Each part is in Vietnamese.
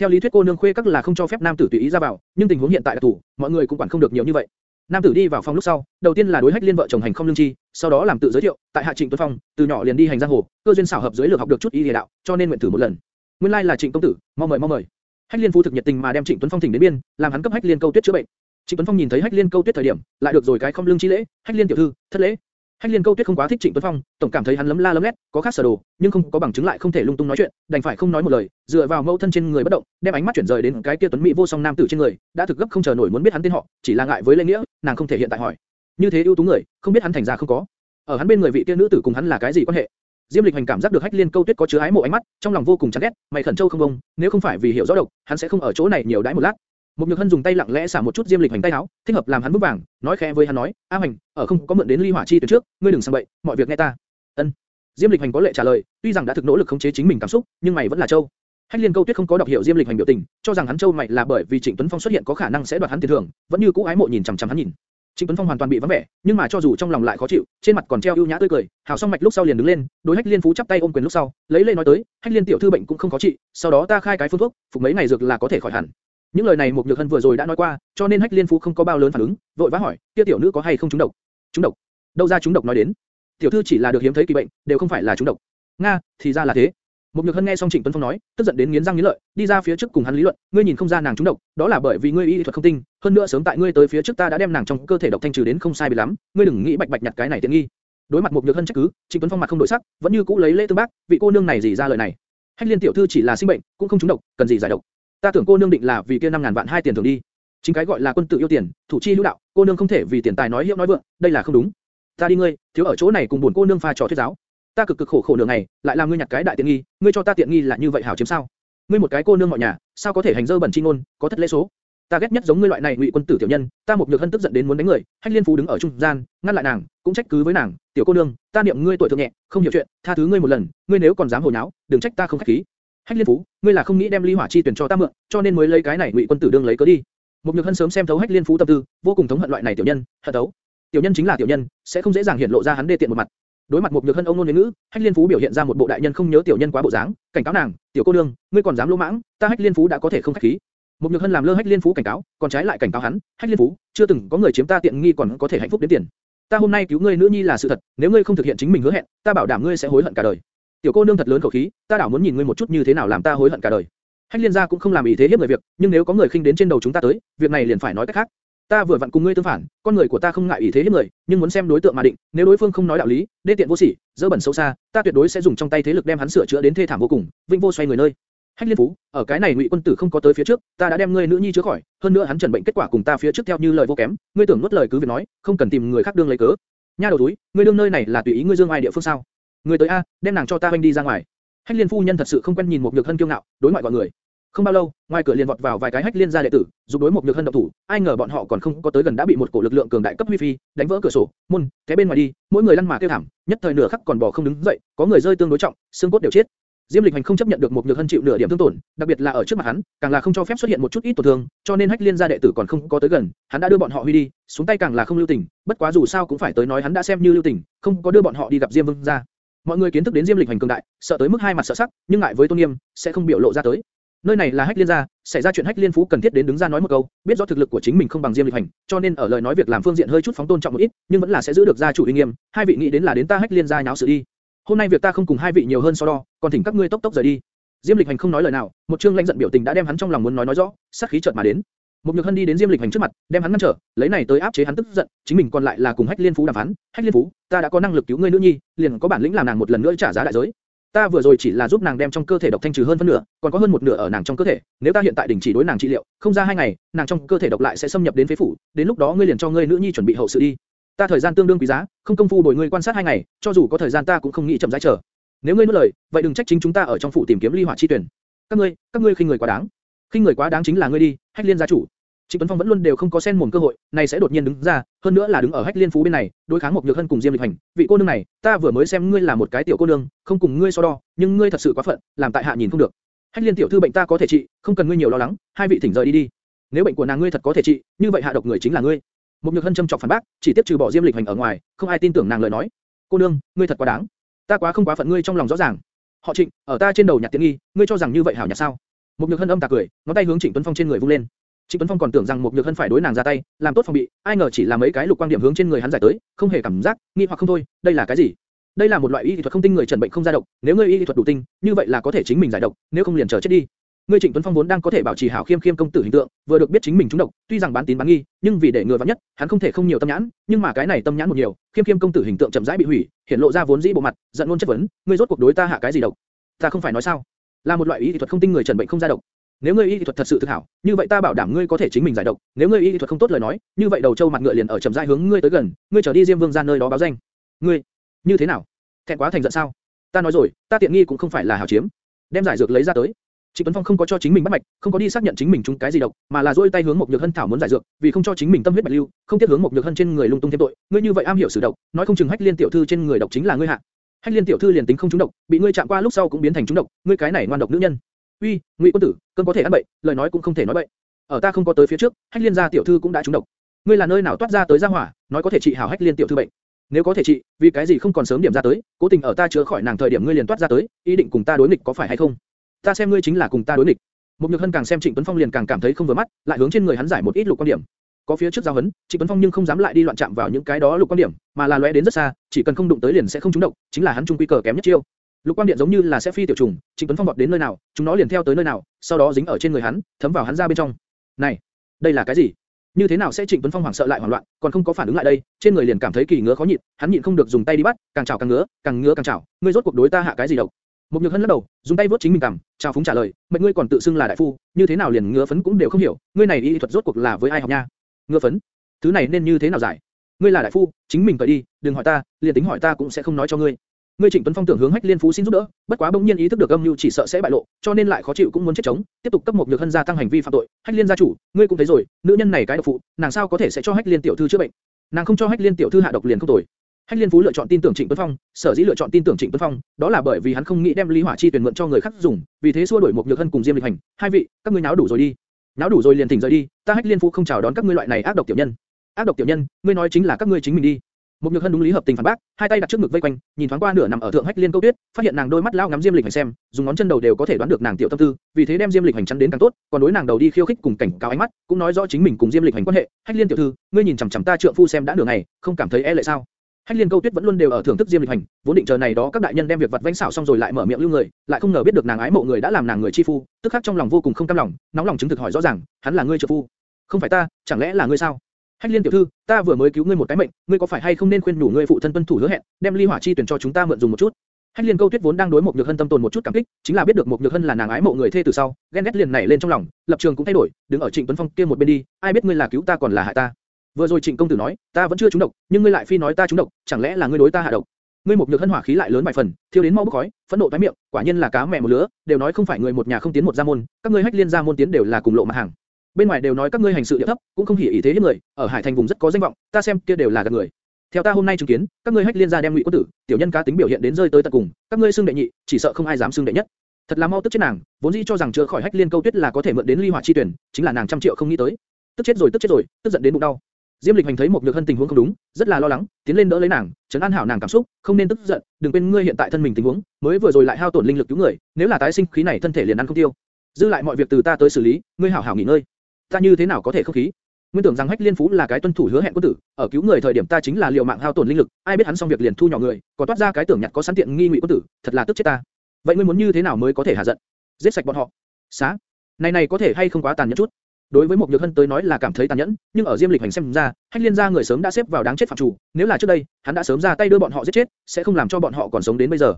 Theo lý thuyết cô nương khuê các là không cho phép nam tử tùy ý ra vào, nhưng tình huống hiện tại là thủ, mọi người cũng quản không được nhiều như vậy. Nam tử đi vào phòng lúc sau, đầu tiên là đối hách liên vợ chồng hành không lương chi, sau đó làm tự giới thiệu, tại hạ Trịnh Tuấn Phong, từ nhỏ liền đi hành giang hồ, cơ duyên xảo hợp dưới lược học được chút y địa đạo, cho nên nguyện thử một lần. Nguyên lai like là Trịnh công tử, mau mời mau mời. Hách Liên Phu thực nhiệt tình mà đem Trịnh Tuấn Phong thỉnh đến biên, làm hắn cấp Hách Liên Câu Tuyết chữa bệnh. Trịnh Tuấn Phong nhìn thấy Hách Liên Câu Tuyết thời điểm, lại được rồi cái không lương chi lễ, Hách Liên tiểu thư, thất lễ. Hách Liên Câu Tuyết không quá thích Trịnh Tuấn Phong, tổng cảm thấy hắn lấm la lấm lét, có khác sở đồ, nhưng không có bằng chứng lại không thể lung tung nói chuyện, đành phải không nói một lời, dựa vào mâu thân trên người bất động, đem ánh mắt chuyển rời đến cái kia tuấn mỹ vô song nam tử trên người, đã thực gấp không chờ nổi muốn biết hắn tên họ, chỉ là ngại với lễ nghĩa, nàng không thể hiện tại hỏi. Như thế ưu tú người, không biết hắn thành ra không có. Ở hắn bên người vị kia nữ tử cùng hắn là cái gì quan hệ? Diêm Lịch Hành cảm giác được Hách Liên Câu Tuyết có chứa ái mộ ánh mắt, trong lòng vô cùng chán ghét, mày khẩn châu không bông, nếu không phải vì hiểu rõ độc, hắn sẽ không ở chỗ này nhiều đãi một lát. Một Nhược Hân dùng tay lặng lẽ xả một chút Diêm Lịch Hành tay áo, thích hợp làm hắn bước vàng, nói khẽ với hắn nói, A Hành, ở không có mượn đến ly hỏa chi từ trước, ngươi đừng sang bậy, mọi việc nghe ta. Ân. Diêm Lịch Hành có lệ trả lời, tuy rằng đã thực nỗ lực khống chế chính mình cảm xúc, nhưng mày vẫn là châu. Hách Liên Câu Tuyết không có đọc hiểu Diêm Lịch Hành biểu tình, cho rằng hắn châu mày là bởi vì Trịnh Tuấn Phong xuất hiện có khả năng sẽ đoạt hắn tiền thưởng, vẫn như cũ ái mộ nhìn chằm chằm hắn nhìn. Trịnh Tuấn Phong hoàn toàn bị vắng vẻ, nhưng mà cho dù trong lòng lại khó chịu, trên mặt còn treo ưu nhã tươi cười, hào song mạch lúc sau liền đứng lên, đối Hách Liên Phú chắp tay ôm quyền lúc sau, lấy lên nói tới, Hách Liên tiểu thư bệnh cũng không có trị, sau đó ta khai cái phương thuốc, phục mấy ngày dược là có thể khỏi hẳn. Những lời này một Nhược Hân vừa rồi đã nói qua, cho nên Hách Liên Phú không có bao lớn phản ứng, vội vã hỏi, kia tiểu nữ có hay không trúng độc? Trúng độc? Đâu ra trúng độc nói đến? Tiểu thư chỉ là được hiếm thấy kỳ bệnh, đều không phải là trúng độc. Nga, thì ra là thế. Một Nhược Hân nghe xong Trịnh Tuấn Phong nói, tức giận đến nghiến răng nghiến lợi, đi ra phía trước cùng hắn lý luận, ngươi nhìn không ra nàng trúng độc, đó là bởi vì ngươi y thuật không tinh, hơn nữa sớm tại ngươi tới phía trước ta đã đem nàng trong cơ thể độc thanh trừ đến không sai bị lắm, ngươi đừng nghĩ bạch bạch nhặt cái này tiện nghi. Đối mặt một Nhược Hân trách cứ, Trịnh Tuấn Phong mặt không đổi sắc, vẫn như cũ lấy lễ tương bác, vị cô nương này gì ra lời này. Hách Liên tiểu thư chỉ là sinh bệnh, cũng không trúng độc, cần gì giải độc. Ta tưởng cô nương định là vì kia năm ngàn vạn hai tiền thưởng đi. Chính cái gọi là quân tử yêu tiền, thủ chi hữu đạo, cô nương không thể vì tiền tài nói hiệu nói vượng, đây là không đúng. Ta đi ngươi, thiếu ở chỗ này cùng buồn cô nương pha trò thuyết giáo. Ta cực cực khổ khổ nửa ngày, lại làm ngươi nhặt cái đại tiện nghi, ngươi cho ta tiện nghi là như vậy hảo chiếm sao? Ngươi một cái cô nương mọi nhà, sao có thể hành dơ bẩn chi ngôn, có thất lễ số? Ta ghét nhất giống ngươi loại này ngụy quân tử tiểu nhân, ta một nhược hân tức giận đến muốn đánh người, Hách Liên Phú đứng ở trung gian, ngăn lại nàng, cũng trách cứ với nàng, tiểu cô nương, ta niệm ngươi tuổi thượng nhẹ, không hiểu chuyện, tha thứ ngươi một lần, ngươi nếu còn dám hồ nháo, đừng trách ta không khách khí. Hách Liên Phú, ngươi là không nghĩ đem ly hỏa chi tuyển cho ta mượn, cho nên mới lấy cái này ngụy quân tử đương lấy cớ đi. Một nhược hân sớm xem thấu Hách Liên Phú tâm tư, vô cùng thống hận loại này tiểu nhân, hận thấu. Tiểu nhân chính là tiểu nhân, sẽ không dễ dàng hiện lộ ra hắn đê tiện một mặt. Đối mặt một nhược hân ông nôn với ngữ, Hách Liên Phú biểu hiện ra một bộ đại nhân không nhớ tiểu nhân quá bộ dáng, cảnh cáo nàng, tiểu cô nương, ngươi còn dám lỗ mãng, ta Hách Liên Phú đã có thể không khách khí. Một nhược hân làm lơ Hách Liên Phú cảnh cáo, còn trái lại cảnh cáo hắn, Hách Liên Phú, chưa từng có người chiếm ta tiện nghi còn có thể hạnh phúc đến tiền. Ta hôm nay cứu ngươi nữ nhi là sự thật, nếu ngươi không thực hiện chính mình hứa hẹn, ta bảo đảm ngươi sẽ hối hận cả đời. Tiểu cô nương thật lớn khẩu khí, ta đảo muốn nhìn ngươi một chút như thế nào làm ta hối hận cả đời. Hách Liên gia cũng không làm ý thế hiếp người việc, nhưng nếu có người khinh đến trên đầu chúng ta tới, việc này liền phải nói cách khác. Ta vừa vặn cùng ngươi tương phản, con người của ta không ngại ý thế hiếp người, nhưng muốn xem đối tượng mà định, nếu đối phương không nói đạo lý, đê tiện vô sỉ, dơ bẩn xấu xa, ta tuyệt đối sẽ dùng trong tay thế lực đem hắn sửa chữa đến thê thảm vô cùng, vinh vô xoay người nơi. Hách Liên Phú, ở cái này Ngụy quân tử không có tới phía trước, ta đã đem ngươi nữ nhi chữa khỏi, hơn nữa hắn trần bệnh kết quả cùng ta phía trước theo như lời vô kém, ngươi tưởng nuốt lời cứ việc nói, không cần tìm người khác đương lấy cớ. Nha đầu túi, ngươi đương nơi này là tùy ý ngươi dương ai địa phương sao? Người tới a, đem nàng cho ta anh đi ra ngoài. Hách Liên phu nhân thật sự không quen nhìn một nhược hân kiêu ngạo, đối ngoại gọi người. Không bao lâu, ngoài cửa liền vọt vào vài cái Hách Liên gia đệ tử, dùng đối một nhược hân động thủ, ai ngờ bọn họ còn không có tới gần đã bị một cổ lực lượng cường đại cấp huy phi, đánh vỡ cửa sổ, môn, thế bên ngoài đi, mỗi người lăn mà kêu thảm, nhất thời nửa khắc còn bò không đứng dậy, có người rơi tương đối trọng, xương cốt đều chết. Diêm Lịch Hành không chấp nhận được một nhược hân chịu nửa điểm thương tổn, đặc biệt là ở trước mặt hắn, càng là không cho phép xuất hiện một chút ít tổn thương, cho nên Hách Liên gia đệ tử còn không có tới gần, hắn đã đưa bọn họ huy đi, xuống tay càng là không lưu tình, bất quá dù sao cũng phải tới nói hắn đã xem như lưu tình, không có đưa bọn họ đi gặp Diêm Vương gia. Mọi người kiến thức đến Diêm Lịch Hành cường đại, sợ tới mức hai mặt sợ sắc, nhưng ngại với tôn nghiêm, sẽ không biểu lộ ra tới. Nơi này là Hách Liên gia, xảy ra chuyện Hách Liên Phú cần thiết đến đứng ra nói một câu, biết rõ thực lực của chính mình không bằng Diêm Lịch Hành, cho nên ở lời nói việc làm phương diện hơi chút phóng tôn trọng một ít, nhưng vẫn là sẽ giữ được gia chủ uy nghiêm. Hai vị nghĩ đến là đến ta Hách Liên gia nháo sự đi. Hôm nay việc ta không cùng hai vị nhiều hơn so đo, còn thỉnh các ngươi tốc tốc rời đi. Diêm Lịch Hành không nói lời nào, một trương lãnh giận biểu tình đã đem hắn trong lòng muốn nói nói rõ, sát khí chợt mà đến. Một Nhược Hân đi đến Diêm Lịch Hành trước mặt, đem hắn ngăn trở, lấy này tới áp chế hắn tức giận, chính mình còn lại là cùng Hách Liên Phú đàm phán. Hách Liên Phú, ta đã có năng lực cứu ngươi nữ nhi, liền có bản lĩnh làm nàng một lần nữa trả giá đại giới. Ta vừa rồi chỉ là giúp nàng đem trong cơ thể độc thanh trừ hơn phân nửa, còn có hơn một nửa ở nàng trong cơ thể. Nếu ta hiện tại đình chỉ đối nàng trị liệu, không ra hai ngày, nàng trong cơ thể độc lại sẽ xâm nhập đến phế phủ, đến lúc đó ngươi liền cho ngươi nữ nhi chuẩn bị hậu sự đi. Ta thời gian tương đương quý giá, không công phu bồi ngươi quan sát hai ngày, cho dù có thời gian ta cũng không nghĩ chậm rãi chờ. Nếu ngươi nuốt lời, vậy đừng trách chính chúng ta ở trong phủ tìm kiếm ly hỏa chi tuyển. Các ngươi, các ngươi khinh người quá đáng khi người quá đáng chính là ngươi đi, Hách Liên gia chủ. Trịnh Tuấn Phong vẫn luôn đều không có sen mồm cơ hội, này sẽ đột nhiên đứng ra, hơn nữa là đứng ở Hách Liên Phú bên này, đối kháng một nhược hân cùng Diêm Lịch Hành. Vị cô nương này, ta vừa mới xem ngươi là một cái tiểu cô nương, không cùng ngươi so đo, nhưng ngươi thật sự quá phận, làm tại hạ nhìn không được. Hách Liên tiểu thư bệnh ta có thể trị, không cần ngươi nhiều lo lắng, hai vị thỉnh rời đi đi. Nếu bệnh của nàng ngươi thật có thể trị, như vậy hạ độc người chính là ngươi. Một nhược hân châm chọc phản bác, chỉ tiếp trừ bỏ Diêm Lịch Hành ở ngoài, không ai tin tưởng nàng lời nói. Cô nương, ngươi thật quá đáng. Ta quá không quá phận ngươi trong lòng rõ ràng. Họ Trịnh, ở ta trên đầu nhặt tiện nghi, ngươi cho rằng như vậy hảo nhặt sao? Một Nhược Hân âm tà cười, ngón tay hướng Trịnh Tuấn Phong trên người vung lên. Trịnh Tuấn Phong còn tưởng rằng một Nhược Hân phải đối nàng ra tay, làm tốt phòng bị, ai ngờ chỉ là mấy cái lục quang điểm hướng trên người hắn giải tới, không hề cảm giác, nghi hoặc không thôi, đây là cái gì? Đây là một loại y thuật không tinh người trần bệnh không ra độc, nếu ngươi y thuật đủ tinh, như vậy là có thể chính mình giải độc, nếu không liền chờ chết đi. Ngươi Trịnh Tuấn Phong vốn đang có thể bảo trì hảo khiêm khiêm công tử hình tượng, vừa được biết chính mình trúng độc, tuy rằng bán tín bán nghi, nhưng vì để người vắng nhất, hắn không thể không nhiều tâm nhãn, nhưng mà cái này tâm nhãn một nhiều, khiêm khiêm công tử hình tượng chậm rãi bị hủy, hiện lộ ra vốn dĩ bộ mặt, giận luôn chất vấn, ngươi rốt cuộc đối ta hạ cái gì độc? Ta không phải nói sao? Là một loại y thuật không tinh người trần bệnh không ra độc. Nếu ngươi y thuật thật sự thực hảo, như vậy ta bảo đảm ngươi có thể chính mình giải độc. Nếu ngươi y thuật không tốt lời nói, như vậy đầu châu mặt ngựa liền ở chậm rãi hướng ngươi tới gần, ngươi trở đi Diêm Vương gia nơi đó báo danh. Ngươi, như thế nào? Thẹn quá thành giận sao? Ta nói rồi, ta tiện nghi cũng không phải là hảo chiếm. Đem giải dược lấy ra tới. Trịnh Tuấn Phong không có cho chính mình bắt mạch, không có đi xác nhận chính mình trúng cái gì độc, mà là duỗi tay hướng một nhược hân thảo muốn giải dược, vì không cho chính mình tâm huyết bạch lưu, không tiếc hướng một nhược hân trên người lung tung thêm tội. Ngươi như vậy am hiểu sử độc, nói không chừng hách liên tiểu thư trên người độc chính là ngươi hạ. Hách liên tiểu thư liền tính không trúng độc, bị ngươi chạm qua lúc sau cũng biến thành trúng độc, ngươi cái này ngoan độc nữ nhân. Uy, Ngụy quân tử, cơn có thể ăn bậy, lời nói cũng không thể nói bậy. Ở ta không có tới phía trước, hách liên gia tiểu thư cũng đã trúng độc. Ngươi là nơi nào toát ra tới gia hỏa, nói có thể trị hảo hách liên tiểu thư bệnh. Nếu có thể trị, vì cái gì không còn sớm điểm ra tới, cố tình ở ta chữa khỏi nàng thời điểm ngươi liền toát ra tới, ý định cùng ta đối nghịch có phải hay không? Ta xem ngươi chính là cùng ta đối nghịch. Mục Nhược Hân càng xem Trịnh Tuấn Phong liền càng cảm thấy không vừa mắt, lại hướng trên người hắn giải một ít lục quan điểm. Có phía trước giao hấn, Trịnh Tuấn Phong nhưng không dám lại đi loạn chạm vào những cái đó lục quan điểm, mà là lóe đến rất xa, chỉ cần không đụng tới liền sẽ không trúng độc, chính là hắn trung quy cờ kém nhất chiêu. Lục Quan điện giống như là sẽ phi tiểu trùng, Trịnh Tuấn Phong vọt đến nơi nào, chúng nó liền theo tới nơi nào, sau đó dính ở trên người hắn, thấm vào hắn ra bên trong. Này, đây là cái gì? Như thế nào sẽ Trịnh Tuấn Phong hoảng sợ lại hoảng loạn, còn không có phản ứng lại đây, trên người liền cảm thấy kỳ ngứa khó nhịn, hắn nhịn không được dùng tay đi bắt, càng chảo càng ngứa, càng ngứa càng chảo, ngươi rốt cuộc đối ta hạ cái gì độc? Mục Nhược Hân lắc đầu, dùng tay vuốt chính mình cằm, chào phúng trả lời, mệnh ngươi còn tự xưng là đại phu, như thế nào liền ngứa phấn cũng đều không hiểu, ngươi này y thuật rốt cuộc là với ai học nha? Ngựa phấn, thứ này nên như thế nào giải? Ngươi là đại phu, chính mình phải đi, đừng hỏi ta, liền tính hỏi ta cũng sẽ không nói cho ngươi. Ngươi Trịnh Tuấn Phong tưởng hướng Hách Liên Phú xin giúp đỡ, bất quá bỗng nhiên ý thức được âm mưu chỉ sợ sẽ bại lộ, cho nên lại khó chịu cũng muốn chết chống, tiếp tục cấp một nhược hân gia tăng hành vi phạm tội. Hách Liên gia chủ, ngươi cũng thấy rồi, nữ nhân này cái độc phụ, nàng sao có thể sẽ cho Hách Liên tiểu thư chữa bệnh? Nàng không cho Hách Liên tiểu thư hạ độc liền không tồi. Hách Liên Phú lựa chọn tin tưởng Trịnh Tuấn Phong, sở dĩ lựa chọn tin tưởng Trịnh Tuấn Phong, đó là bởi vì hắn không nghĩ đem Lý Hỏa Chi tuyển mượn cho người khác dùng, vì thế xua đuổi một nhược hân cùng Diêm Lịch Hành. Hai vị, các ngươi náo đủ rồi đi. Náo đủ rồi liền thỉnh rời đi, ta Hách Liên Phú không chào đón các ngươi loại này ác độc tiểu nhân. Ác độc tiểu nhân, ngươi nói chính là các ngươi chính mình đi. Một nhược hân đúng lý hợp tình phản bác, hai tay đặt trước ngực vây quanh, nhìn thoáng qua nửa nằm ở thượng hách liên câu tuyết, phát hiện nàng đôi mắt lao ngắm diêm lịch hành xem, dùng ngón chân đầu đều có thể đoán được nàng tiểu tâm tư, vì thế đem diêm lịch hành chắn đến càng tốt, còn đối nàng đầu đi khiêu khích cùng cảnh cáo ánh mắt, cũng nói rõ chính mình cùng diêm lịch hành quan hệ. Hách liên tiểu thư, ngươi nhìn chằm chằm ta trượng phu xem đã nửa ngày, không cảm thấy e lệ sao? Hách liên câu tuyết vẫn luôn đều ở thưởng thức diêm lịch hành, vốn định chờ này đó các đại nhân đem việc vật vãnh xảo xong rồi lại mở miệng lưu người, lại không ngờ biết được nàng ái mộ người đã làm nàng người chi phu, tức khắc trong lòng vô cùng không cam lòng, nóng lòng chứng thực hỏi rõ ràng, hắn là ngươi trợ phu, không phải ta, chẳng lẽ là ngươi sao? Hách Liên tiểu thư, ta vừa mới cứu ngươi một cái mệnh, ngươi có phải hay không nên khuyên nhủ ngươi phụ thân tuân thủ hứa hẹn, đem ly hỏa chi tuyển cho chúng ta mượn dùng một chút. Hách Liên Câu Tuyết vốn đang đối một Nhược Hân tâm tồn một chút cảm kích, chính là biết được một Nhược Hân là nàng ái mộ người thê từ sau, ghen ghét liền nảy lên trong lòng, lập trường cũng thay đổi, đứng ở Trịnh Tuấn Phong kia một bên đi, ai biết ngươi là cứu ta còn là hại ta. Vừa rồi Trịnh công tử nói, ta vẫn chưa trúng độc, nhưng ngươi lại phi nói ta trúng độc, chẳng lẽ là ngươi đối ta hạ độc? Ngươi một Nhược Hân hỏa khí lại lớn vài phần, thiêu đến mau bốc khói, phẫn nộ toái miệng, quả nhiên là cá mẹ một lứa, đều nói không phải người một nhà không tiến một gia môn, các ngươi Hách Liên gia môn tiến đều là cùng lộ mặt hàng bên ngoài đều nói các ngươi hành sự địa thấp, cũng không hỉ ý thế hiếp người, ở Hải Thành vùng rất có danh vọng, ta xem kia đều là gạt người. Theo ta hôm nay chứng kiến, các ngươi hách liên gia đem ngụy quân tử, tiểu nhân cá tính biểu hiện đến rơi tới tận cùng, các ngươi xưng đệ nhị, chỉ sợ không ai dám xưng đệ nhất. Thật là mau tức chết nàng, vốn dĩ cho rằng chưa khỏi hách liên câu tuyết là có thể mượn đến ly hỏa chi tuyển, chính là nàng trăm triệu không nghĩ tới. Tức chết rồi, tức chết rồi, tức giận đến bụng đau. Diêm Lịch hành thấy một nhược hân tình huống không đúng, rất là lo lắng, tiến lên đỡ lấy nàng, trấn an hảo nàng cảm xúc, không nên tức giận, đừng quên ngươi hiện tại thân mình tình huống, mới vừa rồi lại hao tổn linh lực cứu người, nếu là tái sinh khí này thân thể liền ăn không tiêu. Dư lại mọi việc từ ta tới xử lý, ngươi hảo hảo nghỉ ngơi ta như thế nào có thể không khí? Nguyên tưởng rằng Hách Liên Phú là cái tuân thủ hứa hẹn quân tử, ở cứu người thời điểm ta chính là liều mạng hao tổn linh lực, ai biết hắn xong việc liền thu nhỏ người, còn toát ra cái tưởng nhặt có sẵn tiện nghi ngụy quân tử, thật là tức chết ta. Vậy ngươi muốn như thế nào mới có thể hạ giận? Giết sạch bọn họ. Xá. Này này có thể hay không quá tàn nhẫn chút? Đối với một nhược hân tới nói là cảm thấy tàn nhẫn, nhưng ở Diêm Lịch hành xem ra, Hách Liên gia người sớm đã xếp vào đáng chết phạm chủ, nếu là trước đây, hắn đã sớm ra tay đưa bọn họ giết chết, sẽ không làm cho bọn họ còn sống đến bây giờ.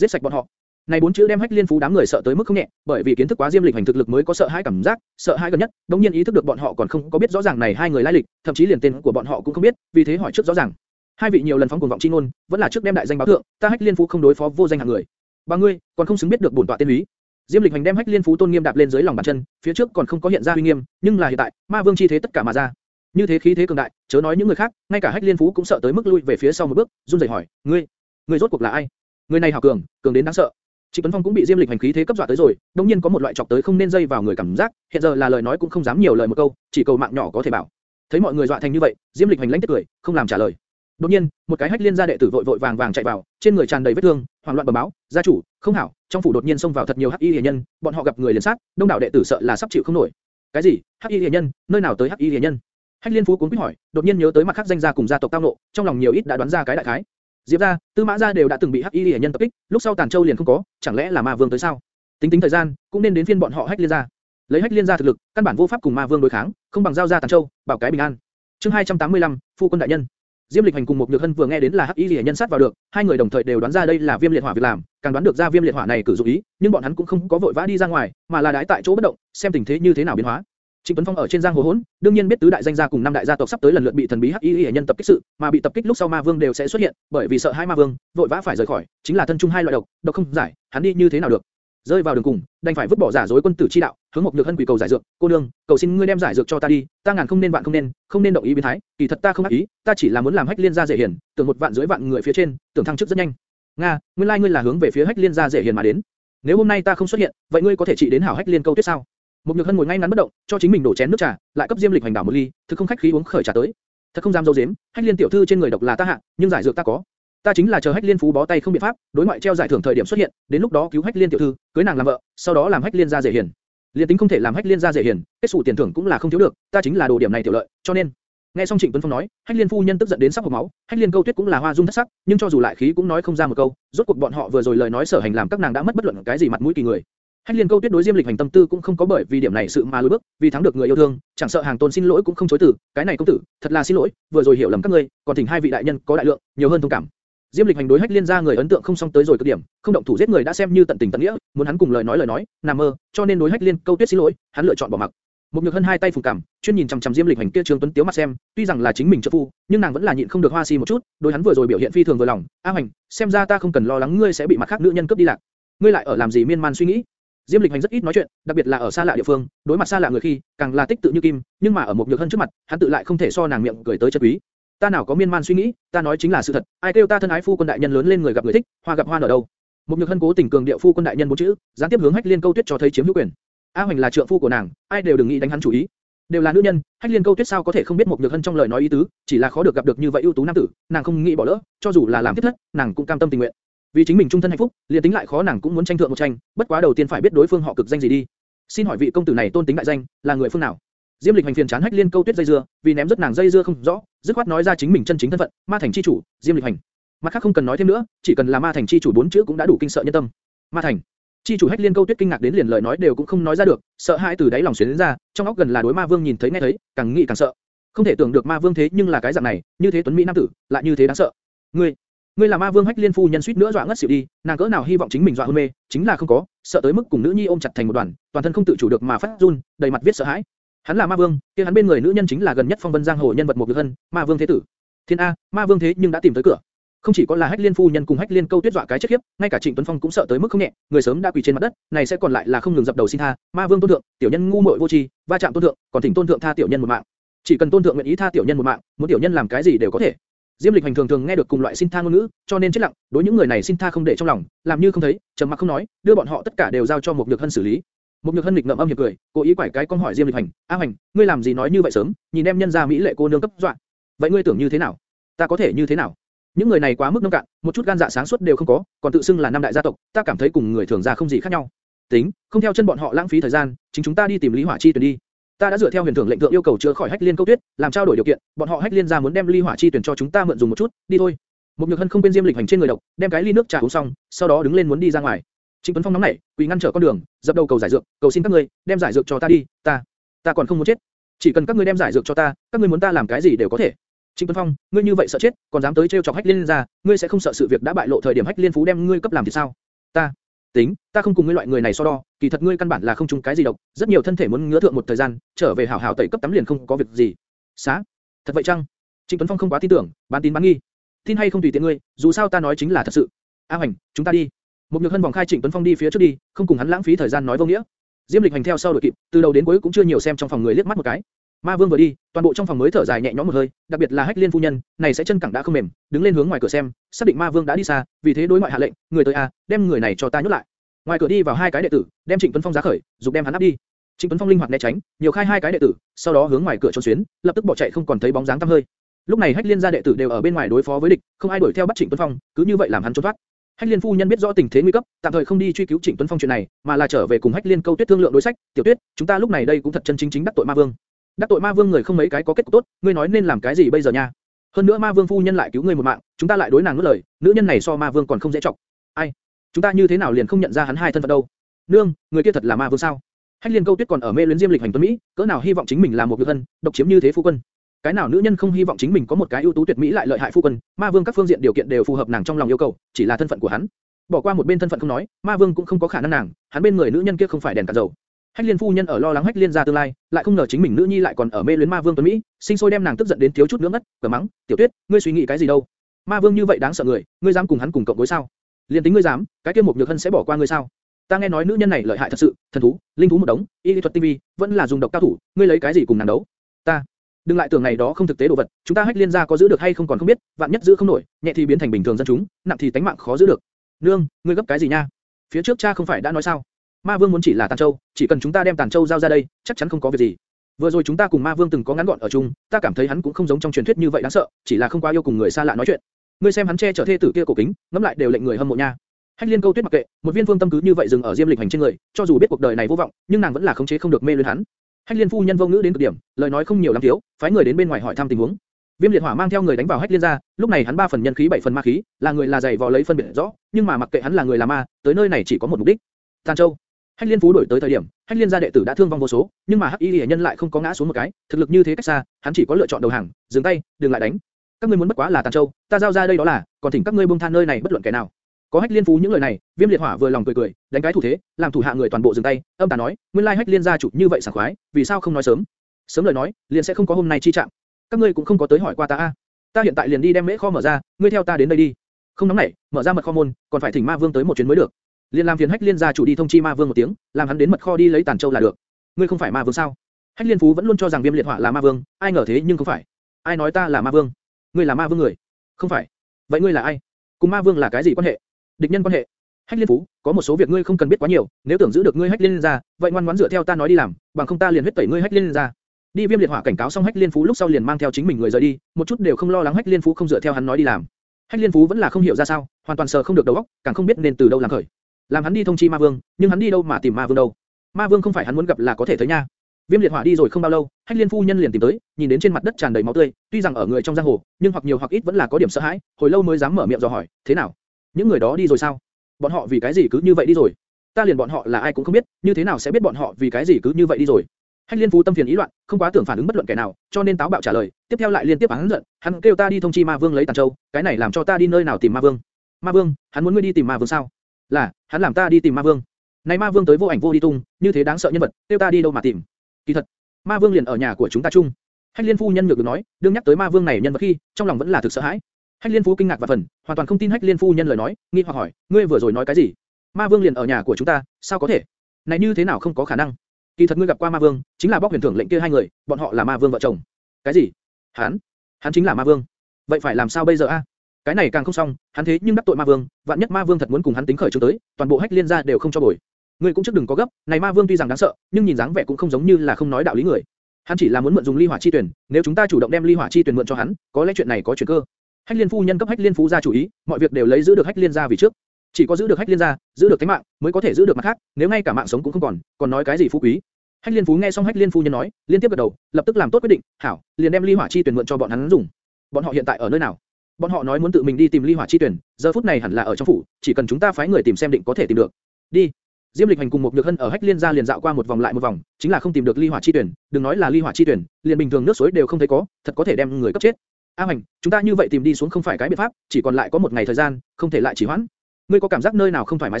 Giết sạch bọn họ. Này bốn chữ đem Hách Liên Phú đám người sợ tới mức không nhẹ, bởi vì kiến thức quá Diêm Lịch hành thực lực mới có sợ hãi cảm giác, sợ hãi gần nhất, đống nhiên ý thức được bọn họ còn không có biết rõ ràng này hai người lai lịch, thậm chí liền tên của bọn họ cũng không biết, vì thế hỏi trước rõ ràng. Hai vị nhiều lần phóng cuồng vọng chi ngôn, vẫn là trước đem đại danh báo thượng, ta Hách Liên Phú không đối phó vô danh hạng người. Ba ngươi, còn không xứng biết được bổn tọa tiên lý. Diêm Lịch hành đem Hách Liên Phú tôn nghiêm đạp lên dưới lòng bàn chân, phía trước còn không có hiện ra uy nghiêm, nhưng là hiện tại, Ma Vương chi thế tất cả mà ra. Như thế khí thế cường đại, chớ nói những người khác, ngay cả Hách Liên Phú cũng sợ tới mức lui về phía sau một bước, run rẩy hỏi, ngươi, ngươi rốt cuộc là ai? Người này hảo cường, cường đến đáng sợ. Trịnh Tuấn Phong cũng bị Diêm Lịch hành khí thế cấp dọa tới rồi, đương nhiên có một loại chọc tới không nên dây vào người cảm giác, hiện giờ là lời nói cũng không dám nhiều lời một câu, chỉ cầu mạng nhỏ có thể bảo. Thấy mọi người dọa thành như vậy, Diêm Lịch hành lãnh tức cười, không làm trả lời. Đột nhiên, một cái hách liên gia đệ tử vội vội vàng vàng chạy vào, trên người tràn đầy vết thương, hoảng loạn bẩm báo, gia chủ, không hảo, trong phủ đột nhiên xông vào thật nhiều hắc y liễu nhân, bọn họ gặp người liền sát, đông đảo đệ tử sợ là sắp chịu không nổi. Cái gì? Hắc y liễu nhân? Nơi nào tới hắc y liễu nhân? Hách Liên Phú cuốn quýt hỏi, đột nhiên nhớ tới mặt khác danh gia cùng gia tộc tao nộ, trong lòng nhiều ít đã đoán ra cái đại khái. Diệp gia, Tư Mã gia đều đã từng bị hắc y liễu nhân tập kích, lúc sau Tàn Châu liền không có, chẳng lẽ là ma vương tới sao? Tính tính thời gian, cũng nên đến phiên bọn họ Hách Liên gia. Lấy Hách Liên gia thực lực, căn bản vô pháp cùng ma vương đối kháng, không bằng giao ra Tàn Châu, bảo cái bình an. Chương 285, phu quân đại nhân. Diêm Lịch Hành cùng một Nhược Hân vừa nghe đến là Hắc Y Lệ nhân sát vào được, hai người đồng thời đều đoán ra đây là Viêm Liệt Hỏa việc làm, càng đoán được ra Viêm Liệt Hỏa này cử dụng ý, nhưng bọn hắn cũng không có vội vã đi ra ngoài, mà là đái tại chỗ bất động, xem tình thế như thế nào biến hóa. Trịnh Tuấn Phong ở trên giang hồ hỗn, đương nhiên biết tứ đại danh gia cùng năm đại gia tộc sắp tới lần lượt bị thần bí Hắc Y Lệ nhân tập kích sự, mà bị tập kích lúc sau ma vương đều sẽ xuất hiện, bởi vì sợ hai ma vương, vội vã phải rời khỏi, chính là thân chung hai loại độc, độc không giải, hắn đi như thế nào được? Rơi vào đường cùng, đành phải vứt bỏ giả dối quân tử chi đạo, hướng một nhược hân quỷ cầu giải dược, cô nương, cầu xin ngươi đem giải dược cho ta đi, ta ngàn không nên vạn không nên, không nên động ý biến thái, kỳ thật ta không ác ý, ta chỉ là muốn làm hách liên gia dễ hiền, tưởng một vạn dưới vạn người phía trên, tưởng thăng chức rất nhanh. nga, nguyên lai like ngươi là hướng về phía hách liên gia dễ hiền mà đến. nếu hôm nay ta không xuất hiện, vậy ngươi có thể trị đến hảo hách liên câu tuyết sao? một nhược hân ngồi ngay ngắn bất động, cho chính mình đổ chén nước trà, lại cấp diêm lịch hành đảo một ly, thực không khách khí uống khởi trà tới. thật không dám dâu dím, hách liên tiểu thư trên người độc là ta hạ, nhưng giải dược ta có. Ta chính là chờ Hách Liên phú bó tay không biện pháp, đối ngoại treo giải thưởng thời điểm xuất hiện, đến lúc đó cứu Hách Liên tiểu thư, cưới nàng làm vợ, sau đó làm Hách Liên gia dễ hiền. Liên tính không thể làm Hách Liên gia dễ hiền, kết sủ tiền thưởng cũng là không thiếu được, ta chính là đồ điểm này tiểu lợi, cho nên. Nghe xong Trịnh Tuấn Phong nói, Hách Liên phu nhân tức giận đến sắp hộc máu, Hách Liên Câu Tuyết cũng là hoa dung thất sắc, nhưng cho dù lại khí cũng nói không ra một câu, rốt cuộc bọn họ vừa rồi lời nói sở hành làm các nàng đã mất bất luận cái gì mặt mũi kỳ người. Hách Liên Câu Tuyết đối Diêm Lịch hành tâm tư cũng không có bởi vì điểm này sự mà lùi bước, vì thắng được người yêu thương, chẳng sợ hàng tôn xin lỗi cũng không chối từ, cái này công tử, thật là xin lỗi, vừa rồi hiểu lầm các ngươi, còn thỉnh hai vị đại nhân có đại lượng, nhiều hơn thông cảm. Diêm Lịch hành đối Hách Liên gia người ấn tượng không xong tới rồi cực điểm, không động thủ giết người đã xem như tận tình tận nghĩa, muốn hắn cùng lời nói lời nói, nằm mơ, cho nên đối Hách Liên câu tuyết xin lỗi, hắn lựa chọn bỏ mặc. Một nhược hân hai tay phùng cằm, chuyên nhìn chằm chằm Diêm Lịch hành kia Trương Tuấn Tiếu mắt xem, tuy rằng là chính mình trợ phu, nhưng nàng vẫn là nhịn không được hoa si một chút, đối hắn vừa rồi biểu hiện phi thường vừa lòng. A Hành, xem ra ta không cần lo lắng ngươi sẽ bị mặt khác nữ nhân cướp đi lạc. Ngươi lại ở làm gì miên man suy nghĩ? Diêm Lịch Hành rất ít nói chuyện, đặc biệt là ở xa lạ địa phương, đối mặt xa lạ người khi, càng là tích tự như kim, nhưng mà ở một nhược hân trước mặt, hắn tự lại không thể so nàng miệng cười tới chất quý. Ta nào có miên man suy nghĩ, ta nói chính là sự thật. Ai kêu ta thân ái phu quân đại nhân lớn lên người gặp người thích, hoa gặp hoa ở đâu? Một nhược hân cố tình cường điệu phu quân đại nhân bốn chữ, gián tiếp hướng hách liên câu tuyết cho thấy chiếm hữu quyền. A Hoành là trượng phu của nàng, ai đều đừng nghĩ đánh hắn chủ ý. Đều là nữ nhân, hách liên câu tuyết sao có thể không biết một nhược hân trong lời nói ý tứ, chỉ là khó được gặp được như vậy ưu tú nam tử, nàng không nghĩ bỏ lỡ, cho dù là làm thiết thất, nàng cũng cam tâm tình nguyện. Vì chính mình trung thân hạnh phúc, liền tính lại khó nàng cũng muốn tranh thượng một tranh, bất quá đầu tiên phải biết đối phương họ cực danh gì đi. Xin hỏi vị công tử này tôn tính đại danh, là người phương nào? Diêm Lịch hành phiền chán hách liên câu tuyết dây dưa, vì ném rất nàng dây dưa không rõ, dứt khoát nói ra chính mình chân chính thân phận, ma thành chi chủ, Diêm Lịch hành. Mặt khác không cần nói thêm nữa, chỉ cần là ma thành chi chủ bốn chữ cũng đã đủ kinh sợ nhân tâm. Ma thành. Chi chủ hách liên câu tuyết kinh ngạc đến liền lời nói đều cũng không nói ra được, sợ hãi từ đáy lòng xuyến ra, trong óc gần là đối ma vương nhìn thấy nghe thấy, càng nghĩ càng sợ. Không thể tưởng được ma vương thế nhưng là cái dạng này, như thế tuấn mỹ nam tử, lại như thế đáng sợ. Ngươi, ngươi là ma vương hách liên phu nhân suýt nữa dọa ngất xỉu đi, nàng cỡ nào hy vọng chính mình dọa hôn mê, chính là không có, sợ tới mức cùng nữ nhi ôm chặt thành một đoàn, toàn thân không tự chủ được mà phát run, đầy mặt viết sợ hãi. Hắn là ma vương, kia hắn bên người nữ nhân chính là gần nhất phong vân giang hồ nhân vật một nhược hân, ma vương thế tử. Thiên a, ma vương thế nhưng đã tìm tới cửa. Không chỉ có là Hách Liên phu nhân cùng Hách Liên câu tuyết dọa cái chết khiếp, ngay cả Trịnh Tuấn Phong cũng sợ tới mức không nhẹ, người sớm đã quỳ trên mặt đất, này sẽ còn lại là không ngừng dập đầu xin tha, ma vương tôn thượng, tiểu nhân ngu muội vô tri, va chạm tôn thượng, còn thỉnh tôn thượng tha tiểu nhân một mạng. Chỉ cần tôn thượng nguyện ý tha tiểu nhân một mạng, muốn tiểu nhân làm cái gì đều có thể. Diêm Lịch Hành thường thường nghe được cùng loại xin tha ngôn ngữ, cho nên chết lặng, đối những người này xin tha không để trong lòng, làm như không thấy, trầm mặc không nói, đưa bọn họ tất cả đều giao cho một nhược hân xử lý. Một nhược hân nghịch ngậm âm hiểm cười, cố ý quải cái con hỏi Diêm Lịch Hành, A Hành, ngươi làm gì nói như vậy sớm, nhìn em nhân gia mỹ lệ cô nương cấp dọa. Vậy ngươi tưởng như thế nào? Ta có thể như thế nào? Những người này quá mức nông cạn, một chút gan dạ sáng suốt đều không có, còn tự xưng là năm đại gia tộc, ta cảm thấy cùng người thường gia không gì khác nhau. Tính, không theo chân bọn họ lãng phí thời gian, chính chúng ta đi tìm Lý Hỏa Chi tuyển đi. Ta đã dựa theo huyền thưởng lệnh thượng yêu cầu chữa khỏi Hách Liên câu tuyết, làm trao đổi điều kiện, bọn họ Hách Liên gia muốn đem Lý hỏa chi tuyển cho chúng ta mượn dùng một chút, đi thôi. Một nhược hân không quên diêm lịch hành trên người độc, đem cái ly nước trà uống xong, sau đó đứng lên muốn đi ra ngoài. Trịnh Tuấn Phong nóng nảy, quỳ ngăn trở con đường, dập đầu cầu giải dược, cầu xin các ngươi đem giải dược cho ta đi, ta, ta còn không muốn chết. Chỉ cần các ngươi đem giải dược cho ta, các ngươi muốn ta làm cái gì đều có thể. Trịnh Tuấn Phong, ngươi như vậy sợ chết, còn dám tới trêu chọc Hách Liên gia, ngươi sẽ không sợ sự việc đã bại lộ thời điểm Hách Liên phú đem ngươi cấp làm thì sao? Ta, tính, ta không cùng ngươi loại người này so đo, kỳ thật ngươi căn bản là không trúng cái gì độc, rất nhiều thân thể muốn ngứa thượng một thời gian, trở về hảo hảo tẩy cấp tắm liền không có việc gì. Xá, thật vậy chăng? Trịnh Tuấn Phong không quá tin tưởng, bán tín bán nghi. Tin hay không tùy tiện ngươi, dù sao ta nói chính là thật sự. A Hoành, chúng ta đi. Một nhược hân vòng khai Trịnh Tuấn Phong đi phía trước đi, không cùng hắn lãng phí thời gian nói vô nghĩa. Diêm Lịch hành theo sau đuổi kịp, từ đầu đến cuối cũng chưa nhiều xem trong phòng người liếc mắt một cái. Ma Vương vừa đi, toàn bộ trong phòng mới thở dài nhẹ nhõm một hơi, đặc biệt là Hách Liên phu nhân, này sẽ chân cẳng đã không mềm, đứng lên hướng ngoài cửa xem, xác định Ma Vương đã đi xa, vì thế đối ngoại hạ lệnh, người tới a, đem người này cho ta nhốt lại. Ngoài cửa đi vào hai cái đệ tử, đem Trịnh Tuấn Phong giá khởi, dục đem hắn áp đi. Trịnh Tuấn Phong linh hoạt né tránh, nhiều khai hai cái đệ tử, sau đó hướng ngoài cửa trốn xuyến, lập tức bỏ chạy không còn thấy bóng dáng tăm hơi. Lúc này Hách Liên gia đệ tử đều ở bên ngoài đối phó với địch, không ai đuổi theo bắt Trịnh Tuấn Phong, cứ như vậy làm hắn trốn thoát. Hách Liên phu nhân biết rõ tình thế nguy cấp, tạm thời không đi truy cứu Trịnh Tuấn Phong chuyện này, mà là trở về cùng Hách Liên Câu Tuyết thương lượng đối sách. Tiểu Tuyết, chúng ta lúc này đây cũng thật chân chính chính đắc tội Ma Vương. Đắc tội Ma Vương người không mấy cái có kết cục tốt, ngươi nói nên làm cái gì bây giờ nha? Hơn nữa Ma Vương phu nhân lại cứu ngươi một mạng, chúng ta lại đối nàng nuốt lời, nữ nhân này so Ma Vương còn không dễ chọc. Ai? Chúng ta như thế nào liền không nhận ra hắn hai thân phận đâu? Nương, người kia thật là Ma Vương sao? Hách Liên Câu Tuyết còn ở mê luyến Diêm Lịch hành tuấn mỹ, cỡ nào hy vọng chính mình là một nữ thân, độc chiếm như thế phu quân. Cái nào nữ nhân không hy vọng chính mình có một cái ưu tú tuyệt mỹ lại lợi hại phu quân, Ma Vương các phương diện điều kiện đều phù hợp nàng trong lòng yêu cầu, chỉ là thân phận của hắn. Bỏ qua một bên thân phận không nói, Ma Vương cũng không có khả năng nàng, hắn bên người nữ nhân kia không phải đèn cả dầu. Hách Liên phu nhân ở lo lắng Hách Liên gia tương lai, lại không ngờ chính mình nữ nhi lại còn ở mê luyến Ma Vương tuấn mỹ, sinh sôi đem nàng tức giận đến thiếu chút nữa ngất, cờ mắng, "Tiểu Tuyết, ngươi suy nghĩ cái gì đâu? Ma Vương như vậy đáng sợ người, ngươi dám cùng hắn cùng cộng đối sao? Liên tính ngươi dám, cái kia một nhược hân sẽ bỏ qua ngươi sao? Ta nghe nói nữ nhân này lợi hại thật sự, thần thú, linh thú một đống, y lý thuật tinh vi, vẫn là dùng độc cao thủ, ngươi lấy cái gì cùng nàng đấu? Ta, đừng lại tưởng này đó không thực tế đồ vật, chúng ta hách liên gia có giữ được hay không còn không biết, vạn nhất giữ không nổi, nhẹ thì biến thành bình thường dân chúng, nặng thì tánh mạng khó giữ được. Nương, ngươi gấp cái gì nha? Phía trước cha không phải đã nói sao? Ma Vương muốn chỉ là Tàn Châu, chỉ cần chúng ta đem Tàn Châu giao ra đây, chắc chắn không có việc gì. Vừa rồi chúng ta cùng Ma Vương từng có ngắn gọn ở chung, ta cảm thấy hắn cũng không giống trong truyền thuyết như vậy đáng sợ, chỉ là không quá yêu cùng người xa lạ nói chuyện. Ngươi xem hắn che chở thê tử kia cổ kính, ngẫm lại đều lệnh người hâm mộ nha. Hách Liên Câu Tuyết mặc kệ, một viên phương tâm cứ như vậy dừng ở Diêm Lịch hành trên người, cho dù biết cuộc đời này vô vọng, nhưng nàng vẫn là khống chế không được mê luyến hắn. Hách Liên phu nhân vô ngữ đến cực điểm, lời nói không nhiều lắm thiếu, phái người đến bên ngoài hỏi thăm tình huống. Viêm liệt hỏa mang theo người đánh vào Hách Liên gia, lúc này hắn ba phần nhân khí bảy phần ma khí, là người là dày vò lấy phân biệt rõ, nhưng mà mặc kệ hắn là người là ma, tới nơi này chỉ có một mục đích. Tàn Châu. Hách Liên phú đổi tới thời điểm, Hách Liên gia đệ tử đã thương vong vô số, nhưng mà Hắc Y Lệ nhân lại không có ngã xuống một cái, thực lực như thế cách xa, hắn chỉ có lựa chọn đầu hàng, dừng tay, đừng lại đánh. Các ngươi muốn bất quá là Tàn Châu, ta giao ra đây đó là, còn thỉnh các ngươi buông tha nơi này bất luận kẻ nào. Có Hách Liên Phú những lời này, Viêm Liệt Hỏa vừa lòng cười cười, đánh cái thủ thế, làm thủ hạ người toàn bộ dừng tay, âm tà nói, nguyên lai Hách Liên gia chủ như vậy sảng khoái, vì sao không nói sớm? Sớm lời nói, liền sẽ không có hôm nay chi trạng. Các ngươi cũng không có tới hỏi qua ta a. Ta hiện tại liền đi đem mễ kho mở ra, ngươi theo ta đến đây đi. Không nóng nảy, mở ra mật kho môn, còn phải thỉnh Ma Vương tới một chuyến mới được. Liên làm phiền Hách Liên gia chủ đi thông chi Ma Vương một tiếng, làm hắn đến mật kho đi lấy tàn châu là được. Ngươi không phải Ma Vương sao? Hách Liên Phú vẫn luôn cho rằng Viêm Liệt Hỏa là Ma Vương, ai ngờ thế nhưng không phải. Ai nói ta là Ma Vương? Ngươi là Ma Vương người? Không phải. Vậy ngươi là ai? Cùng Ma Vương là cái gì quan hệ? Địch nhân quan hệ. Hách Liên Phú, có một số việc ngươi không cần biết quá nhiều, nếu tưởng giữ được ngươi Hách Liên ra, vậy ngoan ngoãn dựa theo ta nói đi làm, bằng không ta liền huyết tẩy ngươi Hách Liên ra. Đi Viêm liệt hỏa cảnh cáo xong Hách Liên Phú lúc sau liền mang theo chính mình người rời đi, một chút đều không lo lắng Hách Liên Phú không dựa theo hắn nói đi làm. Hách Liên Phú vẫn là không hiểu ra sao, hoàn toàn sờ không được đầu óc, càng không biết nên từ đâu làm khởi. Làm hắn đi thông chi Ma Vương, nhưng hắn đi đâu mà tìm Ma Vương đâu? Ma Vương không phải hắn muốn gặp là có thể thấy nha. Viêm liệt hỏa đi rồi không bao lâu, Hách Liên phu nhân liền tìm tới, nhìn đến trên mặt đất tràn đầy máu tươi, tuy rằng ở người trong giang hồ, nhưng hoặc nhiều hoặc ít vẫn là có điểm sợ hãi, hồi lâu mới dám mở miệng dò hỏi, thế nào? Những người đó đi rồi sao? Bọn họ vì cái gì cứ như vậy đi rồi? Ta liền bọn họ là ai cũng không biết, như thế nào sẽ biết bọn họ vì cái gì cứ như vậy đi rồi? Hách Liên Phú tâm phiền ý loạn, không quá tưởng phản ứng bất luận kẻ nào, cho nên táo bạo trả lời, tiếp theo lại liên tiếp hắn giận, hắn kêu ta đi thông chi Ma Vương lấy Tàn Châu, cái này làm cho ta đi nơi nào tìm Ma Vương? Ma Vương, hắn muốn ngươi đi tìm Ma Vương sao? Là, hắn làm ta đi tìm Ma Vương. Này Ma Vương tới vô ảnh vô đi tung, như thế đáng sợ nhân vật, kêu ta đi đâu mà tìm? Kỳ thật, Ma Vương liền ở nhà của chúng ta chung. Hách Liên phu nhân nhược được nói, đương nhắc tới Ma Vương này nhân vật khi, trong lòng vẫn là thực sợ hãi. Hách Liên Phú kinh ngạc và phần, hoàn toàn không tin Hách Liên phu nhân lời nói, nghi hoặc hỏi, ngươi vừa rồi nói cái gì? Ma Vương liền ở nhà của chúng ta, sao có thể? Này như thế nào không có khả năng? Kỳ thật ngươi gặp qua Ma Vương, chính là bóc huyền thưởng lệnh kia hai người, bọn họ là Ma Vương vợ chồng. Cái gì? Hắn? Hắn chính là Ma Vương. Vậy phải làm sao bây giờ a? Cái này càng không xong, hắn thế nhưng đắc tội Ma Vương, vạn nhất Ma Vương thật muốn cùng hắn tính khởi chúng tới, toàn bộ Hách Liên gia đều không cho bồi. Ngươi cũng trước đừng có gấp, này Ma Vương tuy rằng đáng sợ, nhưng nhìn dáng vẻ cũng không giống như là không nói đạo lý người. Hắn chỉ là muốn mượn dùng ly hỏa chi tuyển, nếu chúng ta chủ động đem ly hỏa chi tuyển mượn cho hắn, có lẽ chuyện này có chuyển cơ. Hách Liên phu nhân cấp Hách Liên phú gia chủ ý, mọi việc đều lấy giữ được Hách Liên gia vì trước. Chỉ có giữ được Hách Liên gia, giữ được cái mạng, mới có thể giữ được mặt khác, nếu ngay cả mạng sống cũng không còn, còn nói cái gì phú quý? Hách Liên phú nghe xong Hách Liên phu nhân nói, liên tiếp gật đầu, lập tức làm tốt quyết định, hảo, liền đem ly hỏa chi tuyển mượn cho bọn hắn dùng. Bọn họ hiện tại ở nơi nào? Bọn họ nói muốn tự mình đi tìm ly hỏa chi tuyển, giờ phút này hẳn là ở trong phủ, chỉ cần chúng ta phái người tìm xem định có thể tìm được. Đi. Diêm Lịch Hành cùng một Nhược Hân ở Hách Liên gia liền dạo qua một vòng lại một vòng, chính là không tìm được ly hỏa chi tuyển, đừng nói là ly hỏa chi tuyển, liền bình thường nước suối đều không thấy có, thật có thể đem người cấp chết. A Hành, chúng ta như vậy tìm đi xuống không phải cái biện pháp, chỉ còn lại có một ngày thời gian, không thể lại chỉ hoãn. Ngươi có cảm giác nơi nào không thoải mái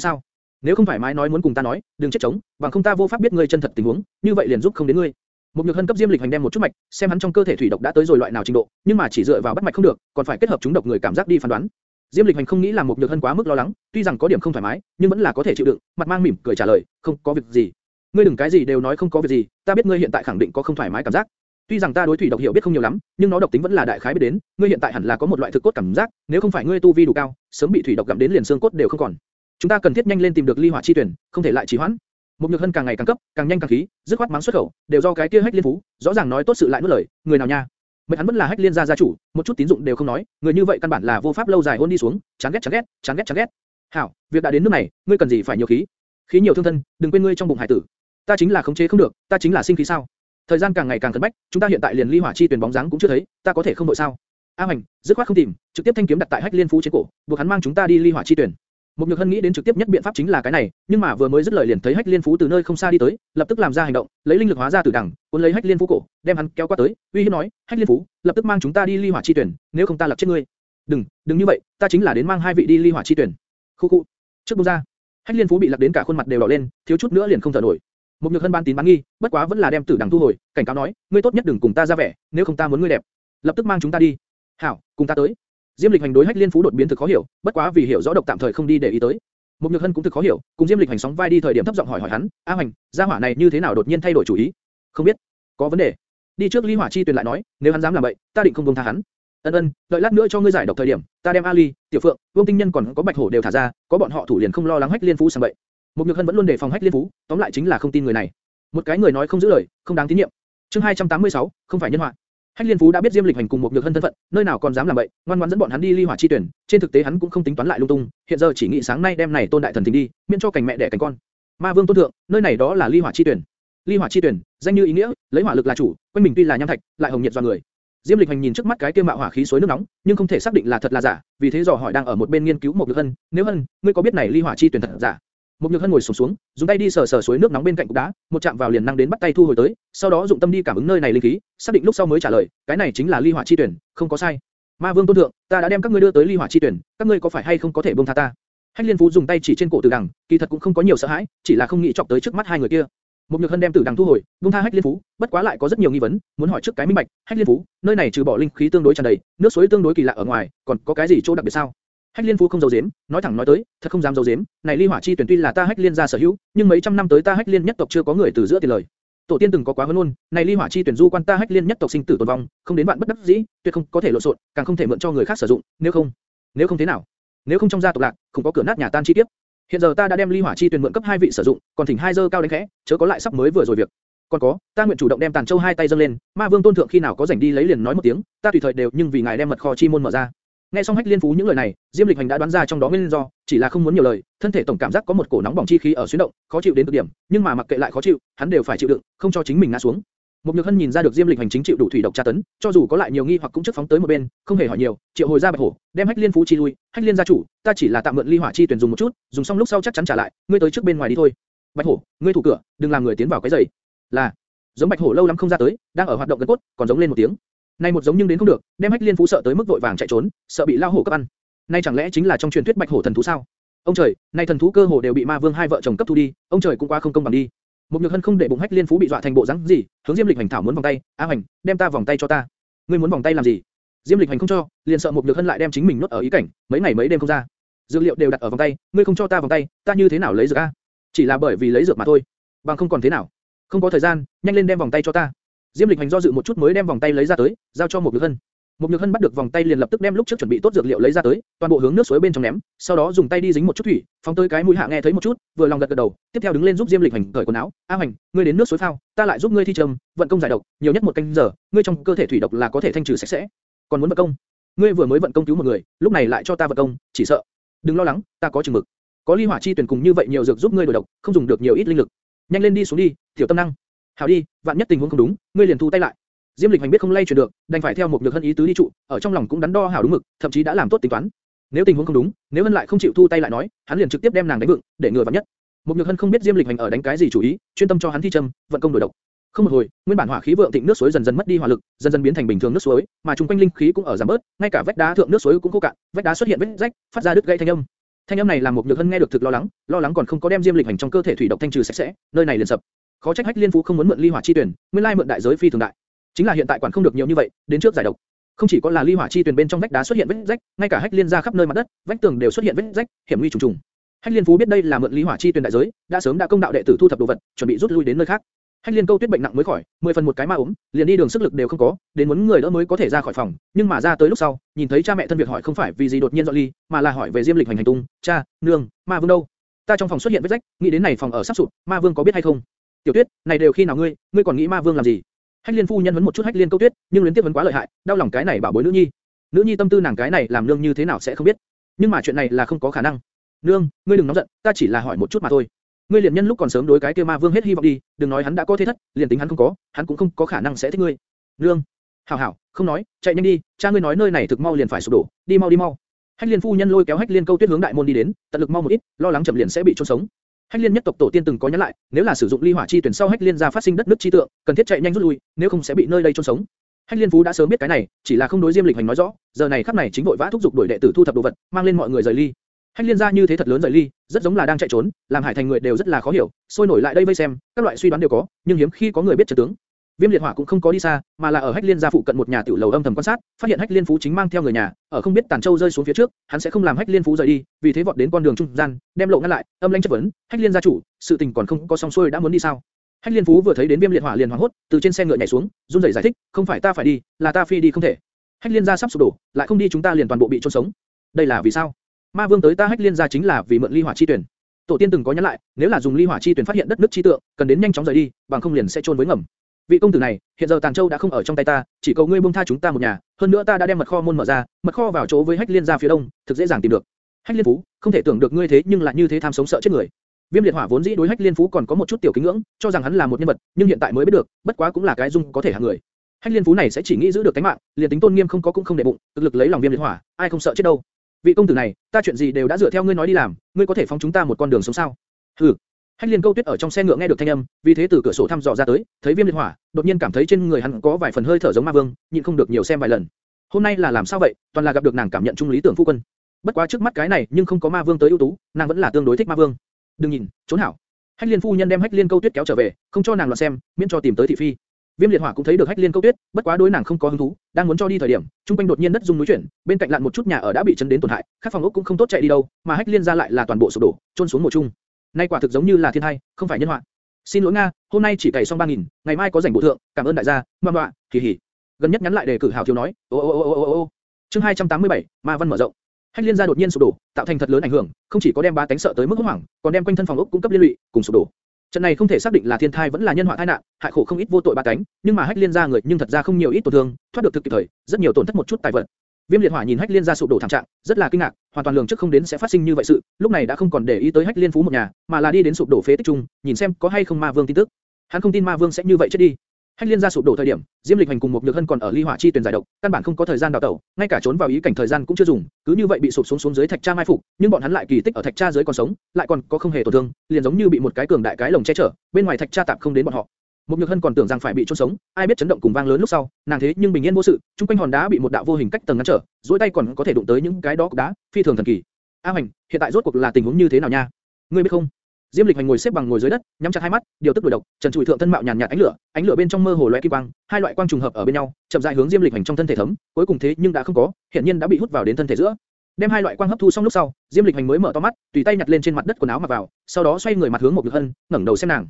sao? Nếu không thoải mái nói muốn cùng ta nói, đừng chết chống, bằng không ta vô pháp biết ngươi chân thật tình huống, như vậy liền giúp không đến ngươi. Một nhược hân cấp Diêm Lịch Hành đem một chút mạch, xem hắn trong cơ thể thủy độc đã tới rồi loại nào trình độ, nhưng mà chỉ dựa vào bắt mạch không được, còn phải kết hợp chúng độc người cảm giác đi phán đoán. Diêm Lịch Hành không nghĩ là một nhược hân quá mức lo lắng, tuy rằng có điểm không thoải mái, nhưng vẫn là có thể chịu đựng, mặt mang mỉm cười trả lời, không có việc gì. Ngươi đừng cái gì đều nói không có việc gì, ta biết ngươi hiện tại khẳng định có không thoải mái cảm giác. Tuy rằng ta đối thủy độc hiểu biết không nhiều lắm, nhưng nó độc tính vẫn là đại khái biết đến, ngươi hiện tại hẳn là có một loại thực cốt cảm giác, nếu không phải ngươi tu vi đủ cao, sớm bị thủy độc gặm đến liền xương cốt đều không còn. Chúng ta cần thiết nhanh lên tìm được ly hỏa chi tuyển, không thể lại trì hoãn. Một nhược hân càng ngày càng cấp, càng nhanh càng khí, dứt khoát mắng xuất khẩu, đều do cái kia hách liên phú, rõ ràng nói tốt sự lại nuốt lời, người nào nha? mệt hắn vẫn là hách liên gia gia chủ, một chút tín dụng đều không nói, người như vậy căn bản là vô pháp lâu dài hôn đi xuống, chán ghét chán ghét, chán ghét chán ghét. Hảo, việc đã đến nước này, ngươi cần gì phải nhiều khí? Khí nhiều thương thân, đừng quên ngươi trong bụng hải tử. Ta chính là khống chế không được, ta chính là sinh khí sao? Thời gian càng ngày càng khẩn bách, chúng ta hiện tại liền ly hỏa chi tuyển bóng dáng cũng chưa thấy, ta có thể không đội sao? A Hoành, dứt khoát không tìm, trực tiếp thanh kiếm đặt tại Hách Liên Phú trên cổ, buộc hắn mang chúng ta đi ly hỏa chi tuyển. Mục Nhược Hân nghĩ đến trực tiếp nhất biện pháp chính là cái này, nhưng mà vừa mới dứt lời liền thấy Hách Liên Phú từ nơi không xa đi tới, lập tức làm ra hành động, lấy linh lực hóa ra tử đằng, cuốn lấy Hách Liên Phú cổ, đem hắn kéo qua tới, uy hiếp nói, Hách Liên Phú, lập tức mang chúng ta đi ly hỏa chi tuyển, nếu không ta lập chết ngươi. Đừng, đừng như vậy, ta chính là đến mang hai vị đi ly hỏa chi tuyển. Khu khu, trước buông ra. Hách Liên Phú bị lật đến cả khuôn mặt đều đỏ lên, thiếu chút nữa liền không thở nổi. Một Nhược Hân ban tín bán nghi, bất quá vẫn là đem tử đằng thu hồi, cảnh cáo nói, ngươi tốt nhất đừng cùng ta ra vẻ, nếu không ta muốn ngươi đẹp. Lập tức mang chúng ta đi. Hảo, cùng ta tới. Diêm Lịch Hành đối Hách Liên Phú đột biến thực khó hiểu, bất quá vì hiểu rõ độc tạm thời không đi để ý tới. Một Nhược Hân cũng thực khó hiểu, cùng Diêm Lịch Hành sóng vai đi thời điểm thấp giọng hỏi hỏi hắn, A Hành, gia hỏa này như thế nào đột nhiên thay đổi chủ ý? Không biết, có vấn đề. Đi trước Ly Hỏa Chi Tuyền lại nói, nếu hắn dám làm vậy, ta định không buông tha hắn. Ân ân, đợi lát nữa cho ngươi giải độc thời điểm, ta đem Ali, Tiểu Phượng, Vương Tinh Nhân còn có Bạch Hổ đều thả ra, có bọn họ thủ liền không lo lắng Hách Liên Phú sang vậy. Một Nhược Hân vẫn luôn đề phòng Hách Liên Phú, tóm lại chính là không tin người này. Một cái người nói không giữ lời, không đáng tín nhiệm. Chương 286, không phải nhân họa. Hách Liên Phú đã biết Diêm Lịch Hành cùng một nhược hân thân phận, nơi nào còn dám làm vậy, ngoan ngoãn dẫn bọn hắn đi ly hỏa chi tuyển, trên thực tế hắn cũng không tính toán lại lung tung, hiện giờ chỉ nghĩ sáng nay đem này tôn đại thần thỉnh đi, miễn cho cảnh mẹ đẻ cảnh con. Ma Vương tôn thượng, nơi này đó là ly hỏa chi tuyển. Ly hỏa chi tuyển, danh như ý nghĩa, lấy hỏa lực là chủ, quanh mình tuy là nham thạch, lại hồng nhiệt do người. Diêm Lịch Hành nhìn trước mắt cái kia mạo hỏa khí suối nước nóng, nhưng không thể xác định là thật là giả, vì thế dò hỏi đang ở một bên nghiên cứu một nhược hân, nếu hân, ngươi có biết này ly hỏa chi tuyển thật giả? Một nhược hân ngồi sụp xuống, xuống, dùng tay đi sờ sờ suối nước nóng bên cạnh cục đá, một chạm vào liền năng đến bắt tay thu hồi tới, sau đó dụng tâm đi cảm ứng nơi này linh khí, xác định lúc sau mới trả lời, cái này chính là ly hỏa chi tuyển, không có sai. Ma vương tôn thượng, ta đã đem các ngươi đưa tới ly hỏa chi tuyển, các ngươi có phải hay không có thể buông tha ta? Hách liên phú dùng tay chỉ trên cổ tử đằng, kỳ thật cũng không có nhiều sợ hãi, chỉ là không nghĩ chọc tới trước mắt hai người kia. Một nhược hân đem tử đằng thu hồi, buông tha hách liên phú, bất quá lại có rất nhiều nghi vấn, muốn hỏi trước cái minh bạch. Hách liên phú, nơi này trừ bỏ linh khí tương đối tràn đầy, nước suối tương đối kỳ lạ ở ngoài, còn có cái gì chỗ đặc biệt sao? Hách Liên Phú không giấu giếm, nói thẳng nói tới, thật không dám giấu giếm, này ly hỏa chi tuyển tuy là ta Hách Liên gia sở hữu, nhưng mấy trăm năm tới ta Hách Liên nhất tộc chưa có người từ giữa tiền lời. Tổ tiên từng có quá huấn luôn, này ly hỏa chi tuyển du quan ta Hách Liên nhất tộc sinh tử tồn vong, không đến bạn bất đắc dĩ, tuyệt không có thể lộn xộn, càng không thể mượn cho người khác sử dụng, nếu không, nếu không thế nào? Nếu không trong gia tộc lạc, không có cửa nát nhà tan chi tiếp. Hiện giờ ta đã đem ly hỏa chi tuyển mượn cấp hai vị sử dụng, còn thỉnh hai dơ cao đánh khẽ, chớ có lại sắp mới vừa rồi việc. Còn có, ta nguyện chủ động đem tàn châu hai tay dâng lên, ma vương tôn thượng khi nào có rảnh đi lấy liền nói một tiếng, ta tùy thời đều nhưng vì ngài đem mật kho chi môn mở ra. Nghe xong Hách Liên Phú những lời này, Diêm Lịch Hành đã đoán ra trong đó nguyên do, chỉ là không muốn nhiều lời, thân thể tổng cảm giác có một cổ nóng bỏng chi khí ở xuyến động, khó chịu đến cực điểm, nhưng mà mặc kệ lại khó chịu, hắn đều phải chịu đựng, không cho chính mình ngã xuống. Một Nhược Hân nhìn ra được Diêm Lịch Hành chính chịu đủ thủy độc tra tấn, cho dù có lại nhiều nghi hoặc cũng trước phóng tới một bên, không hề hỏi nhiều, triệu hồi ra bạch hổ, đem Hách Liên Phú chi lui, Hách Liên gia chủ, ta chỉ là tạm mượn ly hỏa chi tuyển dùng một chút, dùng xong lúc sau chắc chắn trả lại, ngươi tới trước bên ngoài đi thôi. Bạch hổ, ngươi thủ cửa, đừng làm người tiến vào cái giày. Là, giống bạch hổ lâu lắm không ra tới, đang ở hoạt động gần cốt, còn giống lên một tiếng nay một giống nhưng đến không được, đem Hách Liên Phú sợ tới mức vội vàng chạy trốn, sợ bị lao hổ cấp ăn. Nay chẳng lẽ chính là trong truyền thuyết bạch hổ thần thú sao? Ông trời, nay thần thú cơ hồ đều bị ma vương hai vợ chồng cấp thu đi, ông trời cũng quá không công bằng đi. Một nhược hân không để bụng hách liên phú bị dọa thành bộ dáng gì, hướng Diêm Lịch Hành thảo muốn vòng tay, A Hành, đem ta vòng tay cho ta. Ngươi muốn vòng tay làm gì? Diêm Lịch Hành không cho, liền sợ một nhược hân lại đem chính mình nuốt ở ý cảnh, mấy ngày mấy đêm không ra. Dược liệu đều đặt ở vòng tay, ngươi không cho ta vòng tay, ta như thế nào lấy dược a? Chỉ là bởi vì lấy dược mà thôi, bằng không còn thế nào? Không có thời gian, nhanh lên đem vòng tay cho ta. Diêm Lịch Hành do dự một chút mới đem vòng tay lấy ra tới, giao cho một nhược hân. Một Nhược Hân bắt được vòng tay liền lập tức đem lúc trước chuẩn bị tốt dược liệu lấy ra tới, toàn bộ hướng nước suối bên trong ném, sau đó dùng tay đi dính một chút thủy, phóng tới cái mũi hạ nghe thấy một chút, vừa lòng gật gật đầu, tiếp theo đứng lên giúp Diêm Lịch Hành cởi quần áo. A Hành, ngươi đến nước suối phao, ta lại giúp ngươi thi trầm, vận công giải độc, nhiều nhất một canh giờ, ngươi trong cơ thể thủy độc là có thể thanh trừ sạch sẽ. Còn muốn vận công? Ngươi vừa mới vận công cứu một người, lúc này lại cho ta vận công, chỉ sợ. Đừng lo lắng, ta có chừng mực. Có ly hỏa chi tuyển cùng như vậy nhiều dược giúp ngươi đổi độc, không dùng được nhiều ít linh lực. Nhanh lên đi xuống đi, tiểu tâm năng. Hảo đi, vạn nhất tình huống không đúng, ngươi liền thu tay lại. Diêm Lịch Hành biết không lay chuyển được, đành phải theo một nhược hân ý tứ đi trụ, ở trong lòng cũng đắn đo hảo đúng mực, thậm chí đã làm tốt tính toán. Nếu tình huống không đúng, nếu hân lại không chịu thu tay lại nói, hắn liền trực tiếp đem nàng đánh vượng, để ngừa vạn nhất. Một nhược hân không biết Diêm Lịch Hành ở đánh cái gì chủ ý, chuyên tâm cho hắn thi châm, vận công đổi độc. Không một hồi, nguyên bản hỏa khí vượng thịnh nước suối dần dần mất đi hỏa lực, dần dần biến thành bình thường nước suối, mà trung quanh linh khí cũng ở giảm bớt, ngay cả vách đá thượng nước suối cũng khô cạn, vách đá xuất hiện vết rách, phát ra đứt gãy thanh âm. Thanh âm này làm một nhược hân nghe được thực lo lắng, lo lắng còn không có đem Diêm Lịch Hành trong cơ thể thủy độc thanh trừ sạch sẽ, nơi này liền sập. Khó trách Hách Liên Phú không muốn mượn ly hỏa chi tuyển, nguyên lai mượn đại giới phi thường đại. Chính là hiện tại quản không được nhiều như vậy, đến trước giải độc. Không chỉ có là ly hỏa chi tuyển bên trong vách đá xuất hiện vết rách, ngay cả hách liên ra khắp nơi mặt đất, vách tường đều xuất hiện vết rách, hiểm nguy trùng trùng. Hách liên phú biết đây là mượn ly hỏa chi tuyển đại giới, đã sớm đã công đạo đệ tử thu thập đồ vật, chuẩn bị rút lui đến nơi khác. Hách liên câu tuyết bệnh nặng mới khỏi, mười phần một cái ma ốm, liền đi đường sức lực đều không có, đến muốn người đỡ mới có thể ra khỏi phòng, nhưng mà ra tới lúc sau, nhìn thấy cha mẹ thân việc hỏi không phải vì gì đột nhiên dọn ly, mà là hỏi về diêm lịch hành hành tung, cha, nương, ma vương đâu? Ta trong phòng xuất hiện vết rách, nghĩ đến này phòng ở sắp sụp, ma vương có biết hay không? Tiểu tuyết, này đều khi nào ngươi, ngươi còn nghĩ ma vương làm gì? Hách Liên phu nhân vấn một chút Hách Liên Câu Tuyết, nhưng Luyến tiếp vấn quá lợi hại, đau lòng cái này bảo bối nữ nhi. Nữ nhi tâm tư nàng cái này làm nương như thế nào sẽ không biết. Nhưng mà chuyện này là không có khả năng. Nương, ngươi đừng nóng giận, ta chỉ là hỏi một chút mà thôi. Ngươi liền nhân lúc còn sớm đối cái kia ma vương hết hy vọng đi, đừng nói hắn đã có thế thất, liền tính hắn không có, hắn cũng không có khả năng sẽ thích ngươi. Nương, hảo hảo, không nói, chạy nhanh đi, cha ngươi nói nơi này thực mau liền phải sụp đổ, đi mau đi mau. Hách Liên phu nhân lôi kéo Hách Liên Câu Tuyết hướng đại môn đi đến, tận lực mau một ít, lo lắng chậm liền sẽ bị chôn sống. Hách Liên nhất tộc tổ tiên từng có nhắn lại, nếu là sử dụng ly hỏa chi tuyển sau Hách Liên gia phát sinh đất nước chi tượng, cần thiết chạy nhanh rút lui, nếu không sẽ bị nơi đây chôn sống. Hách Liên Phú đã sớm biết cái này, chỉ là không đối Diêm Lịch Hành nói rõ, giờ này khắc này chính vội vã thúc giục đuổi đệ tử thu thập đồ vật, mang lên mọi người rời ly. Hách Liên gia như thế thật lớn rời ly, rất giống là đang chạy trốn, làm Hải Thành người đều rất là khó hiểu, sôi nổi lại đây vây xem, các loại suy đoán đều có, nhưng hiếm khi có người biết trận tướng. Viêm liệt hỏa cũng không có đi xa, mà là ở Hách Liên gia phụ cận một nhà tiểu lầu âm thầm quan sát, phát hiện Hách Liên Phú chính mang theo người nhà, ở không biết Tàn Châu rơi xuống phía trước, hắn sẽ không làm Hách Liên Phú rời đi, vì thế vọt đến con đường trung gian, đem lộ ngăn lại, âm lãnh chất vấn, Hách Liên gia chủ, sự tình còn không có xong xuôi đã muốn đi sao? Hách Liên Phú vừa thấy đến Viêm liệt hỏa liền hoảng hốt, từ trên xe ngựa nhảy xuống, run rẩy giải thích, không phải ta phải đi, là ta phi đi không thể. Hách Liên gia sắp sụp đổ, lại không đi chúng ta liền toàn bộ bị chôn sống. Đây là vì sao? Ma Vương tới ta Hách Liên gia chính là vì mượn ly hỏa chi tuyển. Tổ tiên từng có nhắn lại, nếu là dùng ly hỏa chi tuyển phát hiện đất nước chi tượng, cần đến nhanh chóng rời đi, bằng không liền sẽ chôn với ngầm. Vị công tử này, hiện giờ Tàn Châu đã không ở trong tay ta, chỉ cầu ngươi buông tha chúng ta một nhà, hơn nữa ta đã đem mật kho môn mở ra, mật kho vào chỗ với Hách Liên gia phía đông, thực dễ dàng tìm được. Hách Liên Phú, không thể tưởng được ngươi thế nhưng lại như thế tham sống sợ chết người. Viêm liệt hỏa vốn dĩ đối Hách Liên Phú còn có một chút tiểu kính ngưỡng, cho rằng hắn là một nhân vật, nhưng hiện tại mới biết được, bất quá cũng là cái dung có thể hạ người. Hách Liên Phú này sẽ chỉ nghĩ giữ được tính mạng, liền tính tôn nghiêm không có cũng không để bụng, cực lực lấy lòng Viêm liệt hỏa, ai không sợ chết đâu. Vị công tử này, ta chuyện gì đều đã dựa theo ngươi nói đi làm, ngươi có thể phóng chúng ta một con đường sống sao? Hừ. Hách Liên Câu Tuyết ở trong xe ngựa nghe được thanh âm, vì thế từ cửa sổ thăm dò ra tới, thấy Viêm liệt hỏa, đột nhiên cảm thấy trên người hắn có vài phần hơi thở giống ma vương, nhịn không được nhiều xem vài lần. Hôm nay là làm sao vậy? Toàn là gặp được nàng cảm nhận trung lý tưởng phu quân. Bất quá trước mắt cái này, nhưng không có ma vương tới ưu tú, nàng vẫn là tương đối thích ma vương. Đừng nhìn, trốn hảo. Hách Liên phu nhân đem Hách Liên Câu Tuyết kéo trở về, không cho nàng loạn xem, miễn cho tìm tới thị phi. Viêm liệt hỏa cũng thấy được Hách Liên Câu Tuyết, bất quá đối nàng không có hứng thú, đang muốn cho đi thời điểm, trung quanh đột nhiên đất rung núi chuyển, bên cạnh lặn một chút nhà ở đã bị chấn đến tổn hại, các phòng ốc cũng không tốt chạy đi đâu, mà Hách Liên ra lại là toàn bộ sụp đổ, trôn xuống một chung. Nay quả thực giống như là thiên tai, không phải nhân họa. Xin lỗi nga, hôm nay chỉ cày xong 3000, ngày mai có rảnh bổ thượng, cảm ơn đại gia, ngoan ngoạ, kỳ hỉ. Gần nhất nhắn lại đề cử hảo thiếu nói, ô ô ô ô ô ô. Chương 287, Ma Văn mở rộng. Hách Liên gia đột nhiên sụp đổ, tạo thành thật lớn ảnh hưởng, không chỉ có đem ba tánh sợ tới mức hoảng, còn đem quanh thân phòng ốc cung cấp liên lụy, cùng sụp đổ. Trận này không thể xác định là thiên tai vẫn là nhân họa tai nạn, hại khổ không ít vô tội ba cánh, nhưng mà Hách Liên gia người nhưng thật ra không nhiều ít tổn thương, thoát được thực kịp thời, rất nhiều tổn thất một chút tài vật. Viêm liệt hỏa nhìn Hách Liên gia sụp đổ thảm trạng, rất là kinh ngạc, hoàn toàn lường trước không đến sẽ phát sinh như vậy sự, lúc này đã không còn để ý tới Hách Liên phú một nhà, mà là đi đến sụp đổ phế tích trung, nhìn xem có hay không ma vương tin tức. Hắn không tin ma vương sẽ như vậy chết đi. Hách Liên gia sụp đổ thời điểm, Diêm Lịch Hành cùng một Nhược Hân còn ở ly hỏa chi tuyển giải độc, căn bản không có thời gian đào tẩu, ngay cả trốn vào ý cảnh thời gian cũng chưa dùng, cứ như vậy bị sụp xuống xuống dưới thạch tra mai phục, nhưng bọn hắn lại kỳ tích ở thạch tra dưới còn sống, lại còn có không hề tổn thương, liền giống như bị một cái cường đại cái lồng che chở, bên ngoài thạch tra tạm không đến bọn họ. Một Nhược Hân còn tưởng rằng phải bị chôn sống, ai biết chấn động cùng vang lớn lúc sau, nàng thế nhưng bình yên vô sự, trung quanh hòn đá bị một đạo vô hình cách tầng ngăn trở, duỗi tay còn có thể đụng tới những cái đó cục đá, phi thường thần kỳ. A Hành, hiện tại rốt cuộc là tình huống như thế nào nha? Ngươi biết không? Diêm Lịch Hành ngồi xếp bằng ngồi dưới đất, nhắm chặt hai mắt, điều tức đuổi độc, trần trụi thượng thân mạo nhàn nhạt ánh lửa, ánh lửa bên trong mơ hồ lóe kim quang, hai loại quang trùng hợp ở bên nhau, chậm rãi hướng Diêm Lịch Hành trong thân thể thấm, cuối cùng thế nhưng đã không có, hiện nhiên đã bị hút vào đến thân thể giữa. Đem hai loại quang hấp thu xong lúc sau, Diêm Lịch Hành mới mở to mắt, tùy tay nhặt lên trên mặt đất quần áo mặc vào, sau đó xoay người mặt hướng một Nhược Hân, ngẩng đầu xem nàng.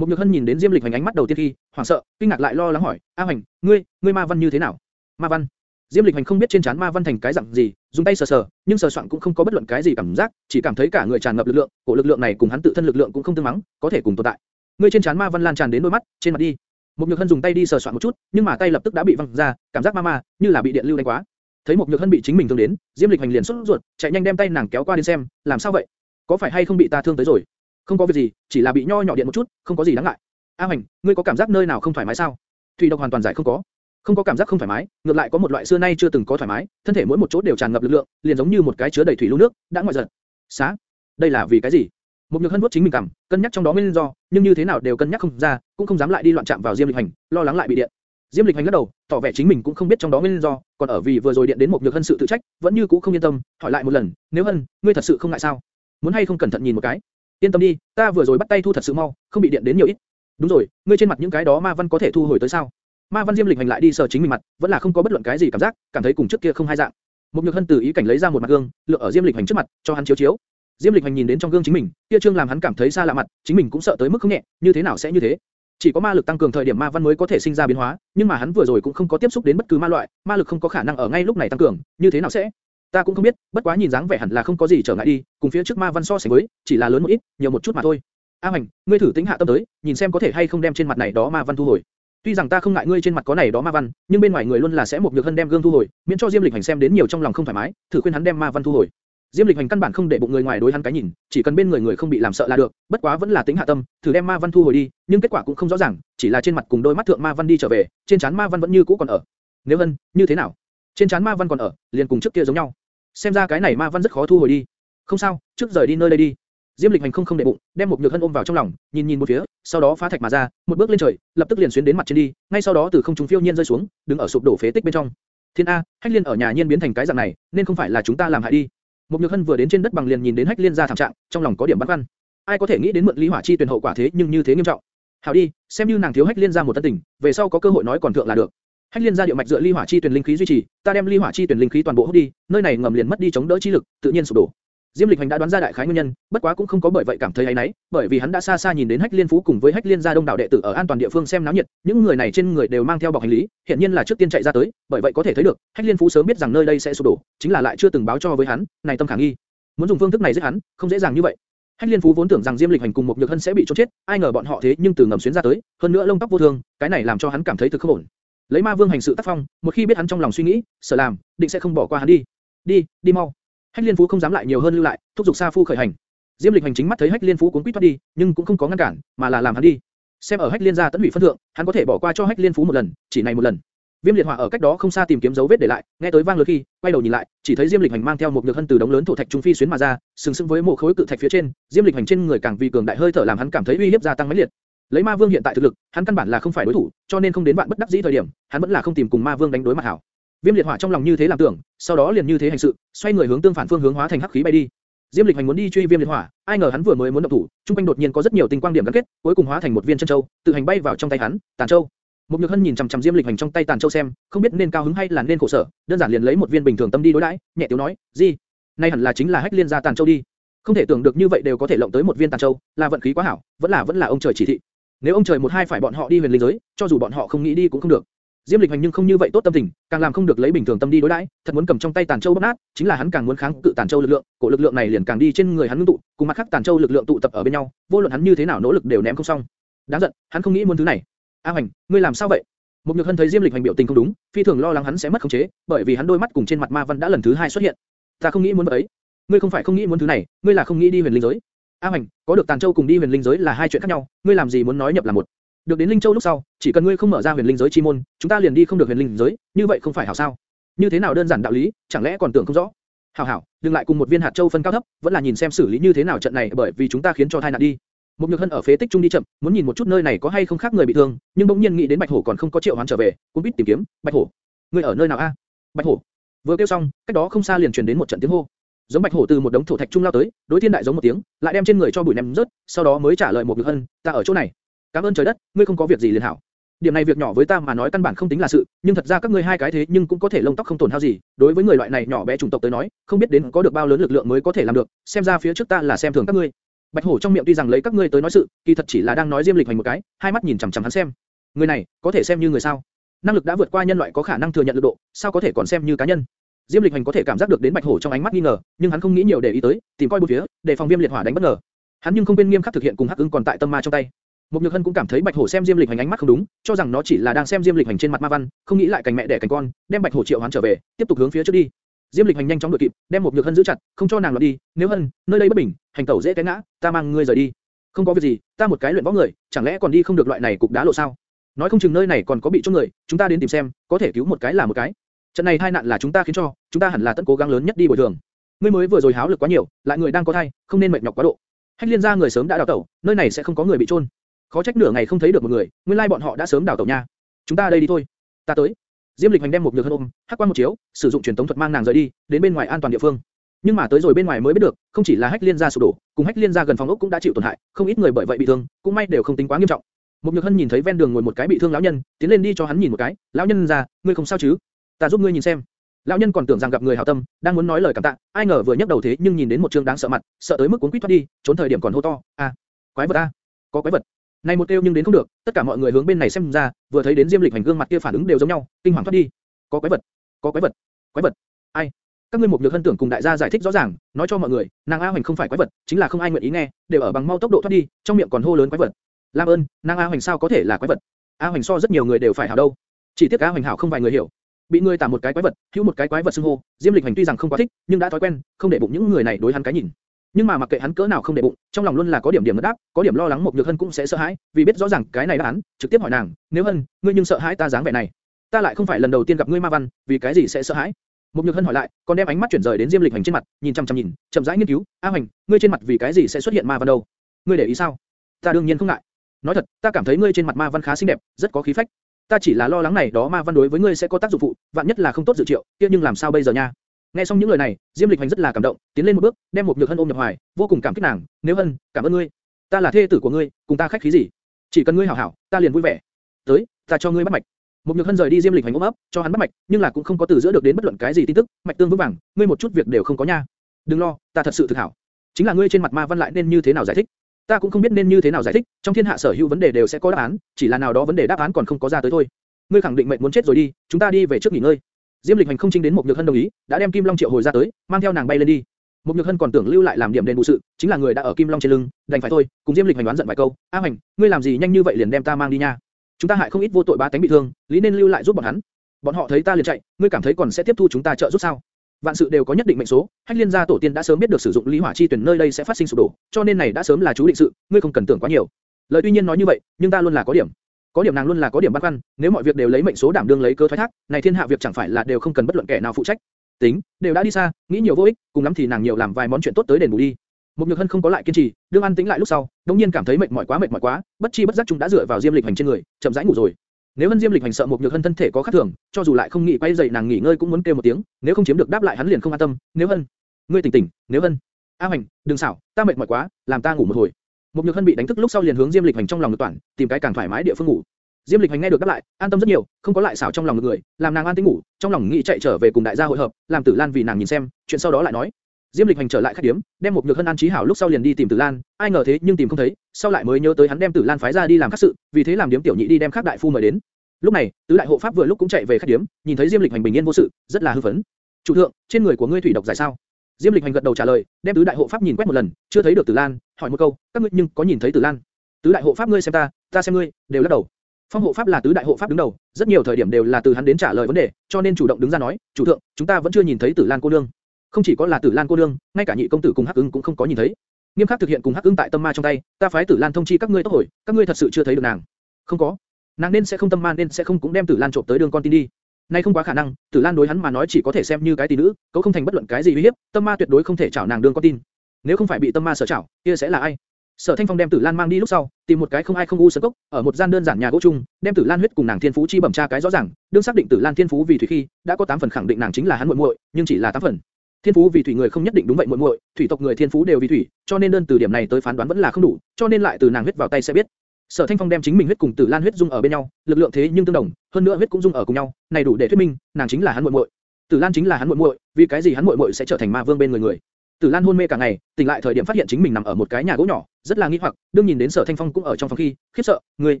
Một Nhược Hân nhìn đến Diêm Lịch Hành ánh mắt đầu tiên khi, hoảng sợ, kinh ngạc lại lo lắng hỏi, A Hành, ngươi, ngươi ma văn như thế nào? Ma văn. Diêm Lịch Hành không biết trên trán ma văn thành cái dạng gì, dùng tay sờ sờ, nhưng sờ soạn cũng không có bất luận cái gì cảm giác, chỉ cảm thấy cả người tràn ngập lực lượng, cổ lực lượng này cùng hắn tự thân lực lượng cũng không tương mắng, có thể cùng tồn tại. Ngươi trên trán ma văn lan tràn đến đôi mắt, trên mặt đi. Một Nhược Hân dùng tay đi sờ soạn một chút, nhưng mà tay lập tức đã bị văng ra, cảm giác ma ma, như là bị điện lưu đánh quá. Thấy một Nhược Hân bị chính mình thương đến, Diêm Lịch Hành liền sốt ruột, chạy nhanh đem tay nàng kéo qua đi xem, làm sao vậy? Có phải hay không bị ta thương tới rồi? Không có việc gì, chỉ là bị nho nhỏ điện một chút, không có gì đáng ngại. A Hành, ngươi có cảm giác nơi nào không thoải mái sao? Thủy độc hoàn toàn giải không có. Không có cảm giác không thoải mái, ngược lại có một loại xưa nay chưa từng có thoải mái, thân thể mỗi một chỗ đều tràn ngập lực lượng, liền giống như một cái chứa đầy thủy lưu nước, đã ngoại giật. Xá, đây là vì cái gì? Một nhược hân vuốt chính mình cảm, cân nhắc trong đó nguyên do, nhưng như thế nào đều cân nhắc không ra, cũng không dám lại đi loạn chạm vào Diêm Lịch Hành, lo lắng lại bị điện. Diêm Lịch Hành lắc đầu, tỏ vẻ chính mình cũng không biết trong đó nguyên do, còn ở vì vừa rồi điện đến một nhược hân sự tự trách, vẫn như cũ không yên tâm, hỏi lại một lần, nếu hân, ngươi thật sự không ngại sao? Muốn hay không cẩn thận nhìn một cái? Yên tâm đi, ta vừa rồi bắt tay thu thật sự mau, không bị điện đến nhiều ít. Đúng rồi, ngươi trên mặt những cái đó ma văn có thể thu hồi tới sao? Ma Văn Diêm Lịch hành lại đi sờ chính mình mặt, vẫn là không có bất luận cái gì cảm giác, cảm thấy cùng trước kia không hai dạng. Một Nhược Hân từ ý cảnh lấy ra một mặt gương, lựa ở Diêm Lịch hành trước mặt, cho hắn chiếu chiếu. Diêm Lịch hành nhìn đến trong gương chính mình, kia trương làm hắn cảm thấy xa lạ mặt, chính mình cũng sợ tới mức không nhẹ, như thế nào sẽ như thế? Chỉ có ma lực tăng cường thời điểm ma văn mới có thể sinh ra biến hóa, nhưng mà hắn vừa rồi cũng không có tiếp xúc đến bất cứ ma loại, ma lực không có khả năng ở ngay lúc này tăng cường, như thế nào sẽ? Ta cũng không biết, bất quá nhìn dáng vẻ hẳn là không có gì trở ngại đi, cùng phía trước ma văn so sánh với, chỉ là lớn một ít, nhiều một chút mà thôi. A Hành, ngươi thử tính hạ tâm tới, nhìn xem có thể hay không đem trên mặt này đó ma văn thu hồi. Tuy rằng ta không ngại ngươi trên mặt có này đó ma văn, nhưng bên ngoài người luôn là sẽ một nhược hân đem gương thu hồi, miễn cho Diêm Lịch Hành xem đến nhiều trong lòng không thoải mái, thử khuyên hắn đem ma văn thu hồi. Diêm Lịch Hành căn bản không để bụng người ngoài đối hắn cái nhìn, chỉ cần bên người người không bị làm sợ là được, bất quá vẫn là tính hạ tâm, thử đem ma văn thu hồi đi, nhưng kết quả cũng không rõ ràng, chỉ là trên mặt cùng đôi mắt thượng ma văn đi trở về, trên trán ma văn vẫn như cũ còn ở. Nếu hân, như thế nào? Trên trán ma văn còn ở, liền cùng trước kia giống nhau. Xem ra cái này ma văn rất khó thu hồi đi. Không sao, trước rời đi nơi đây đi. Diêm Lịch Hành không không để bụng, đem một nhược hân ôm vào trong lòng, nhìn nhìn một phía, sau đó phá thạch mà ra, một bước lên trời, lập tức liền xuyên đến mặt trên đi, ngay sau đó từ không trung phiêu nhiên rơi xuống, đứng ở sụp đổ phế tích bên trong. Thiên A, Hách Liên ở nhà nhiên biến thành cái dạng này, nên không phải là chúng ta làm hại đi. Một nhược hân vừa đến trên đất bằng liền nhìn đến Hách Liên ra thảm trạng, trong lòng có điểm băn khoăn. Ai có thể nghĩ đến mượn Lý Hỏa Chi tuyển hậu quả thế nhưng như thế nghiêm trọng. Hảo đi, xem như nàng thiếu Hách Liên ra một tân tình, về sau có cơ hội nói còn thượng là được. Hách Liên ra địa mạch dựa Ly Hỏa Chi tuyển linh khí duy trì, ta đem Ly Hỏa Chi tuyển linh khí toàn bộ hút đi, nơi này ngầm liền mất đi chống đỡ chi lực, tự nhiên sụp đổ. Diêm Lịch Hành đã đoán ra đại khái nguyên nhân, bất quá cũng không có bởi vậy cảm thấy ấy nấy, bởi vì hắn đã xa xa nhìn đến Hách Liên Phú cùng với Hách Liên gia đông đảo đệ tử ở an toàn địa phương xem náo nhiệt, những người này trên người đều mang theo bọc hành lý, hiện nhiên là trước tiên chạy ra tới, bởi vậy có thể thấy được, Hách Liên Phú sớm biết rằng nơi đây sẽ sụp đổ, chính là lại chưa từng báo cho với hắn, này tâm khả nghi. Muốn dùng phương thức này giết hắn, không dễ dàng như vậy. Hách Liên Phú vốn tưởng rằng Diêm Lịch Hành cùng một Nhược Hân sẽ bị chôn chết, ai ngờ bọn họ thế nhưng từ ngầm xuyên ra tới, hơn nữa lông tóc vô thường, cái này làm cho hắn cảm thấy thực không ổn. Lấy Ma Vương hành sự tác phong, một khi biết hắn trong lòng suy nghĩ, sợ làm, định sẽ không bỏ qua hắn đi. Đi, đi mau. Hách Liên Phú không dám lại nhiều hơn lưu lại, thúc giục Sa Phu khởi hành. Diêm Lịch hành chính mắt thấy Hách Liên Phú cuốn quýt thoát đi, nhưng cũng không có ngăn cản, mà là làm hắn đi. Xem ở Hách Liên gia tấn hủy phân thượng, hắn có thể bỏ qua cho Hách Liên Phú một lần, chỉ này một lần. Viêm liệt hỏa ở cách đó không xa tìm kiếm dấu vết để lại, nghe tới vang lớn khi, quay đầu nhìn lại, chỉ thấy Diêm Lịch hành mang theo một nhược hân từ đống lớn thổ thạch trung phi xuyến mà ra, sừng sững với một khối cự thạch phía trên, Diêm Lịch hành trên người càng vì cường đại hơi thở làm hắn cảm thấy uy hiếp gia tăng mãnh liệt. Lấy Ma Vương hiện tại thực lực, hắn căn bản là không phải đối thủ, cho nên không đến bạn bất đắc dĩ thời điểm, hắn vẫn là không tìm cùng Ma Vương đánh đối mặt hảo. Viêm liệt hỏa trong lòng như thế làm tưởng, sau đó liền như thế hành sự, xoay người hướng tương phản phương hướng hóa thành hắc khí bay đi. Diêm Lịch Hành muốn đi truy Viêm liệt hỏa, ai ngờ hắn vừa mới muốn động thủ, trung quanh đột nhiên có rất nhiều tinh quang điểm gắn kết, cuối cùng hóa thành một viên chân châu, tự hành bay vào trong tay hắn, tàn châu. Một Nhược Hân nhìn chằm chằm Diêm Lịch Hành trong tay tàn châu xem, không biết nên cao hứng hay là nên khổ sở, đơn giản liền lấy một viên bình thường tâm đi đối đãi, nhẹ tiếng nói, "Gì? Nay hẳn là chính là Hách Liên gia tàn châu đi." Không thể tưởng được như vậy đều có thể lộng tới một viên tàn châu, là vận khí quá hảo, vẫn là vẫn là ông trời chỉ thị. Nếu ông trời một hai phải bọn họ đi huyền linh giới, cho dù bọn họ không nghĩ đi cũng không được. Diêm Lịch Hành nhưng không như vậy tốt tâm tình, càng làm không được lấy bình thường tâm đi đối đãi, thật muốn cầm trong tay tàn châu bóp nát, chính là hắn càng muốn kháng cự tàn châu lực lượng, cổ lực lượng này liền càng đi trên người hắn ngưng tụ, cùng mặt khác tàn châu lực lượng tụ tập ở bên nhau, vô luận hắn như thế nào nỗ lực đều ném không xong. Đáng giận, hắn không nghĩ muốn thứ này. A Hành, ngươi làm sao vậy? Một Nhược Hân thấy Diêm Lịch Hành biểu tình không đúng, phi thường lo lắng hắn sẽ mất khống chế, bởi vì hắn đôi mắt cùng trên mặt ma văn đã lần thứ hai xuất hiện. Ta không nghĩ muốn vậy ấy. Ngươi không phải không nghĩ muốn thứ này, ngươi là không nghĩ đi huyền linh giới. A Hành, có được tàn châu cùng đi huyền linh giới là hai chuyện khác nhau, ngươi làm gì muốn nói nhập là một? Được đến Linh Châu lúc sau, chỉ cần ngươi không mở ra huyền linh giới chi môn, chúng ta liền đi không được huyền linh giới, như vậy không phải hảo sao? Như thế nào đơn giản đạo lý, chẳng lẽ còn tưởng không rõ? Hảo hảo, đừng lại cùng một viên hạt châu phân cao thấp, vẫn là nhìn xem xử lý như thế nào trận này bởi vì chúng ta khiến cho tai nạn đi. Một nhược hân ở phế tích trung đi chậm, muốn nhìn một chút nơi này có hay không khác người bị thương, nhưng bỗng nhiên nghĩ đến Bạch Hổ còn không có triệu hoán trở về, cũng biết tìm kiếm. Bạch Hổ, ngươi ở nơi nào a? Bạch Hổ. Vừa kêu xong, cách đó không xa liền truyền đến một trận tiếng hô. Giống Bạch Hổ từ một đống thổ thạch trung lao tới, đối thiên đại giống một tiếng, lại đem trên người cho bụi ném rớt, sau đó mới trả lời một nhược hân, ta ở chỗ này cảm ơn trời đất, ngươi không có việc gì liền hảo. Điểm này việc nhỏ với ta mà nói căn bản không tính là sự, nhưng thật ra các ngươi hai cái thế nhưng cũng có thể lông tóc không tổn hao gì. Đối với người loại này nhỏ bé chủng tộc tới nói, không biết đến có được bao lớn lực lượng mới có thể làm được. Xem ra phía trước ta là xem thường các ngươi. Bạch hổ trong miệng tuy rằng lấy các ngươi tới nói sự, kỳ thật chỉ là đang nói diêm lịch hành một cái, hai mắt nhìn chằm chằm hắn xem. Người này có thể xem như người sao? Năng lực đã vượt qua nhân loại có khả năng thừa nhận lực độ, sao có thể còn xem như cá nhân? Diêm Lịch Hành có thể cảm giác được đến Bạch Hổ trong ánh mắt nghi ngờ, nhưng hắn không nghĩ nhiều để ý tới, tìm coi bốn phía, để phòng Viêm Liệt Hỏa đánh bất ngờ. Hắn nhưng không quên nghiêm khắc thực hiện cùng Hắc Ưng còn tại tâm ma trong tay. Một Nhược Hân cũng cảm thấy Bạch Hổ xem Diêm Lịch Hành ánh mắt không đúng, cho rằng nó chỉ là đang xem Diêm Lịch Hành trên mặt ma văn, không nghĩ lại cảnh mẹ đẻ cảnh con, đem Bạch Hổ triệu hoán trở về, tiếp tục hướng phía trước đi. Diêm Lịch Hành nhanh chóng đuổi kịp, đem một Nhược Hân giữ chặt, không cho nàng lọt đi. Nếu Hân, nơi đây bất bình, hành tẩu dễ té ngã, ta mang ngươi rời đi. Không có việc gì, ta một cái luyện võ người, chẳng lẽ còn đi không được loại này cục đá lộ sao? Nói không chừng nơi này còn có bị chôn người, chúng ta đến tìm xem, có thể cứu một cái là một cái. Trận này tai nạn là chúng ta khiến cho, chúng ta hẳn là tận cố gắng lớn nhất đi bồi thường. Ngươi mới vừa rồi háo lực quá nhiều, lại người đang có thai, không nên mệt nhọc quá độ. Hách Liên gia người sớm đã đào tẩu, nơi này sẽ không có người bị trôn. Khó trách nửa ngày không thấy được một người, nguyên lai bọn họ đã sớm đào tẩu nha. Chúng ta đây đi thôi. Ta tới. Diêm Lịch Hành đem một nhược hân ôm, hắc quan một chiếu, sử dụng truyền tống thuật mang nàng rời đi, đến bên ngoài an toàn địa phương. Nhưng mà tới rồi bên ngoài mới biết được, không chỉ là Hách Liên gia sụp đổ, cùng Hách Liên gia gần phòng ốc cũng đã chịu tổn hại, không ít người bởi vậy bị thương, cũng may đều không tính quá nghiêm trọng. Một nhược hân nhìn thấy ven đường ngồi một cái bị thương lão nhân, tiến lên đi cho hắn nhìn một cái, lão nhân già, ngươi không sao chứ? Ta giúp ngươi nhìn xem. Lão nhân còn tưởng rằng gặp người hảo tâm, đang muốn nói lời cảm tạ, ai ngờ vừa nhấc đầu thế nhưng nhìn đến một trương đáng sợ mặt, sợ tới mức cuốn quýt thoát đi, trốn thời điểm còn hô to, a, quái vật a, có quái vật. Này một kêu nhưng đến không được, tất cả mọi người hướng bên này xem ra, vừa thấy đến Diêm Lịch hành gương mặt kia phản ứng đều giống nhau, kinh hoàng thoát đi. Có quái vật, có quái vật, quái vật. Ai? Các ngươi một nhược hân tưởng cùng đại gia giải thích rõ ràng, nói cho mọi người, nàng A Hoành không phải quái vật, chính là không ai nguyện ý nghe, đều ở bằng mau tốc độ thoát đi, trong miệng còn hô lớn quái vật. Lam ơn, nàng A Hoành sao có thể là quái vật? A Hoành so rất nhiều người đều phải hảo đâu. Chỉ tiếc A Hoành hảo không vài người hiểu. Bị người tả một cái quái vật, hữu một cái quái vật xưng hô, Diêm Lịch Hành tuy rằng không quá thích, nhưng đã thói quen, không để bụng những người này đối hắn cái nhìn. Nhưng mà mặc kệ hắn cỡ nào không để bụng, trong lòng luôn là có điểm điểm ngất đáp, có điểm lo lắng một nhược hân cũng sẽ sợ hãi, vì biết rõ ràng cái này đáp án, trực tiếp hỏi nàng, nếu hân, ngươi nhưng sợ hãi ta dáng vẻ này, ta lại không phải lần đầu tiên gặp ngươi ma văn, vì cái gì sẽ sợ hãi? Một nhược hân hỏi lại, còn đem ánh mắt chuyển rời đến Diêm Lịch Hành trên mặt, nhìn chăm chăm nhìn, chậm rãi nghiên cứu, A Hành, ngươi trên mặt vì cái gì sẽ xuất hiện ma văn đâu? Ngươi để ý sao? Ta đương nhiên không ngại. Nói thật, ta cảm thấy ngươi trên mặt ma văn khá xinh đẹp, rất có khí phách. Ta chỉ là lo lắng này đó ma văn đối với ngươi sẽ có tác dụng phụ, vạn nhất là không tốt dự triệu, kia nhưng làm sao bây giờ nha? Nghe xong những lời này, Diêm Lịch Hành rất là cảm động, tiến lên một bước, đem một nhược hân ôm nhập hoài, vô cùng cảm kích nàng. Nếu hân, cảm ơn ngươi, ta là thê tử của ngươi, cùng ta khách khí gì? Chỉ cần ngươi hảo hảo, ta liền vui vẻ. Tới, ta cho ngươi bắt mạch. Một nhược hân rời đi Diêm Lịch Hành ôm ấp, cho hắn bắt mạch, nhưng là cũng không có từ giữa được đến bất luận cái gì tin tức, mạch tương vững vàng, ngươi một chút việc đều không có nha. Đừng lo, ta thật sự thực hảo. Chính là ngươi trên mặt ma văn lại nên như thế nào giải thích? Ta cũng không biết nên như thế nào giải thích, trong thiên hạ sở hữu vấn đề đều sẽ có đáp án, chỉ là nào đó vấn đề đáp án còn không có ra tới thôi. Ngươi khẳng định mệnh muốn chết rồi đi, chúng ta đi về trước nghỉ ngơi. Diêm Lịch Hành không chính đến một nhược hân đồng ý, đã đem Kim Long triệu hồi ra tới, mang theo nàng bay lên đi. Một nhược hân còn tưởng lưu lại làm điểm đền bù sự, chính là người đã ở Kim Long trên lưng, đành phải thôi. Cùng Diêm Lịch Hành đoán giận vài câu, A Hành, ngươi làm gì nhanh như vậy liền đem ta mang đi nha? Chúng ta hại không ít vô tội bá tánh bị thương, lý nên lưu lại giúp bọn hắn. Bọn họ thấy ta liền chạy, ngươi cảm thấy còn sẽ tiếp thu chúng ta trợ giúp sao? Vạn sự đều có nhất định mệnh số, Hách Liên gia tổ tiên đã sớm biết được sử dụng lý hỏa chi tuyển nơi đây sẽ phát sinh sụp đổ, cho nên này đã sớm là chú định sự, ngươi không cần tưởng quá nhiều. Lời tuy nhiên nói như vậy, nhưng ta luôn là có điểm. Có điểm nàng luôn là có điểm băn khoăn, nếu mọi việc đều lấy mệnh số đảm đương lấy cơ thoái thác, này thiên hạ việc chẳng phải là đều không cần bất luận kẻ nào phụ trách. Tính, đều đã đi xa, nghĩ nhiều vô ích, cùng lắm thì nàng nhiều làm vài món chuyện tốt tới đền bù đi. Một Nhược Hân không có lại kiên trì, đương an tĩnh lại lúc sau, đống nhiên cảm thấy mệt mỏi quá mệt mỏi quá, bất chi bất giác chúng đã dựa vào Diêm Lịch Hành trên người, chậm rãi ngủ rồi. Nếu Hân Diêm Lịch Hành sợ một Nhược Hân thân thể có khác thường, cho dù lại không nghĩ quay dậy nàng nghỉ ngơi cũng muốn kêu một tiếng, nếu không chiếm được đáp lại hắn liền không an tâm. Nếu Hân, ngươi tỉnh tỉnh, nếu Hân, A Hành, đừng xảo, ta mệt mỏi quá, làm ta ngủ một hồi. Một Nhược Hân bị đánh thức lúc sau liền hướng Diêm Lịch Hành trong lòng ngực toàn, tìm cái càng thoải mái địa phương ngủ. Diêm Lịch Hành nghe được đáp lại, an tâm rất nhiều, không có lại xảo trong lòng người, làm nàng an tĩnh ngủ, trong lòng nghĩ chạy trở về cùng đại gia hội hợp, làm Tử Lan vì nàng nhìn xem, chuyện sau đó lại nói. Diêm Lịch Hành trở lại khách điếm, đem một nhược hân an trí hảo lúc sau liền đi tìm Tử Lan, ai ngờ thế nhưng tìm không thấy, sau lại mới nhớ tới hắn đem Tử Lan phái ra đi làm các sự, vì thế làm điếm tiểu nhị đi đem các đại phu mời đến. Lúc này, tứ đại hộ pháp vừa lúc cũng chạy về khách điếm, nhìn thấy Diêm Lịch Hành bình yên vô sự, rất là hư phấn. Chủ thượng, trên người của ngươi thủy độc giải sao? Diêm Lịch Hành gật đầu trả lời, đem tứ đại hộ pháp nhìn quét một lần, chưa thấy được Tử Lan, hỏi một câu, các ngươi nhưng có nhìn thấy Tử Lan? Tứ đại hộ pháp ngươi xem ta, ta xem ngươi, đều lắc đầu. Phong hộ pháp là tứ đại hộ pháp đứng đầu, rất nhiều thời điểm đều là từ hắn đến trả lời vấn đề, cho nên chủ động đứng ra nói, chủ thượng, chúng ta vẫn chưa nhìn thấy Tử Lan cô nương. Không chỉ có là Tử Lan cô nương, ngay cả nhị công tử cùng Hắc Ưng cũng không có nhìn thấy. Nghiêm khắc thực hiện cùng Hắc Ưng tại tâm ma trong tay, ta phái Tử Lan thông chi các ngươi tốc hồi, các ngươi thật sự chưa thấy được nàng. Không có. Nàng nên sẽ không tâm ma nên sẽ không cũng đem Tử Lan trộm tới đường con tin đi. Nay không quá khả năng, Tử Lan đối hắn mà nói chỉ có thể xem như cái tỷ nữ, cấu không thành bất luận cái gì uy hiếp, tâm ma tuyệt đối không thể chảo nàng đường con tin. Nếu không phải bị tâm ma sở chảo, kia sẽ là ai? Sở Thanh Phong đem Tử Lan mang đi lúc sau, tìm một cái không ai không u sơn cốc, ở một gian đơn giản nhà gỗ chung, đem Tử Lan huyết cùng nàng thiên phú chi bẩm tra cái rõ ràng, đương xác định Tử Lan thiên phú vì thủy khi, đã có 8 phần khẳng định nàng chính là hắn muội muội, nhưng chỉ là 8 phần. Thiên phú vì thủy người không nhất định đúng vậy muội muội, thủy tộc người thiên phú đều vì thủy, cho nên đơn từ điểm này tới phán đoán vẫn là không đủ, cho nên lại từ nàng huyết vào tay sẽ biết. Sở Thanh Phong đem chính mình huyết cùng Tử Lan huyết dung ở bên nhau, lực lượng thế nhưng tương đồng, hơn nữa huyết cũng dung ở cùng nhau, này đủ để thuyết minh, nàng chính là hắn muội muội. Tử Lan chính là hắn muội muội, vì cái gì hắn muội muội sẽ trở thành ma vương bên người người? Tử Lan hôn mê cả ngày, tỉnh lại thời điểm phát hiện chính mình nằm ở một cái nhà gỗ nhỏ, rất là nghi hoặc, đương nhìn đến Sở Thanh Phong cũng ở trong phòng khi, khiếp sợ, ngươi,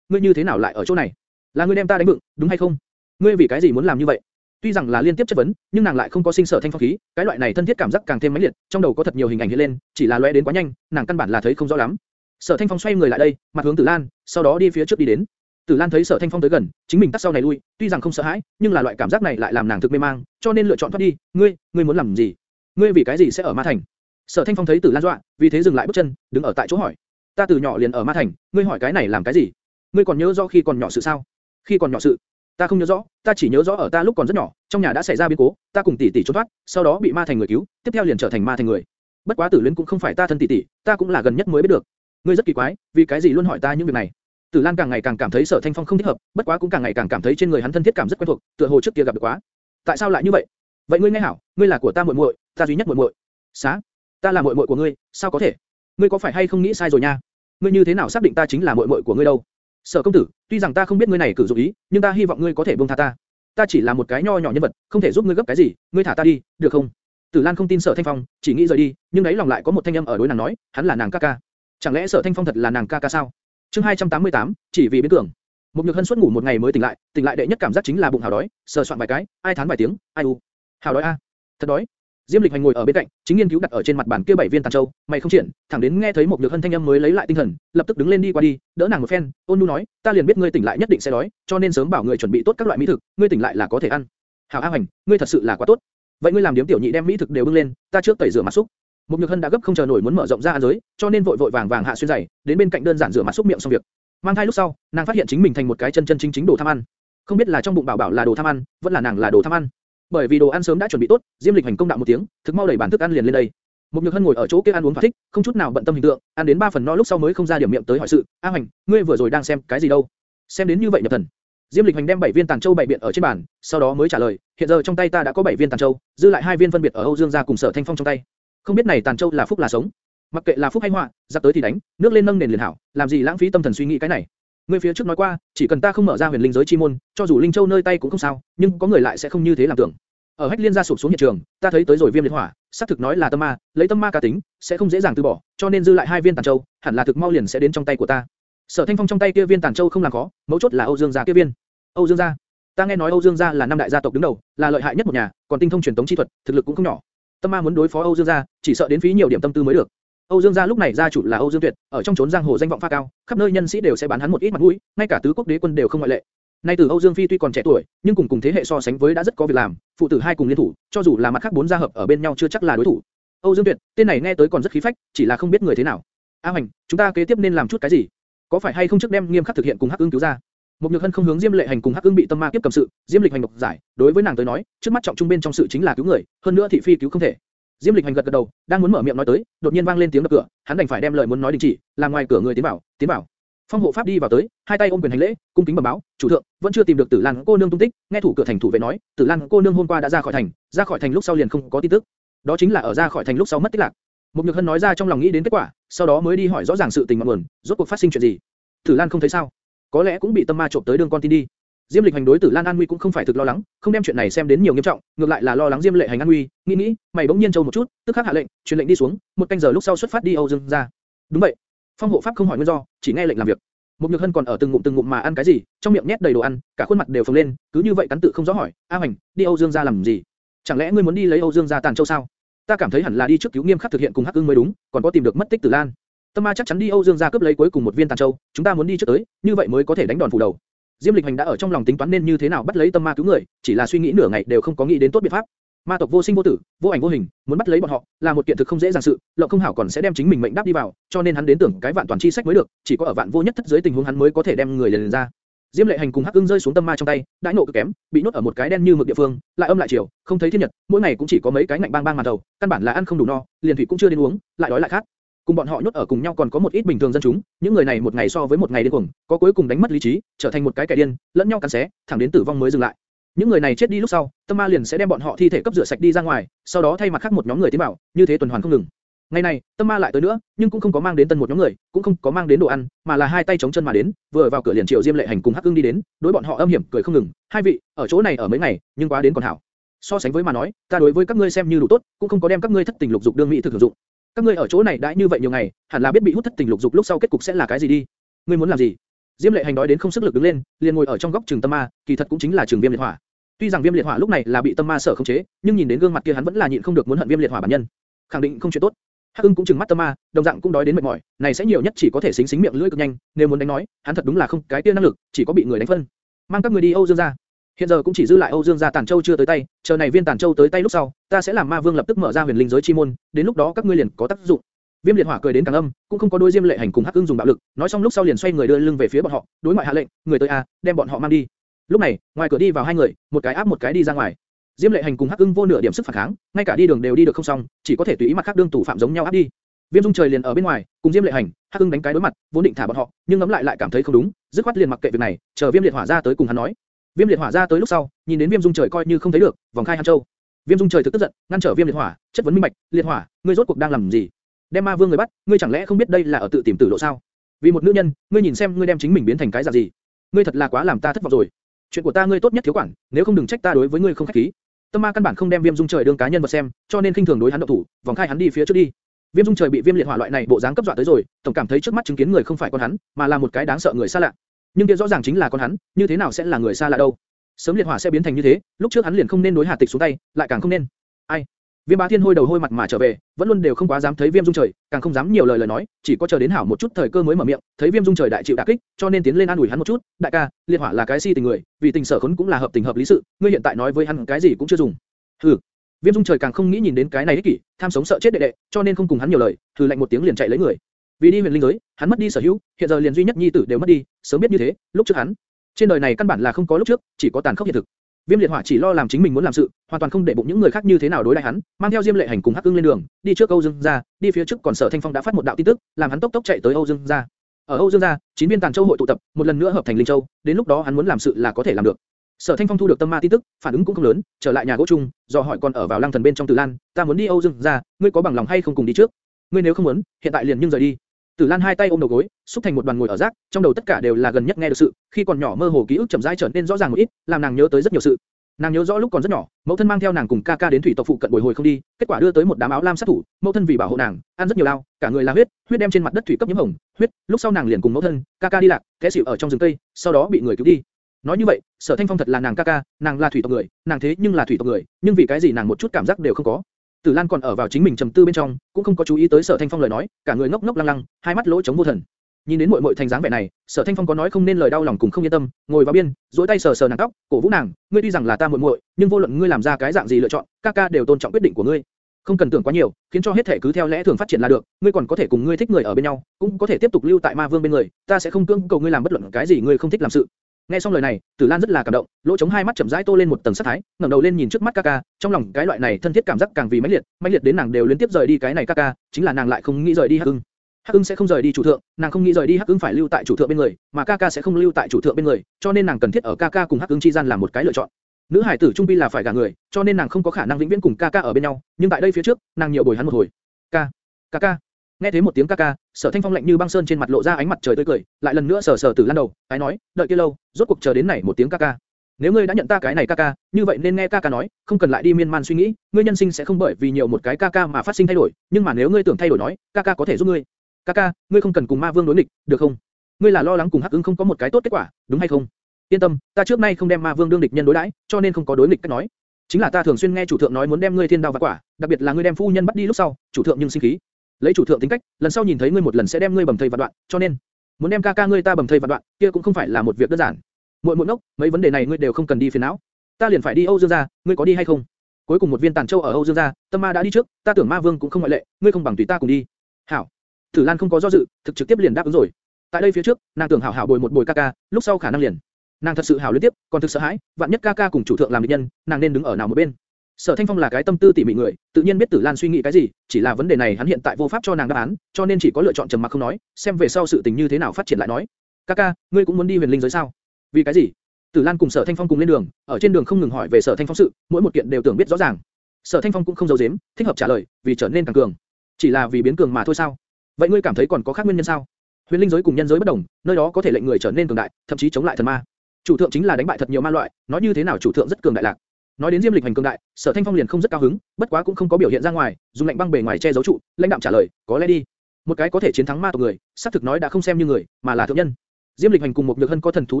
ngươi như thế nào lại ở chỗ này? Là ngươi đem ta đánh vượng, đúng hay không? Ngươi vì cái gì muốn làm như vậy? Tuy rằng là liên tiếp chất vấn, nhưng nàng lại không có sinh Sở Thanh Phong khí, cái loại này thân thiết cảm giác càng thêm mãnh liệt, trong đầu có thật nhiều hình ảnh hiện lên, chỉ là lóe đến quá nhanh, nàng căn bản là thấy không rõ lắm. Sở Thanh Phong xoay người lại đây, mặt hướng Tử Lan, sau đó đi phía trước đi đến. Tử Lan thấy Sở Thanh Phong tới gần, chính mình tắt sau này lui, tuy rằng không sợ hãi, nhưng là loại cảm giác này lại làm nàng thực mê mang, cho nên lựa chọn thoát đi. Ngươi, ngươi muốn làm gì? Ngươi vì cái gì sẽ ở Ma Thành? Sở Thanh Phong thấy Tử Lan dọa, vì thế dừng lại bước chân, đứng ở tại chỗ hỏi: Ta từ nhỏ liền ở Ma Thành, ngươi hỏi cái này làm cái gì? Ngươi còn nhớ rõ khi còn nhỏ sự sao? Khi còn nhỏ sự, ta không nhớ rõ, ta chỉ nhớ rõ ở ta lúc còn rất nhỏ, trong nhà đã xảy ra biến cố, ta cùng tỷ tỷ trốn thoát, sau đó bị Ma Thành người cứu, tiếp theo liền trở thành Ma Thành người. Bất quá Tử Luyến cũng không phải ta thân tỷ tỷ, ta cũng là gần nhất mới biết được. Ngươi rất kỳ quái, vì cái gì luôn hỏi ta những việc này? Tử Lan càng ngày càng cảm thấy Sở Thanh Phong không thích hợp, bất quá cũng càng ngày càng cảm thấy trên người hắn thân thiết cảm rất quen thuộc, tựa hồ trước kia gặp được quá. Tại sao lại như vậy? Vậy ngươi nghe hảo, ngươi là của ta muội muội, ta duy nhất muội muội. Xá, ta là muội muội của ngươi, sao có thể? Ngươi có phải hay không nghĩ sai rồi nha? Ngươi như thế nào xác định ta chính là muội muội của ngươi đâu? Sở công tử, tuy rằng ta không biết ngươi này cử dụng ý, nhưng ta hy vọng ngươi có thể buông tha ta. Ta chỉ là một cái nho nhỏ nhân vật, không thể giúp ngươi gấp cái gì, ngươi thả ta đi, được không? Tử Lan không tin Sở Thanh Phong, chỉ nghĩ rời đi, nhưng đấy lòng lại có một thanh âm ở đối nàng nói, hắn là nàng ca ca. Chẳng lẽ Sở Thanh Phong thật là nàng ca ca sao? Chương 288, chỉ vì biến tưởng. Một nhược hân suốt ngủ một ngày mới tỉnh lại, tỉnh lại đệ nhất cảm giác chính là bụng hào đói, sờ soạn vài cái, ai thán vài tiếng, ai u, hào đói a, thật đói. Diêm Lịch Hành ngồi ở bên cạnh, chính nghiên cứu đặt ở trên mặt bàn kia bảy viên tàn châu, mày không triển, thẳng đến nghe thấy một nhược hân thanh âm mới lấy lại tinh thần, lập tức đứng lên đi qua đi, đỡ nàng một phen, ôn nhu nói, ta liền biết ngươi tỉnh lại nhất định sẽ đói, cho nên sớm bảo người chuẩn bị tốt các loại mỹ thực, ngươi tỉnh lại là có thể ăn. Hảo A Hành, ngươi thật sự là quá tốt. Vậy ngươi làm điếm tiểu nhị đem mỹ thực đều bưng lên, ta trước tẩy rửa mặt xúc. Một nhược hân đã gấp không chờ nổi muốn mở rộng ra ăn giới, cho nên vội vội vàng vàng hạ xuyên giày, đến bên cạnh đơn giản rửa mặt xúc miệng xong việc. Mang thai lúc sau, nàng phát hiện chính mình thành một cái chân chân chính chính đồ tham ăn. Không biết là trong bụng bảo bảo là đồ tham ăn, vẫn là nàng là đồ tham ăn. Bởi vì đồ ăn sớm đã chuẩn bị tốt, Diêm Lịch hành công đạo một tiếng, thực mau đẩy bản thức ăn liền lên đây. Một Nhược Hân ngồi ở chỗ kia ăn uống thỏa thích, không chút nào bận tâm hình tượng, ăn đến ba phần no lúc sau mới không ra điểm miệng tới hỏi sự. A Hoành, ngươi vừa rồi đang xem cái gì đâu? Xem đến như vậy nhập thần. Diêm Lịch Hành đem bảy viên tàn châu bảy biện ở trên bàn, sau đó mới trả lời, hiện giờ trong tay ta đã có bảy viên tàn châu, dư lại hai viên phân biệt ở Âu Dương gia cùng Sở Thanh Phong trong tay. Không biết này tàn châu là phúc là sống. Mặc kệ là phúc hay họa, giặc tới thì đánh, nước lên nâng nền liền hảo, làm gì lãng phí tâm thần suy nghĩ cái này. Ngươi phía trước nói qua, chỉ cần ta không mở ra huyền linh giới chi môn, cho dù linh châu nơi tay cũng không sao, nhưng có người lại sẽ không như thế làm tưởng. Ở Hách Liên gia sụp xuống hiện trường, ta thấy tới rồi viêm liệt hỏa, xác thực nói là tâm ma, lấy tâm ma cá tính, sẽ không dễ dàng từ bỏ, cho nên dư lại hai viên tàn châu, hẳn là thực mau liền sẽ đến trong tay của ta. Sở Thanh Phong trong tay kia viên tàn châu không làm khó, mấu chốt là Âu Dương gia kia viên. Âu Dương gia, ta nghe nói Âu Dương gia là năm đại gia tộc đứng đầu, là lợi hại nhất một nhà, còn tinh thông truyền thống chi thuật, thực lực cũng không nhỏ. Tâm ma muốn đối phó Âu Dương gia, chỉ sợ đến phí nhiều điểm tâm tư mới được. Âu Dương gia lúc này gia chủ là Âu Dương Tuyệt, ở trong chốn giang hồ danh vọng pha cao, khắp nơi nhân sĩ đều sẽ bán hắn một ít mặt mũi, ngay cả tứ quốc đế quân đều không ngoại lệ. Nay từ Âu Dương Phi tuy còn trẻ tuổi, nhưng cùng cùng thế hệ so sánh với đã rất có việc làm, phụ tử hai cùng liên thủ, cho dù là mặt khác bốn gia hợp ở bên nhau chưa chắc là đối thủ. Âu Dương Tuyệt, tên này nghe tới còn rất khí phách, chỉ là không biết người thế nào. A Hoành, chúng ta kế tiếp nên làm chút cái gì? Có phải hay không trước đem nghiêm khắc thực hiện cùng Hắc Ưng cứu ra? Một Nhược Hân không hướng Diêm Lệ Hành cùng Hắc Ưng bị tâm ma tiếp cầm sự, Diêm Lịch Hành độc giải, đối với nàng tới nói, trước mắt trọng trung bên trong sự chính là cứu người, hơn nữa thị phi cứu không thể. Diêm Lịch Hành gật gật đầu, đang muốn mở miệng nói tới, đột nhiên vang lên tiếng đập cửa, hắn đành phải đem lời muốn nói đình chỉ, làm ngoài cửa người tiến vào, tiến vào. Phong hộ pháp đi vào tới, hai tay ôm quyền hành lễ, cung kính bẩm báo, chủ thượng, vẫn chưa tìm được Tử Lan cô nương tung tích, nghe thủ cửa thành thủ vệ nói, Tử Lan cô nương hôm qua đã ra khỏi thành, ra khỏi thành lúc sau liền không có tin tức. Đó chính là ở ra khỏi thành lúc sau mất tích lạc. Mục Nhược Hân nói ra trong lòng nghĩ đến kết quả, sau đó mới đi hỏi rõ ràng sự tình mọi nguồn, rốt cuộc phát sinh chuyện gì. Tử Lan không thấy sao? Có lẽ cũng bị tâm ma trộm tới đường con tin đi. Diêm Lịch hành đối Tử Lan An Nguy cũng không phải thực lo lắng, không đem chuyện này xem đến nhiều nghiêm trọng, ngược lại là lo lắng Diêm Lệ hành An Nguy, nghĩ nghĩ, mày bỗng nhiên trâu một chút, tức khắc hạ lệnh, truyền lệnh đi xuống, một canh giờ lúc sau xuất phát đi Âu Dương ra. Đúng vậy. Phong hộ pháp không hỏi nguyên do, chỉ nghe lệnh làm việc. Một Nhược Hân còn ở từng ngụm từng ngụm mà ăn cái gì, trong miệng nhét đầy đồ ăn, cả khuôn mặt đều phồng lên, cứ như vậy cắn tự không rõ hỏi, A Hành, đi Âu Dương gia làm gì? Chẳng lẽ ngươi muốn đi lấy Âu Dương gia tàn châu sao? Ta cảm thấy hẳn là đi trước cứu nghiêm khắc thực hiện cùng Hắc Ưng mới đúng, còn có tìm được mất tích Tử Lan. Tâm Ma chắc chắn đi Âu Dương gia cướp lấy cuối cùng một viên tàn châu, chúng ta muốn đi trước tới, như vậy mới có thể đánh đòn phủ đầu. Diêm Lịch Hành đã ở trong lòng tính toán nên như thế nào bắt lấy Tâm Ma cứu người, chỉ là suy nghĩ nửa ngày đều không có nghĩ đến tốt biện pháp. Ma tộc vô sinh vô tử, vô ảnh vô hình, muốn bắt lấy bọn họ là một kiện thực không dễ dàng sự, lộng không hảo còn sẽ đem chính mình mệnh đáp đi vào, cho nên hắn đến tưởng cái vạn toàn chi sách mới được, chỉ có ở vạn vô nhất thất dưới tình huống hắn mới có thể đem người lần ra. Diêm Lệ Hành cùng Hắc Ưng rơi xuống tâm ma trong tay, đãi nộ cực kém, bị nuốt ở một cái đen như mực địa phương, lại âm lại chiều, không thấy thiên nhật, mỗi ngày cũng chỉ có mấy cái ngạnh bang bang màn đầu, căn bản là ăn không đủ no, liền thủy cũng chưa đến uống, lại đói lại khát. Cùng bọn họ nhốt ở cùng nhau còn có một ít bình thường dân chúng, những người này một ngày so với một ngày điên cuồng, có cuối cùng đánh mất lý trí, trở thành một cái kẻ điên, lẫn nhau cắn xé, thẳng đến tử vong mới dừng lại. Những người này chết đi lúc sau, tâm ma liền sẽ đem bọn họ thi thể cấp rửa sạch đi ra ngoài, sau đó thay mặt khác một nhóm người tiến vào, như thế tuần hoàn không ngừng. Ngày này, tâm ma lại tới nữa, nhưng cũng không có mang đến tân một nhóm người, cũng không có mang đến đồ ăn, mà là hai tay chống chân mà đến, vừa vào cửa liền triệu Diêm Lệ Hành cùng Hắc Ưng đi đến, đối bọn họ âm hiểm cười không ngừng. Hai vị, ở chỗ này ở mấy ngày, nhưng quá đến còn hảo. So sánh với mà nói, ta đối với các ngươi xem như đủ tốt, cũng không có đem các ngươi thất tình lục dục đương mỹ thực sử dụng. Các ngươi ở chỗ này đã như vậy nhiều ngày, hẳn là biết bị hút thất tình lục dục lúc sau kết cục sẽ là cái gì đi. Ngươi muốn làm gì? Diêm Lệ Hành đói đến không sức lực đứng lên, liền ngồi ở trong góc trường tâm ma, kỳ thật cũng chính là trường viêm liệt hỏa. Tuy rằng viêm liệt hỏa lúc này là bị tâm ma sở khống chế, nhưng nhìn đến gương mặt kia hắn vẫn là nhịn không được muốn hận viêm liệt hỏa bản nhân. Khẳng định không chuyện tốt. Hắc Ưng cũng trừng mắt tâm ma, đồng dạng cũng đói đến mệt mỏi, này sẽ nhiều nhất chỉ có thể xính xính miệng lưỡi cực nhanh, nếu muốn đánh nói, hắn thật đúng là không cái kia năng lực, chỉ có bị người đánh phân. Mang các người đi Âu Dương gia. Hiện giờ cũng chỉ dư lại Âu Dương gia Tản Châu chưa tới tay, chờ này viên Tản Châu tới tay lúc sau, ta sẽ làm Ma Vương lập tức mở ra huyền linh giới chi môn, đến lúc đó các ngươi liền có tác dụng. Viêm liệt hỏa cười đến càng âm, cũng không có đôi diêm lệ hành cùng Hắc Ưng dùng bạo lực, nói xong lúc sau liền xoay người đưa lưng về phía bọn họ, đối ngoại hạ lệnh, người tới a, đem bọn họ mang đi. Lúc này, ngoài cửa đi vào hai người, một cái áp một cái đi ra ngoài. Diêm Lệ Hành cùng Hắc Ưng vô nửa điểm sức phản kháng, ngay cả đi đường đều đi được không xong, chỉ có thể tùy ý mặt khác đương tù phạm giống nhau áp đi. Viêm Dung Trời liền ở bên ngoài, cùng Diêm Lệ Hành, Hắc Ưng đánh cái đối mặt, vốn định thả bọn họ, nhưng ngẫm lại lại cảm thấy không đúng, dứt khoát liền mặc kệ việc này, chờ Viêm Liệt Hỏa ra tới cùng hắn nói. Viêm Liệt Hỏa ra tới lúc sau, nhìn đến Viêm Dung Trời coi như không thấy được, vòng khai Hàn Châu. Viêm Dung Trời thực tức giận, ngăn trở Viêm Liệt Hỏa, chất vấn minh bạch, Liệt Hỏa, ngươi rốt cuộc đang làm gì? Đem Ma Vương người bắt, ngươi chẳng lẽ không biết đây là ở tự tìm tử lộ sao? Vì một nữ nhân, ngươi nhìn xem ngươi đem chính mình biến thành cái dạng gì? Ngươi thật là quá làm ta thất vọng rồi. Chuyện của ta ngươi tốt nhất thiếu quản, nếu không đừng trách ta đối với ngươi không khách khí. Tâm ma căn bản không đem Viêm Dung Trời đương cá nhân vật xem, cho nên khinh thường đối hắn động thủ, vòng khai hắn đi phía trước đi. Viêm Dung Trời bị Viêm Liệt Hỏa loại này bộ dáng cấp dọa tới rồi, tổng cảm thấy trước mắt chứng kiến người không phải con hắn, mà là một cái đáng sợ người xa lạ. Nhưng kia rõ ràng chính là con hắn, như thế nào sẽ là người xa lạ đâu? Sớm Liệt Hỏa sẽ biến thành như thế, lúc trước hắn liền không nên đối Hà Tịch xuống tay, lại càng không nên. Ai? Viêm Bá Thiên hôi đầu hôi mặt mà trở về, vẫn luôn đều không quá dám thấy Viêm Dung Trời, càng không dám nhiều lời lời nói, chỉ có chờ đến hảo một chút thời cơ mới mở miệng, thấy Viêm Dung Trời đại chịu đả kích, cho nên tiến lên an ủi hắn một chút, đại ca, liệt hỏa là cái si tình người, vì tình sở khốn cũng là hợp tình hợp lý sự, ngươi hiện tại nói với hắn cái gì cũng chưa dùng. Hừ. Viêm Dung Trời càng không nghĩ nhìn đến cái này ích kỷ, tham sống sợ chết đệ đệ, cho nên không cùng hắn nhiều lời, thử lạnh một tiếng liền chạy lấy người. Vì đi huyền linh giới, hắn mất đi sở hữu, hiện giờ liền duy nhất nhi tử đều mất đi, sớm biết như thế, lúc trước hắn, trên đời này căn bản là không có lúc trước, chỉ có tàn khốc hiện thực. Viêm liệt hỏa chỉ lo làm chính mình muốn làm sự, hoàn toàn không để bụng những người khác như thế nào đối đãi hắn, mang theo Diêm lệ hành cùng Hắc Ưng lên đường, đi trước Âu Dương gia, đi phía trước còn Sở Thanh Phong đã phát một đạo tin tức, làm hắn tốc tốc chạy tới Âu Dương gia. Ở Âu Dương gia, chín viên tàn châu hội tụ tập, một lần nữa hợp thành linh châu, đến lúc đó hắn muốn làm sự là có thể làm được. Sở Thanh Phong thu được tâm ma tin tức, phản ứng cũng không lớn, trở lại nhà gỗ chung, dò hỏi còn ở vào Lăng Thần bên trong Tử Lan, ta muốn đi Âu Dương gia, ngươi có bằng lòng hay không cùng đi trước? Ngươi nếu không muốn, hiện tại liền nhưng rời đi. Tử Lan hai tay ôm đầu gối, xúc thành một đoàn ngồi ở rác, trong đầu tất cả đều là gần nhất nghe được sự, khi còn nhỏ mơ hồ ký ức chậm rãi trở nên rõ ràng một ít, làm nàng nhớ tới rất nhiều sự. Nàng nhớ rõ lúc còn rất nhỏ, mẫu thân mang theo nàng cùng ca ca đến thủy tộc phụ cận bồi hồi không đi, kết quả đưa tới một đám áo lam sát thủ, mẫu thân vì bảo hộ nàng, ăn rất nhiều lao, cả người là huyết, huyết đem trên mặt đất thủy cấp nhiễm hồng, huyết, lúc sau nàng liền cùng mẫu thân, ca ca đi lạc, té xỉu ở trong rừng cây, sau đó bị người cứu đi. Nói như vậy, Sở Thanh Phong thật là nàng ca ca, nàng là thủy tộc người, nàng thế nhưng là thủy tộc người, nhưng vì cái gì nàng một chút cảm giác đều không có. Tử Lan còn ở vào chính mình trầm tư bên trong, cũng không có chú ý tới Sở Thanh Phong lời nói, cả người ngốc ngốc lăng lăng, hai mắt lỗ trống vô thần. Nhìn đến muội muội thành dáng vẻ này, Sở Thanh Phong có nói không nên lời đau lòng cùng không yên tâm, ngồi vào biên, duỗi tay sờ sờ nàng tóc, cổ vũ nàng, ngươi tuy rằng là ta muội muội, nhưng vô luận ngươi làm ra cái dạng gì lựa chọn, ca ca đều tôn trọng quyết định của ngươi. Không cần tưởng quá nhiều, khiến cho hết thể cứ theo lẽ thường phát triển là được, ngươi còn có thể cùng ngươi thích người ở bên nhau, cũng có thể tiếp tục lưu tại Ma Vương bên người, ta sẽ không cưỡng cầu ngươi làm bất luận cái gì ngươi không thích làm sự. Nghe xong lời này, Tử Lan rất là cảm động, lỗ chống hai mắt chậm rãi tô lên một tầng sắc thái, ngẩng đầu lên nhìn trước mắt Kaka, trong lòng cái loại này thân thiết cảm giác càng vì mãnh liệt, mãnh liệt đến nàng đều liên tiếp rời đi cái này Kaka, chính là nàng lại không nghĩ rời đi Hắc Ưng. Hắc Ưng sẽ không rời đi chủ thượng, nàng không nghĩ rời đi Hắc Ưng phải lưu tại chủ thượng bên người, mà Kaka sẽ không lưu tại chủ thượng bên người, cho nên nàng cần thiết ở Kaka cùng Hắc Ưng chi gian làm một cái lựa chọn. Nữ hải tử trung bi là phải gả người, cho nên nàng không có khả năng vĩnh viễn cùng Kaka ở bên nhau, nhưng tại đây phía trước, nàng nhiều bồi hắn một hồi. Ka, Kaka. Nghe thấy một tiếng ca ca, Sở Thanh Phong lạnh như băng sơn trên mặt lộ ra ánh mặt trời tươi cười, lại lần nữa sờ sờ Tử Lan đầu, ái nói, đợi kia lâu, rốt cuộc chờ đến này một tiếng ca ca. Nếu ngươi đã nhận ta cái này ca ca, như vậy nên nghe ca ca nói, không cần lại đi miên man suy nghĩ, ngươi nhân sinh sẽ không bởi vì nhiều một cái ca ca mà phát sinh thay đổi, nhưng mà nếu ngươi tưởng thay đổi nói, ca ca có thể giúp ngươi. Ca ca, ngươi không cần cùng Ma Vương đối địch, được không? Ngươi là lo lắng cùng Hắc ương không có một cái tốt kết quả, đúng hay không? Yên tâm, ta trước nay không đem Ma Vương đương địch nhân đối đãi, cho nên không có đối địch cách nói. Chính là ta thường xuyên nghe chủ thượng nói muốn đem ngươi thiên đao và quả, đặc biệt là ngươi đem phu nhân bắt đi lúc sau, chủ thượng nhưng sinh khí. Lấy chủ thượng tính cách, lần sau nhìn thấy ngươi một lần sẽ đem ngươi bầm thây vạn đoạn, cho nên muốn đem ca ca ngươi ta bầm thây vạn đoạn, kia cũng không phải là một việc đơn giản. Muội muội nốc, mấy vấn đề này ngươi đều không cần đi phiền não. Ta liền phải đi Âu Dương gia, ngươi có đi hay không? Cuối cùng một viên tàn châu ở Âu Dương gia, Tâm Ma đã đi trước, ta tưởng Ma Vương cũng không ngoại lệ, ngươi không bằng tùy ta cùng đi. Hảo. Tử Lan không có do dự, thực trực tiếp liền đáp ứng rồi. Tại đây phía trước, nàng tưởng hảo hảo bồi một bồi ca ca, lúc sau khả năng liền. Nàng thật sự hảo liên tiếp, còn thực sợ hãi, vạn nhất ca ca cùng chủ thượng làm địch nhân, nàng nên đứng ở nào một bên. Sở Thanh Phong là cái tâm tư tỉ mỉ người, tự nhiên biết Tử Lan suy nghĩ cái gì, chỉ là vấn đề này hắn hiện tại vô pháp cho nàng đáp án, cho nên chỉ có lựa chọn trầm mặc không nói, xem về sau sự tình như thế nào phát triển lại nói. Kaka, ngươi cũng muốn đi huyền linh giới sao? Vì cái gì? Tử Lan cùng Sở Thanh Phong cùng lên đường, ở trên đường không ngừng hỏi về Sở Thanh Phong sự, mỗi một kiện đều tưởng biết rõ ràng. Sở Thanh Phong cũng không giấu giếm, thích hợp trả lời, vì trở nên càng cường. Chỉ là vì biến cường mà thôi sao? Vậy ngươi cảm thấy còn có khác nguyên nhân sao? Huyền linh giới cùng nhân giới bất đồng, nơi đó có thể lệnh người trở nên cường đại, thậm chí chống lại thần ma. Chủ thượng chính là đánh bại thật nhiều ma loại, nói như thế nào chủ thượng rất cường đại lạc. Nói đến Diêm Lịch hành cường đại, Sở Thanh Phong liền không rất cao hứng, bất quá cũng không có biểu hiện ra ngoài, dùng lạnh băng bề ngoài che giấu trụ, lãnh đạm trả lời, có lẽ đi. Một cái có thể chiến thắng ma tộc người, xác thực nói đã không xem như người, mà là thượng nhân. Diêm Lịch hành cùng một nhược hân có thần thú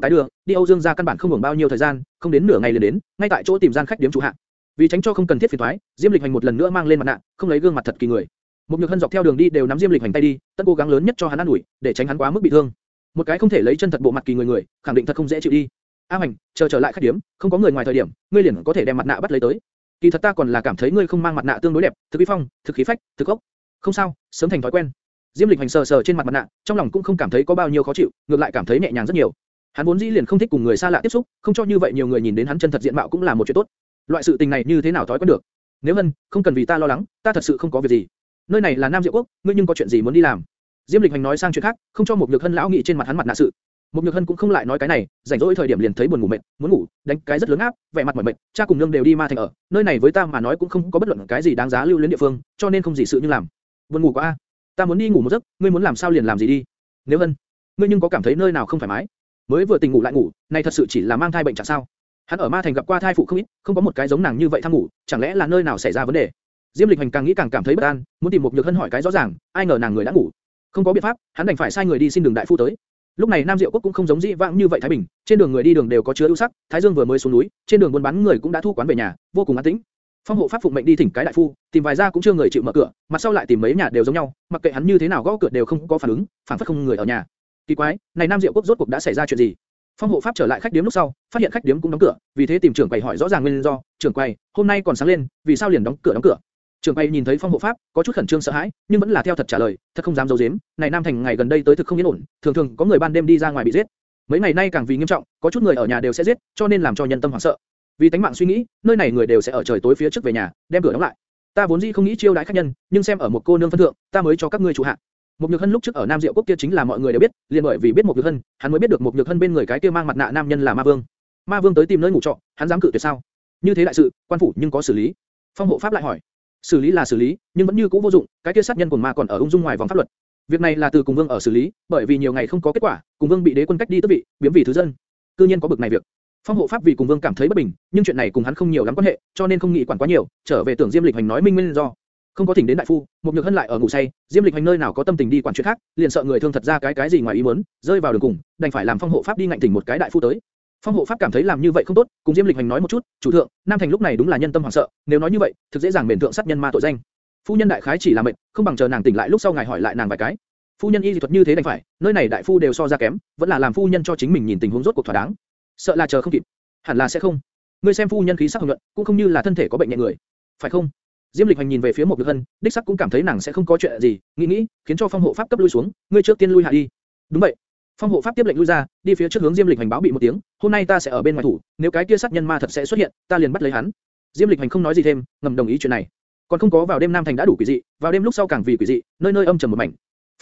tái đường, đi Âu Dương gia căn bản không hưởng bao nhiêu thời gian, không đến nửa ngày liền đến, ngay tại chỗ tìm gian khách điểm chủ hạ. Vì tránh cho không cần thiết phiền toái, Diêm Lịch hành một lần nữa mang lên mặt nạ, không lấy gương mặt thật kỳ người. Một nhược hân dọc theo đường đi đều nắm Diêm Lịch hành tay đi, tất cố gắng lớn nhất cho hắn ăn ủi, để tránh hắn quá mức bị thương. Một cái không thể lấy chân thật bộ mặt kỳ người người, khẳng định thật không dễ chịu đi. A Hành, chờ trở lại khách điểm, không có người ngoài thời điểm, ngươi liền có thể đem mặt nạ bắt lấy tới. Kỳ thật ta còn là cảm thấy ngươi không mang mặt nạ tương đối đẹp, thực uy phong, thực khí phách, thực ốc. Không sao, sớm thành thói quen. Diêm Lịch Hành sờ sờ trên mặt mặt nạ, trong lòng cũng không cảm thấy có bao nhiêu khó chịu, ngược lại cảm thấy nhẹ nhàng rất nhiều. Hắn vốn dĩ liền không thích cùng người xa lạ tiếp xúc, không cho như vậy nhiều người nhìn đến hắn chân thật diện mạo cũng là một chuyện tốt. Loại sự tình này như thế nào thói quen được? Nếu Hân, không cần vì ta lo lắng, ta thật sự không có việc gì. Nơi này là Nam Diệu Quốc, ngươi nhưng có chuyện gì muốn đi làm? Diêm Lịch Hành nói sang chuyện khác, không cho một nhược hân lão nghị trên mặt hắn mặt nạ sự. Một nhược hân cũng không lại nói cái này, rảnh rỗi thời điểm liền thấy buồn ngủ mệt, muốn ngủ, đánh cái rất lớn áp, vẻ mặt mỏi mệt. Cha cùng nương đều đi ma thành ở, nơi này với ta mà nói cũng không có bất luận cái gì đáng giá lưu luyến địa phương, cho nên không gì sự như làm. Buồn ngủ quá a, ta muốn đi ngủ một giấc, ngươi muốn làm sao liền làm gì đi. Nếu hân, ngươi nhưng có cảm thấy nơi nào không thoải mái? Mới vừa tỉnh ngủ lại ngủ, này thật sự chỉ là mang thai bệnh chẳng sao? Hắn ở ma thành gặp qua thai phụ không ít, không có một cái giống nàng như vậy tham ngủ, chẳng lẽ là nơi nào xảy ra vấn đề? Diêm Lịch Hành càng nghĩ càng cảm thấy bất an, muốn tìm một nhược hân hỏi cái rõ ràng, ai ngờ nàng người đã ngủ. Không có biện pháp, hắn đành phải sai người đi xin đường đại phu tới. Lúc này Nam Diệu Quốc cũng không giống dĩ vãng như vậy thái bình, trên đường người đi đường đều có chứa ưu sắc, Thái Dương vừa mới xuống núi, trên đường buôn bán người cũng đã thu quán về nhà, vô cùng an tĩnh. Phong hộ pháp phụng mệnh đi thỉnh cái đại phu, tìm vài gia cũng chưa người chịu mở cửa, mặt sau lại tìm mấy nhà đều giống nhau, mặc kệ hắn như thế nào gõ cửa đều không có phản ứng, phản phất không người ở nhà. Kỳ quái, này Nam Diệu quốc rốt cuộc đã xảy ra chuyện gì? Phong hộ pháp trở lại khách điếm lúc sau, phát hiện khách điếm cũng đóng cửa, vì thế tìm trưởng quầy hỏi rõ ràng nguyên do. Trưởng quầy, hôm nay còn sáng lên, vì sao liền đóng cửa đóng cửa? Trưởng bay nhìn thấy phong hộ pháp, có chút khẩn trương sợ hãi, nhưng vẫn là theo thật trả lời, thật không dám giấu giếm. Này Nam Thành ngày gần đây tới thực không yên ổn, thường thường có người ban đêm đi ra ngoài bị giết. Mấy ngày nay càng vì nghiêm trọng, có chút người ở nhà đều sẽ giết, cho nên làm cho nhân tâm hoảng sợ. Vì tánh mạng suy nghĩ, nơi này người đều sẽ ở trời tối phía trước về nhà, đem cửa đóng lại. Ta vốn dĩ không nghĩ chiêu đãi khách nhân, nhưng xem ở một cô nương phân thượng, ta mới cho các ngươi chủ hạ. Một Nhược Hân lúc trước ở Nam Diệu Quốc kia chính là mọi người đều biết, liền bởi vì biết một Nhược Hân, hắn mới biết được một Nhược Hân bên người cái kia mang mặt nạ nam nhân là Ma Vương. Ma Vương tới tìm nơi ngủ trọ, hắn dám cự tuyệt sao? Như thế đại sự, quan phủ nhưng có xử lý. Phong hộ pháp lại hỏi. Xử lý là xử lý, nhưng vẫn như cũ vô dụng, cái kia sát nhân của ma còn ở ung dung ngoài vòng pháp luật. Việc này là từ cùng vương ở xử lý, bởi vì nhiều ngày không có kết quả, cùng vương bị đế quân cách đi tước vị, biếm vì thứ dân. Cư nhiên có bực này việc. Phong hộ pháp vì cùng vương cảm thấy bất bình, nhưng chuyện này cùng hắn không nhiều lắm quan hệ, cho nên không nghĩ quản quá nhiều, trở về tưởng Diêm Lịch Hành nói minh minh do. Không có thỉnh đến đại phu, một nhược hân lại ở ngủ say, Diêm Lịch Hành nơi nào có tâm tình đi quản chuyện khác, liền sợ người thương thật ra cái cái gì ngoài ý muốn, rơi vào đường cùng, đành phải làm phong hộ pháp đi ngạnh thỉnh một cái đại phu tới. Phong hộ pháp cảm thấy làm như vậy không tốt, cùng Diêm Lịch Hành nói một chút, chủ thượng, Nam Thành lúc này đúng là nhân tâm hoảng sợ, nếu nói như vậy, thực dễ dàng mền thượng sát nhân ma tội danh. Phu nhân đại khái chỉ là mệnh, không bằng chờ nàng tỉnh lại lúc sau ngài hỏi lại nàng vài cái. Phu nhân y dị thuật như thế đành phải, nơi này đại phu đều so ra kém, vẫn là làm phu nhân cho chính mình nhìn tình huống rốt cuộc thỏa đáng. Sợ là chờ không kịp, hẳn là sẽ không. Ngươi xem phu nhân khí sắc hồng nhuận, cũng không như là thân thể có bệnh nhẹ người, phải không? Diêm Lịch Hành nhìn về phía một Nhược Hân, đích sắc cũng cảm thấy nàng sẽ không có chuyện gì, nghĩ nghĩ, khiến cho phong hộ pháp cấp lui xuống, ngươi trước tiên lui hạ đi. Đúng vậy. Phong hộ pháp tiếp lệnh lui ra, đi phía trước hướng Diêm Lịch Hành báo bị một tiếng, hôm nay ta sẽ ở bên ngoài thủ, nếu cái kia sát nhân ma thật sẽ xuất hiện, ta liền bắt lấy hắn. Diêm Lịch Hành không nói gì thêm, ngầm đồng ý chuyện này. Còn không có vào đêm Nam Thành đã đủ quỷ dị, vào đêm lúc sau càng vì quỷ dị, nơi nơi âm trầm một mảnh.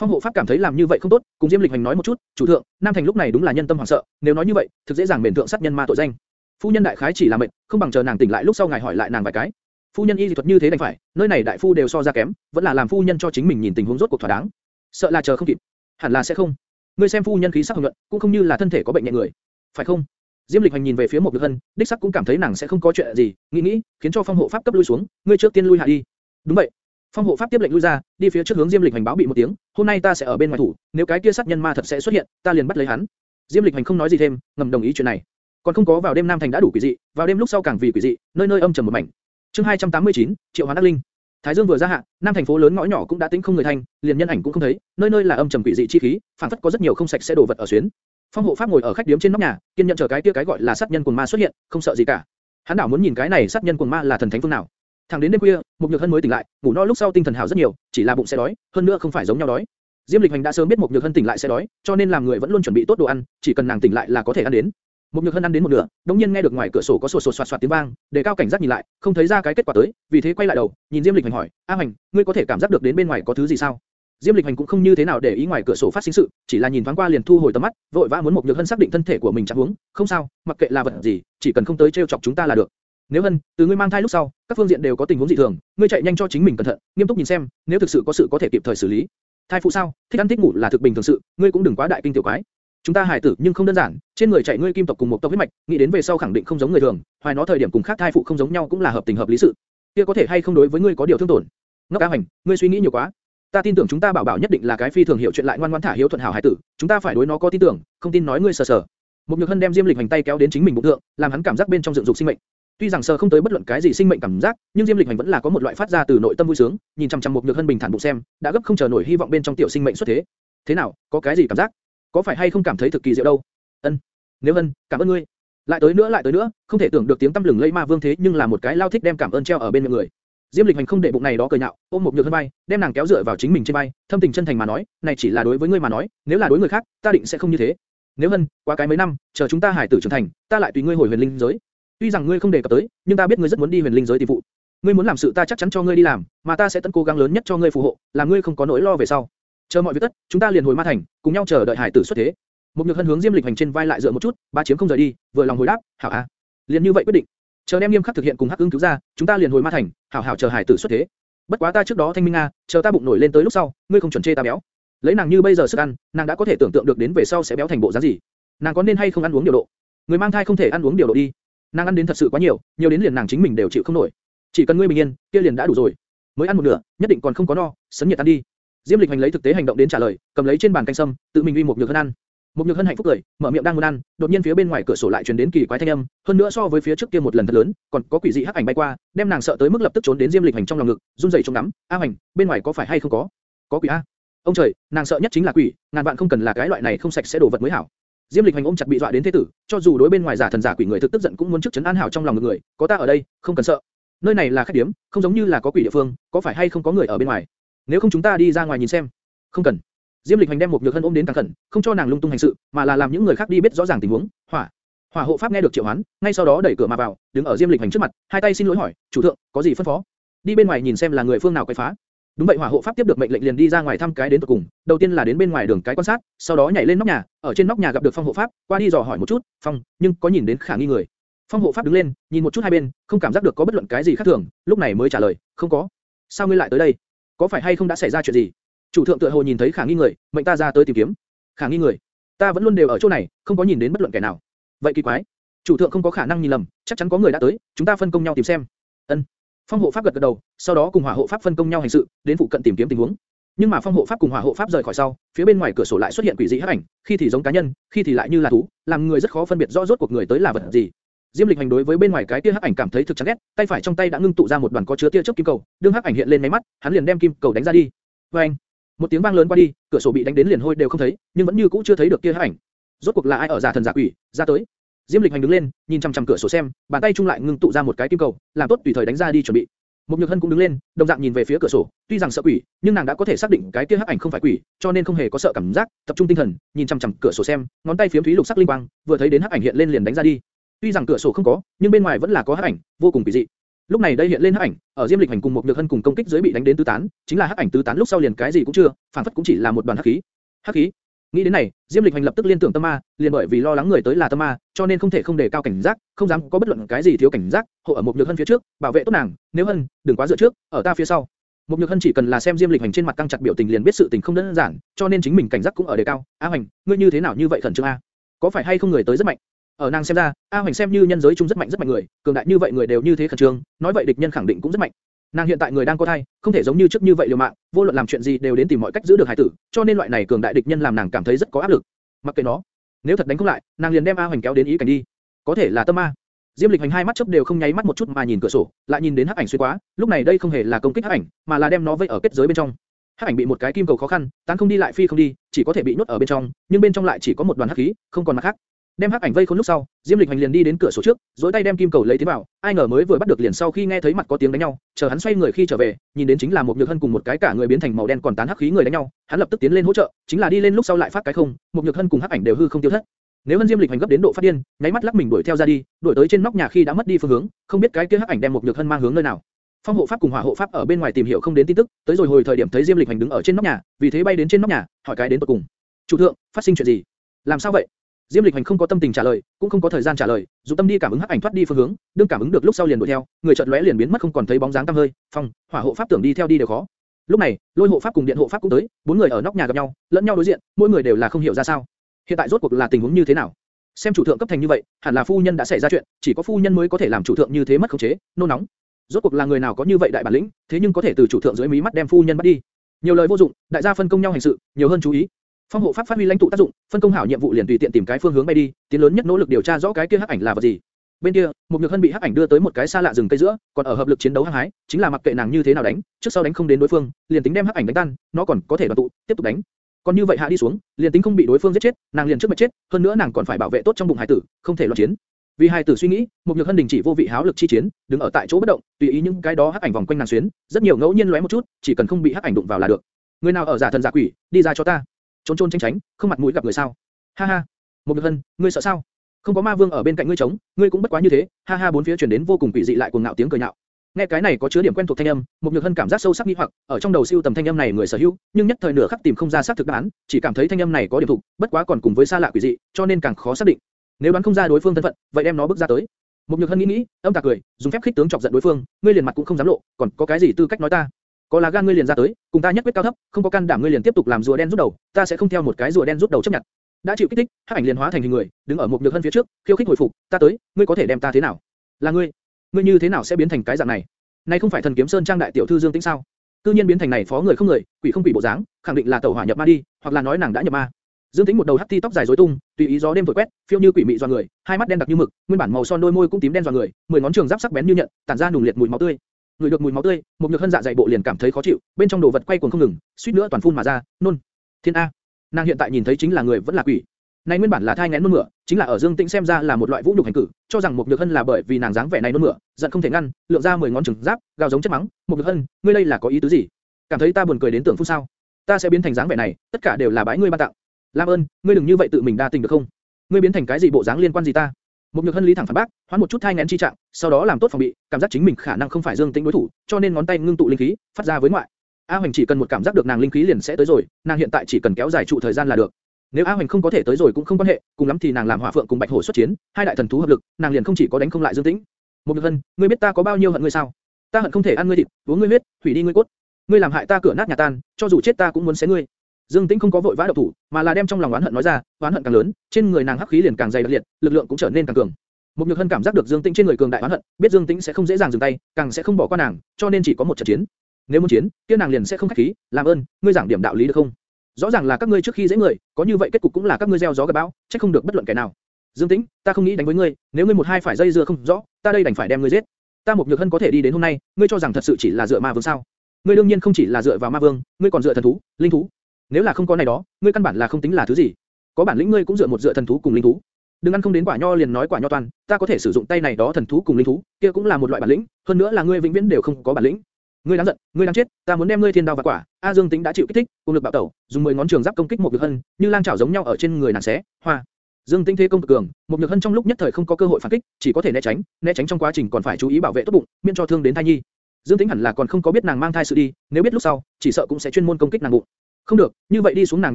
Phong hộ pháp cảm thấy làm như vậy không tốt, cùng Diêm Lịch Hành nói một chút, chủ thượng, Nam Thành lúc này đúng là nhân tâm hoảng sợ, nếu nói như vậy, thực dễ dàng bền thượng sát nhân ma tội danh. Phu nhân đại khái chỉ là mệnh, không bằng chờ nàng tỉnh lại lúc sau ngài hỏi lại nàng vài cái. Phu nhân y dị thuật như thế đành phải, nơi này đại phu đều so ra kém, vẫn là làm phu nhân cho chính mình nhìn tình huống rốt cuộc thỏa đáng. Sợ là chờ không kịp, hẳn là sẽ không. Ngươi xem phu nhân khí sắc hồng nhuận, cũng không như là thân thể có bệnh nhẹ người, phải không? Diêm Lịch Hành nhìn về phía một Nhược Hân, đích sắc cũng cảm thấy nàng sẽ không có chuyện gì, nghĩ nghĩ, khiến cho phong hộ pháp cấp lui xuống, ngươi trước tiên lui hạ đi. Đúng vậy. Phong hộ pháp tiếp lệnh lui ra, đi phía trước hướng Diêm Lịch Hành báo bị một tiếng, hôm nay ta sẽ ở bên ngoài thủ, nếu cái kia sát nhân ma thật sẽ xuất hiện, ta liền bắt lấy hắn. Diêm Lịch Hành không nói gì thêm, ngầm đồng ý chuyện này. Còn không có vào đêm Nam Thành đã đủ quỷ dị, vào đêm lúc sau càng vì quỷ dị, nơi nơi âm trầm một mảnh. Chương 289, Triệu Hoán Đắc Linh. Thái Dương vừa ra hạ, Nam thành phố lớn ngõ nhỏ cũng đã tĩnh không người thành, liền nhân ảnh cũng không thấy, nơi nơi là âm trầm quỷ dị chi khí, phảng phất có rất nhiều không sạch sẽ đồ vật ở xuyến. Phong hộ pháp ngồi ở khách điếm trên nóc nhà, kiên nhẫn chờ cái kia cái gọi là sát nhân cuồng ma xuất hiện, không sợ gì cả. Hắn đảo muốn nhìn cái này sát nhân cuồng ma là thần thánh phương nào. Thẳng đến đêm khuya, Mục Nhược Hân mới tỉnh lại, ngủ no lúc sau tinh thần hảo rất nhiều, chỉ là bụng sẽ đói, hơn nữa không phải giống nhau đói. Diêm Lịch Hành đã sớm biết Mục Nhược Hân tỉnh lại sẽ đói, cho nên làm người vẫn luôn chuẩn bị tốt đồ ăn, chỉ cần nàng tỉnh lại là có thể ăn đến. Mục Nhược Hân ăn đến một nửa, đống nhiên nghe được ngoài cửa sổ có sột sột soạt soạt tiếng vang, để cao cảnh giác nhìn lại, không thấy ra cái kết quả tới, vì thế quay lại đầu, nhìn Diêm Lịch Hành hỏi, A Hành, ngươi có thể cảm giác được đến bên ngoài có thứ gì sao? Diêm Lịch Hành cũng không như thế nào để ý ngoài cửa sổ phát sinh sự, chỉ là nhìn thoáng qua liền thu hồi tầm mắt, vội vã muốn Mục Nhược Hân xác định thân thể của mình trạng huống, không sao, mặc kệ là vật gì, chỉ cần không tới trêu chọc chúng ta là được. Nếu Hân, từ ngươi mang thai lúc sau, các phương diện đều có tình huống dị thường, ngươi chạy nhanh cho chính mình cẩn thận, nghiêm túc nhìn xem, nếu thực sự có sự có thể kịp thời xử lý. Thai phụ sao, thích ăn thích ngủ là thực bình thường sự, ngươi cũng đừng quá đại kinh tiểu quái. Chúng ta hài tử nhưng không đơn giản, trên người chạy ngươi kim tộc cùng một tộc huyết mạch, nghĩ đến về sau khẳng định không giống người thường, hoài nó thời điểm cùng khác thai phụ không giống nhau cũng là hợp tình hợp lý sự. Kia có thể hay không đối với ngươi có điều thương tổn? Ngốc Cá Hành, ngươi suy nghĩ nhiều quá. Ta tin tưởng chúng ta bảo bảo nhất định là cái phi thường hiểu chuyện lại ngoan ngoãn thả hiếu thuận hảo hài tử, chúng ta phải đối nó có tin tưởng, không tin nói ngươi sờ sờ. Một Nhược Hân đem Diêm Lịch hành tay kéo đến chính mình bụng thượng, làm hắn cảm giác bên trong dựng dục sinh mệnh. Tuy rằng sờ không tới bất luận cái gì sinh mệnh cảm giác, nhưng Diêm Lịch hành vẫn là có một loại phát ra từ nội tâm vui sướng, nhìn chăm chăm một Nhược Hân bình thản bụng xem, đã gấp không chờ nổi hy vọng bên trong tiểu sinh mệnh xuất thế. Thế nào, có cái gì cảm giác? Có phải hay không cảm thấy thực kỳ diệu đâu? Ân, nếu ân, cảm ơn ngươi. Lại tới nữa lại tới nữa, không thể tưởng được tiếng tâm lừng lây ma vương thế nhưng là một cái lao thích đem cảm ơn treo ở bên miệng người. Diêm Lịch Hành không để bụng này đó cười nhạo, ôm một nhược thân bay, đem nàng kéo dựa vào chính mình trên bay, thâm tình chân thành mà nói, này chỉ là đối với ngươi mà nói, nếu là đối người khác, ta định sẽ không như thế. Nếu hân, qua cái mấy năm, chờ chúng ta hải tử trưởng thành, ta lại tùy ngươi hồi huyền linh giới. Tuy rằng ngươi không đề cập tới, nhưng ta biết ngươi rất muốn đi huyền linh giới tìm vụ. Ngươi muốn làm sự ta chắc chắn cho ngươi đi làm, mà ta sẽ tận cố gắng lớn nhất cho ngươi phù hộ, làm ngươi không có nỗi lo về sau. Chờ mọi việc tất, chúng ta liền hồi ma thành, cùng nhau chờ đợi hải tử xuất thế. Một nhược hân hướng Diêm Lịch Hành trên vai lại dựa một chút, ba chiếm không rời đi, vừa lòng hồi đáp, hảo a. Liền như vậy quyết định. Chờ đem nghiêm khắc thực hiện cùng Hắc Ưng cứu ra, chúng ta liền hồi ma thành, hảo hảo chờ hải tử xuất thế. Bất quá ta trước đó thanh minh a, chờ ta bụng nổi lên tới lúc sau, ngươi không chuẩn chê ta béo. Lấy nàng như bây giờ sức ăn, nàng đã có thể tưởng tượng được đến về sau sẽ béo thành bộ dáng gì. Nàng có nên hay không ăn uống điều độ? Người mang thai không thể ăn uống điều độ đi. Nàng ăn đến thật sự quá nhiều, nhiều đến liền nàng chính mình đều chịu không nổi. Chỉ cần ngươi bình yên, kia liền đã đủ rồi. Mới ăn một nửa, nhất định còn không có no, sấn nhiệt ăn đi. Diêm Lịch Hành lấy thực tế hành động đến trả lời, cầm lấy trên bàn canh sâm, tự mình uy một nhược hơn ăn. Một nhược hân hạnh phúc cười, mở miệng đang muốn ăn, đột nhiên phía bên ngoài cửa sổ lại truyền đến kỳ quái thanh âm, hơn nữa so với phía trước kia một lần thật lớn, còn có quỷ dị hắc ảnh bay qua, đem nàng sợ tới mức lập tức trốn đến diêm lịch hành trong lòng ngực, run rẩy trong nắm. A hành, bên ngoài có phải hay không có? Có quỷ a? Ông trời, nàng sợ nhất chính là quỷ, ngàn vạn không cần là cái loại này không sạch sẽ đồ vật mới hảo. Diêm Lịch Hành ôm chặt bị dọa đến thế tử, cho dù đối bên ngoài giả thần giả quỷ người thực tức giận cũng muốn trước chấn an hảo trong lòng người, có ta ở đây, không cần sợ. Nơi này là khách điếm, không giống như là có quỷ địa phương, có phải hay không có người ở bên ngoài? Nếu không chúng ta đi ra ngoài nhìn xem. Không cần. Diêm Lịch Hành đem một nhược hân ôm đến càng khẩn, không cho nàng lung tung hành sự, mà là làm những người khác đi biết rõ ràng tình huống. Hỏa. Hỏa hộ pháp nghe được triệu hoán, ngay sau đó đẩy cửa mà vào, đứng ở Diêm Lịch Hành trước mặt, hai tay xin lỗi hỏi, chủ thượng, có gì phân phó? Đi bên ngoài nhìn xem là người phương nào quấy phá. Đúng vậy hỏa hộ pháp tiếp được mệnh lệnh liền đi ra ngoài thăm cái đến tận cùng, đầu tiên là đến bên ngoài đường cái quan sát, sau đó nhảy lên nóc nhà, ở trên nóc nhà gặp được phong hộ pháp, qua đi dò hỏi một chút, phong, nhưng có nhìn đến khả nghi người. Phong hộ pháp đứng lên, nhìn một chút hai bên, không cảm giác được có bất luận cái gì khác thường, lúc này mới trả lời, không có. Sao ngươi lại tới đây? Có phải hay không đã xảy ra chuyện gì? Chủ thượng tựa hồ nhìn thấy khả nghi người, mệnh ta ra tới tìm kiếm. Khả nghi người, ta vẫn luôn đều ở chỗ này, không có nhìn đến bất luận kẻ nào. Vậy kỳ quái, chủ thượng không có khả năng nhìn lầm, chắc chắn có người đã tới, chúng ta phân công nhau tìm xem. Ân. Phong hộ pháp gật gật đầu, sau đó cùng hỏa hộ pháp phân công nhau hành sự, đến phụ cận tìm kiếm tình huống. Nhưng mà phong hộ pháp cùng hỏa hộ pháp rời khỏi sau, phía bên ngoài cửa sổ lại xuất hiện quỷ dị hắc ảnh, khi thì giống cá nhân, khi thì lại như là thú, làm người rất khó phân biệt rõ rốt cuộc người tới là vật gì. Diêm Lịch hành đối với bên ngoài cái tia hắc ảnh cảm thấy thực chán ghét, tay phải trong tay đã ngưng tụ ra một đoàn có chứa tia chớp kim cầu, đương hắc ảnh hiện lên máy mắt, hắn liền đem kim cầu đánh ra đi. Oeng! Một tiếng vang lớn qua đi, cửa sổ bị đánh đến liền hôi đều không thấy, nhưng vẫn như cũ chưa thấy được kia hắc ảnh. Rốt cuộc là ai ở giả thần giả quỷ, ra tới. Diêm Lịch hành đứng lên, nhìn chằm chằm cửa sổ xem, bàn tay trung lại ngưng tụ ra một cái kim cầu, làm tốt tùy thời đánh ra đi chuẩn bị. Một Nhược Hân cũng đứng lên, đồng dạng nhìn về phía cửa sổ, tuy rằng sợ quỷ, nhưng nàng đã có thể xác định cái kia hắc ảnh không phải quỷ, cho nên không hề có sợ cảm giác, tập trung tinh thần, nhìn chằm chằm cửa sổ xem, ngón tay phiếm thúy lục sắc linh quang, vừa thấy đến hắc ảnh hiện lên liền đánh ra đi. Tuy rằng cửa sổ không có, nhưng bên ngoài vẫn là có hắc ảnh, vô cùng kỳ dị. Lúc này đây hiện lên hắc ảnh, ở Diêm Lịch Hành cùng một Nhược Hân cùng công kích dưới bị đánh đến tứ tán, chính là hắc ảnh tứ tán lúc sau liền cái gì cũng chưa, phản phất cũng chỉ là một đoàn hắc khí. Hắc khí. Nghĩ đến này, Diêm Lịch Hành lập tức liên tưởng tâm ma, liền bởi vì lo lắng người tới là tâm ma, cho nên không thể không đề cao cảnh giác, không dám có bất luận cái gì thiếu cảnh giác, hộ ở một nhược hân phía trước, bảo vệ tốt nàng, nếu hân, đừng quá dựa trước, ở ta phía sau. mục nhược hân chỉ cần là xem Diêm Lịch Hành trên mặt căng chặt biểu tình liền biết sự tình không đơn giản, cho nên chính mình cảnh giác cũng ở đề cao. A Hành, ngươi như thế nào như vậy khẩn trương a? Có phải hay không người tới rất mạnh? Ở nàng xem ra, A hoành xem như nhân giới trung rất mạnh rất mạnh người, cường đại như vậy người đều như thế khẩn trương, nói vậy địch nhân khẳng định cũng rất mạnh. Nàng hiện tại người đang có thai, không thể giống như trước như vậy liều mạng, vô luận làm chuyện gì đều đến tìm mọi cách giữ được hải tử, cho nên loại này cường đại địch nhân làm nàng cảm thấy rất có áp lực. Mặc kệ nó, nếu thật đánh không lại, nàng liền đem A Hoành kéo đến ý cảnh đi. Có thể là tâm ma. Diêm Lịch Hành hai mắt chớp đều không nháy mắt một chút mà nhìn cửa sổ, lại nhìn đến hắc ảnh xuyên quá, lúc này đây không hề là công kích hắc ảnh, mà là đem nó vây ở kết giới bên trong. Hắc ảnh bị một cái kim cầu khó khăn, tán không đi lại phi không đi, chỉ có thể bị nhốt ở bên trong, nhưng bên trong lại chỉ có một đoàn hắc khí, không còn mặt khác. Đem hắc ảnh vây khốn lúc sau, Diêm Lịch Hành liền đi đến cửa sổ trước, rồi tay đem kim cầu lấy tiến vào, ai ngờ mới vừa bắt được liền sau khi nghe thấy mặt có tiếng đánh nhau, chờ hắn xoay người khi trở về, nhìn đến chính là một nhược hân cùng một cái cả người biến thành màu đen còn tán hắc khí người đánh nhau, hắn lập tức tiến lên hỗ trợ, chính là đi lên lúc sau lại phát cái không, một nhược hân cùng hắc ảnh đều hư không tiêu thất. Nếu Hân Diêm Lịch hành gấp đến độ phát điên, nháy mắt lắc mình đuổi theo ra đi, đuổi tới trên nóc nhà khi đã mất đi phương hướng, không biết cái kia hắc ảnh đem một nhược hân mang hướng nơi nào. Phong hộ pháp cùng hỏa hộ pháp ở bên ngoài tìm hiểu không đến tin tức, tới rồi hồi thời điểm thấy Diêm Lịch hành đứng ở trên nóc nhà, vì thế bay đến trên nóc nhà, hỏi cái đến tận cùng. Chủ thượng, phát sinh chuyện gì? Làm sao vậy? Diêm Lịch Hành không có tâm tình trả lời, cũng không có thời gian trả lời, dùng tâm đi cảm ứng hắc ảnh thoát đi phương hướng, đương cảm ứng được lúc sau liền đuổi theo, người chợt lóe liền biến mất không còn thấy bóng dáng tăm hơi. Phong, hỏa hộ pháp tưởng đi theo đi đều khó. Lúc này, lôi hộ pháp cùng điện hộ pháp cũng tới, bốn người ở nóc nhà gặp nhau, lẫn nhau đối diện, mỗi người đều là không hiểu ra sao. Hiện tại rốt cuộc là tình huống như thế nào? Xem chủ thượng cấp thành như vậy, hẳn là phu nhân đã xảy ra chuyện, chỉ có phu nhân mới có thể làm chủ thượng như thế mất khống chế, nôn nóng. Rốt cuộc là người nào có như vậy đại bản lĩnh, thế nhưng có thể từ chủ thượng dưới mí mắt đem phu nhân bắt đi. Nhiều lời vô dụng, đại gia phân công nhau hành sự, nhiều hơn chú ý. Phong hộ pháp phát huy lãnh tụ tác dụng, phân công hảo nhiệm vụ liền tùy tiện tìm cái phương hướng bay đi, tiến lớn nhất nỗ lực điều tra rõ cái kia hắc ảnh là vật gì. Bên kia, một nhược hân bị hắc ảnh đưa tới một cái xa lạ rừng cây giữa, còn ở hợp lực chiến đấu hăng hái, chính là mặc kệ nàng như thế nào đánh, trước sau đánh không đến đối phương, liền tính đem hắc ảnh đánh tan, nó còn có thể đoàn tụ, tiếp tục đánh. Còn như vậy hạ đi xuống, liền tính không bị đối phương giết chết, nàng liền trước mặt chết, hơn nữa nàng còn phải bảo vệ tốt trong bụng hải tử, không thể loạn chiến. Vì hai tử suy nghĩ, một nhược hân đình chỉ vô vị háo lực chi chiến, đứng ở tại chỗ bất động, tùy ý những cái đó hắc ảnh vòng quanh nàng xuyến, rất nhiều ngẫu nhiên lóe một chút, chỉ cần không bị hắc ảnh đụng vào là được. Người nào ở giả thần giả quỷ, đi ra cho ta trốn trốn tránh tránh, không mặt mũi gặp người sao? Ha ha, một nhược hân, ngươi sợ sao? Không có ma vương ở bên cạnh ngươi chống, ngươi cũng bất quá như thế. Ha ha, bốn phía truyền đến vô cùng quỷ dị lại cuồng ngạo tiếng cười nhạo. Nghe cái này có chứa điểm quen thuộc thanh âm, một nhược hân cảm giác sâu sắc nghi hoặc, ở trong đầu siêu tầm thanh âm này người sở hữu, nhưng nhất thời nửa khắc tìm không ra xác thực đáp án, chỉ cảm thấy thanh âm này có điểm thụ, bất quá còn cùng với xa lạ quỷ dị, cho nên càng khó xác định. Nếu đoán không ra đối phương thân phận, vậy đem nó bước ra tới. Một nhược hân nghĩ nghĩ, âm tà cười, dùng phép khích tướng chọc giận đối phương, ngươi liền mặt cũng không dám lộ, còn có cái gì tư cách nói ta? Có lá gan ngươi liền ra tới, cùng ta nhất quyết cao thấp, không có can đảm ngươi liền tiếp tục làm rùa đen rút đầu, ta sẽ không theo một cái rùa đen rút đầu chấp nhận. đã chịu kích thích, hắc ảnh liền hóa thành hình người, đứng ở một nhược hân phía trước, khiêu khích hồi phục, ta tới, ngươi có thể đem ta thế nào? là ngươi, ngươi như thế nào sẽ biến thành cái dạng này? này không phải thần kiếm sơn trang đại tiểu thư dương tĩnh sao? cư nhiên biến thành này phó người không người, quỷ không quỷ bộ dáng, khẳng định là tẩu hỏa nhập ma đi, hoặc là nói nàng đã nhập ma. Dương Tĩnh một đầu hắc ti tóc dài rối tung, tùy ý gió đêm thổi quét, phiêu như quỷ mị doan người, hai mắt đen đặc như mực, nguyên bản màu son đôi môi cũng tím đen doan người, mười ngón trường giáp sắc bén như nhận, tản ra nùng liệt mùi máu tươi. Người được mùi máu tươi, một nhược hân dạ dày bộ liền cảm thấy khó chịu, bên trong đồ vật quay cuồng không ngừng, suýt nữa toàn phun mà ra, nôn. Thiên a, nàng hiện tại nhìn thấy chính là người vẫn là quỷ. Này nguyên bản là thai nghén nôn mửa, chính là ở Dương Tĩnh xem ra là một loại vũ nhục hành cử, cho rằng một nhược hân là bởi vì nàng dáng vẻ này nôn mửa, giận không thể ngăn, lượng ra mười ngón trừng giáp, gào giống chất mắng, một nhược hân, ngươi đây là có ý tứ gì? Cảm thấy ta buồn cười đến tưởng phun sao? Ta sẽ biến thành dáng vẻ này, tất cả đều là bãi ngươi ban tặng. Lam ơn, ngươi đừng như vậy tự mình đa tình được không? Ngươi biến thành cái gì bộ dáng liên quan gì ta? Một nhược hân lý thẳng phản bác, hoán một chút thai nghén chi trạng, sau đó làm tốt phòng bị, cảm giác chính mình khả năng không phải Dương Tĩnh đối thủ, cho nên ngón tay ngưng tụ linh khí, phát ra với ngoại. A Hoành chỉ cần một cảm giác được nàng linh khí liền sẽ tới rồi, nàng hiện tại chỉ cần kéo dài trụ thời gian là được. Nếu A Hoành không có thể tới rồi cũng không quan hệ, cùng lắm thì nàng làm Hỏa Phượng cùng Bạch Hổ xuất chiến, hai đại thần thú hợp lực, nàng liền không chỉ có đánh không lại Dương Tĩnh. Một Nhược Hân, ngươi biết ta có bao nhiêu hận ngươi sao? Ta hận không thể ăn ngươi thịt, uống ngươi huyết, hủy đi ngươi cốt. Ngươi làm hại ta cửa nát nhà tan, cho dù chết ta cũng muốn xé ngươi. Dương Tĩnh không có vội vã động thủ, mà là đem trong lòng oán hận nói ra, oán hận càng lớn, trên người nàng hắc khí liền càng dày đặc liệt, lực lượng cũng trở nên càng cường. Mục Nhược Hân cảm giác được Dương Tĩnh trên người cường đại oán hận, biết Dương Tĩnh sẽ không dễ dàng dừng tay, càng sẽ không bỏ qua nàng, cho nên chỉ có một trận chiến. Nếu muốn chiến, kia nàng liền sẽ không khách khí, làm ơn, ngươi giảng điểm đạo lý được không? Rõ ràng là các ngươi trước khi dễ người, có như vậy kết cục cũng là các ngươi gieo gió gặt bão, trách không được bất luận kẻ nào. Dương Tĩnh, ta không nghĩ đánh với ngươi, nếu ngươi một hai phải dây dưa không rõ, ta đây đành phải đem ngươi giết. Ta Mục nhược hân có thể đi đến hôm nay, ngươi cho rằng thật sự chỉ là dựa ma vương sao? Ngươi đương nhiên không chỉ là dựa vào ma vương, ngươi còn dựa thần thú, linh thú. Nếu là không có này đó, ngươi căn bản là không tính là thứ gì. Có bản lĩnh ngươi cũng dựa một dựa thần thú cùng linh thú. Đừng ăn không đến quả nho liền nói quả nho toàn, ta có thể sử dụng tay này đó thần thú cùng linh thú, kia cũng là một loại bản lĩnh, hơn nữa là ngươi vĩnh viễn đều không có bản lĩnh. Ngươi đáng giận, ngươi đáng chết, ta muốn đem ngươi thiên đao và quả. A Dương Tính đã chịu kích thích, cùng lực bạo tẩu, dùng 10 ngón trường giáp công kích một nhược hân, như lang chảo giống nhau ở trên người nàng xé, hoa. Dương tinh thế công cực cường, một nhược hân trong lúc nhất thời không có cơ hội phản kích, chỉ có thể né tránh, né tránh trong quá trình còn phải chú ý bảo vệ tốt bụng, miễn cho thương đến thai nhi. Dương Tĩnh hẳn là còn không có biết nàng mang thai sự đi, nếu biết lúc sau, chỉ sợ cũng sẽ chuyên môn công kích nàng bụng. Không được, như vậy đi xuống nàng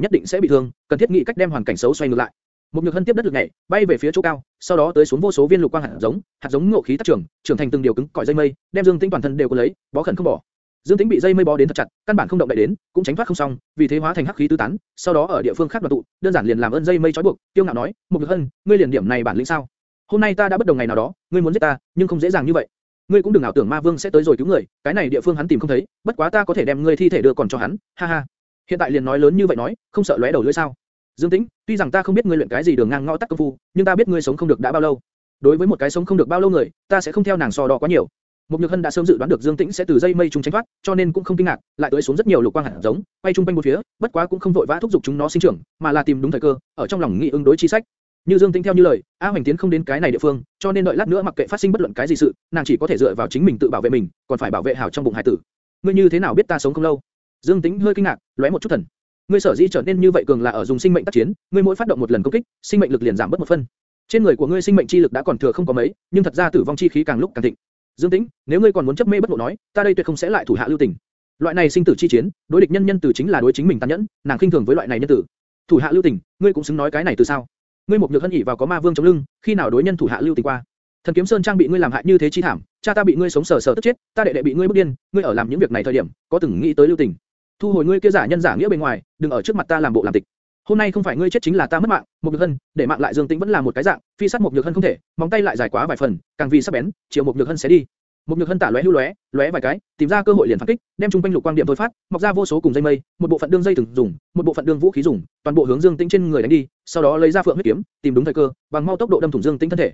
nhất định sẽ bị thương, cần thiết nghĩ cách đem hoàn cảnh xấu xoay ngược lại. Một nhược hân tiếp đất lực nhảy, bay về phía chỗ cao, sau đó tới xuống vô số viên lục quang hạt giống, hạt giống ngộ khí tác trưởng, trưởng thành từng điều cứng cỏi dây mây, đem Dương Tĩnh toàn thân đều cuốn lấy, bó khẩn không bỏ. Dương Tĩnh bị dây mây bó đến thật chặt, căn bản không động đậy đến, cũng tránh thoát không xong, vì thế hóa thành hắc khí tứ tán, sau đó ở địa phương khác đoàn tụ, đơn giản liền làm ơn dây mây trói buộc, tiêu ngạo nói, một nhược hân, ngươi liền điểm này bản lĩnh sao? Hôm nay ta đã bất đồng ngày nào đó, ngươi muốn giết ta, nhưng không dễ dàng như vậy. Ngươi cũng đừng ảo tưởng ma vương sẽ tới rồi cứu người, cái này địa phương hắn tìm không thấy, bất quá ta có thể đem ngươi thi thể đưa còn cho hắn, ha ha. Hiện tại liền nói lớn như vậy nói, không sợ lóe đầu lưỡi sao? Dương Tĩnh, tuy rằng ta không biết ngươi luyện cái gì đường ngang ngõ tắt công phu, nhưng ta biết ngươi sống không được đã bao lâu. Đối với một cái sống không được bao lâu người, ta sẽ không theo nàng so đo quá nhiều. Mục Nhược Hân đã sớm dự đoán được Dương Tĩnh sẽ từ dây mây trùng tránh thoát, cho nên cũng không kinh ngạc, lại tới xuống rất nhiều lục quang hạt giống, bay trung quanh một phía, bất quá cũng không vội vã thúc giục chúng nó sinh trưởng, mà là tìm đúng thời cơ, ở trong lòng nghĩ ứng đối chi sách. Như Dương Tĩnh theo như lời, A Hoành Tiến không đến cái này địa phương, cho nên đợi lát nữa mặc kệ phát sinh bất luận cái gì sự, nàng chỉ có thể dựa vào chính mình tự bảo vệ mình, còn phải bảo vệ hảo trong bụng hải tử. Ngươi như thế nào biết ta sống không lâu? Dương Tĩnh hơi kinh ngạc, lóe một chút thần. Ngươi sở dĩ trở nên như vậy cường là ở dùng sinh mệnh tác chiến, ngươi mỗi phát động một lần công kích, sinh mệnh lực liền giảm bớt một phân. Trên người của ngươi sinh mệnh chi lực đã còn thừa không có mấy, nhưng thật ra tử vong chi khí càng lúc càng thịnh. Dương Tĩnh, nếu ngươi còn muốn chấp mê bất ngộ nói, ta đây tuyệt không sẽ lại thủ hạ lưu tình. Loại này sinh tử chi chiến, đối địch nhân nhân tử chính là đối chính mình tàn nhẫn, nàng khinh thường với loại này nhân tử. Thủ hạ lưu tình, ngươi cũng xứng nói cái này từ sao? Ngươi một nhược hân ỉ vào có ma vương chống lưng, khi nào đối nhân thủ hạ lưu tình qua? Thần kiếm sơn trang bị ngươi làm hại như thế chi thảm, cha ta bị ngươi sống sờ sờ tức chết, ta đệ đệ bị ngươi bức điên, ngươi ở làm những việc này thời điểm, có từng nghĩ tới lưu tình? Thu hồi ngươi kia giả nhân giả nghĩa bên ngoài, đừng ở trước mặt ta làm bộ làm tịch. Hôm nay không phải ngươi chết chính là ta mất mạng, một nhược hân, để mạng lại Dương Tĩnh vẫn là một cái dạng, phi sát một nhược hân không thể, móng tay lại dài quá vài phần, càng vì sắc bén, chiều một nhược hân sẽ đi. Một nhược hân tả lóe hưu lóe, lóe vài cái, tìm ra cơ hội liền phản kích, đem trung quanh lục quang điểm thôi phát, mọc ra vô số cùng dây mây, một bộ phận đương dây từng dùng, một bộ phận đương vũ khí dùng, toàn bộ hướng Dương Tĩnh trên người đánh đi, sau đó lấy ra phượng huyết kiếm, tìm đúng thời cơ, bằng mau tốc độ đâm thủng Dương Tĩnh thân thể.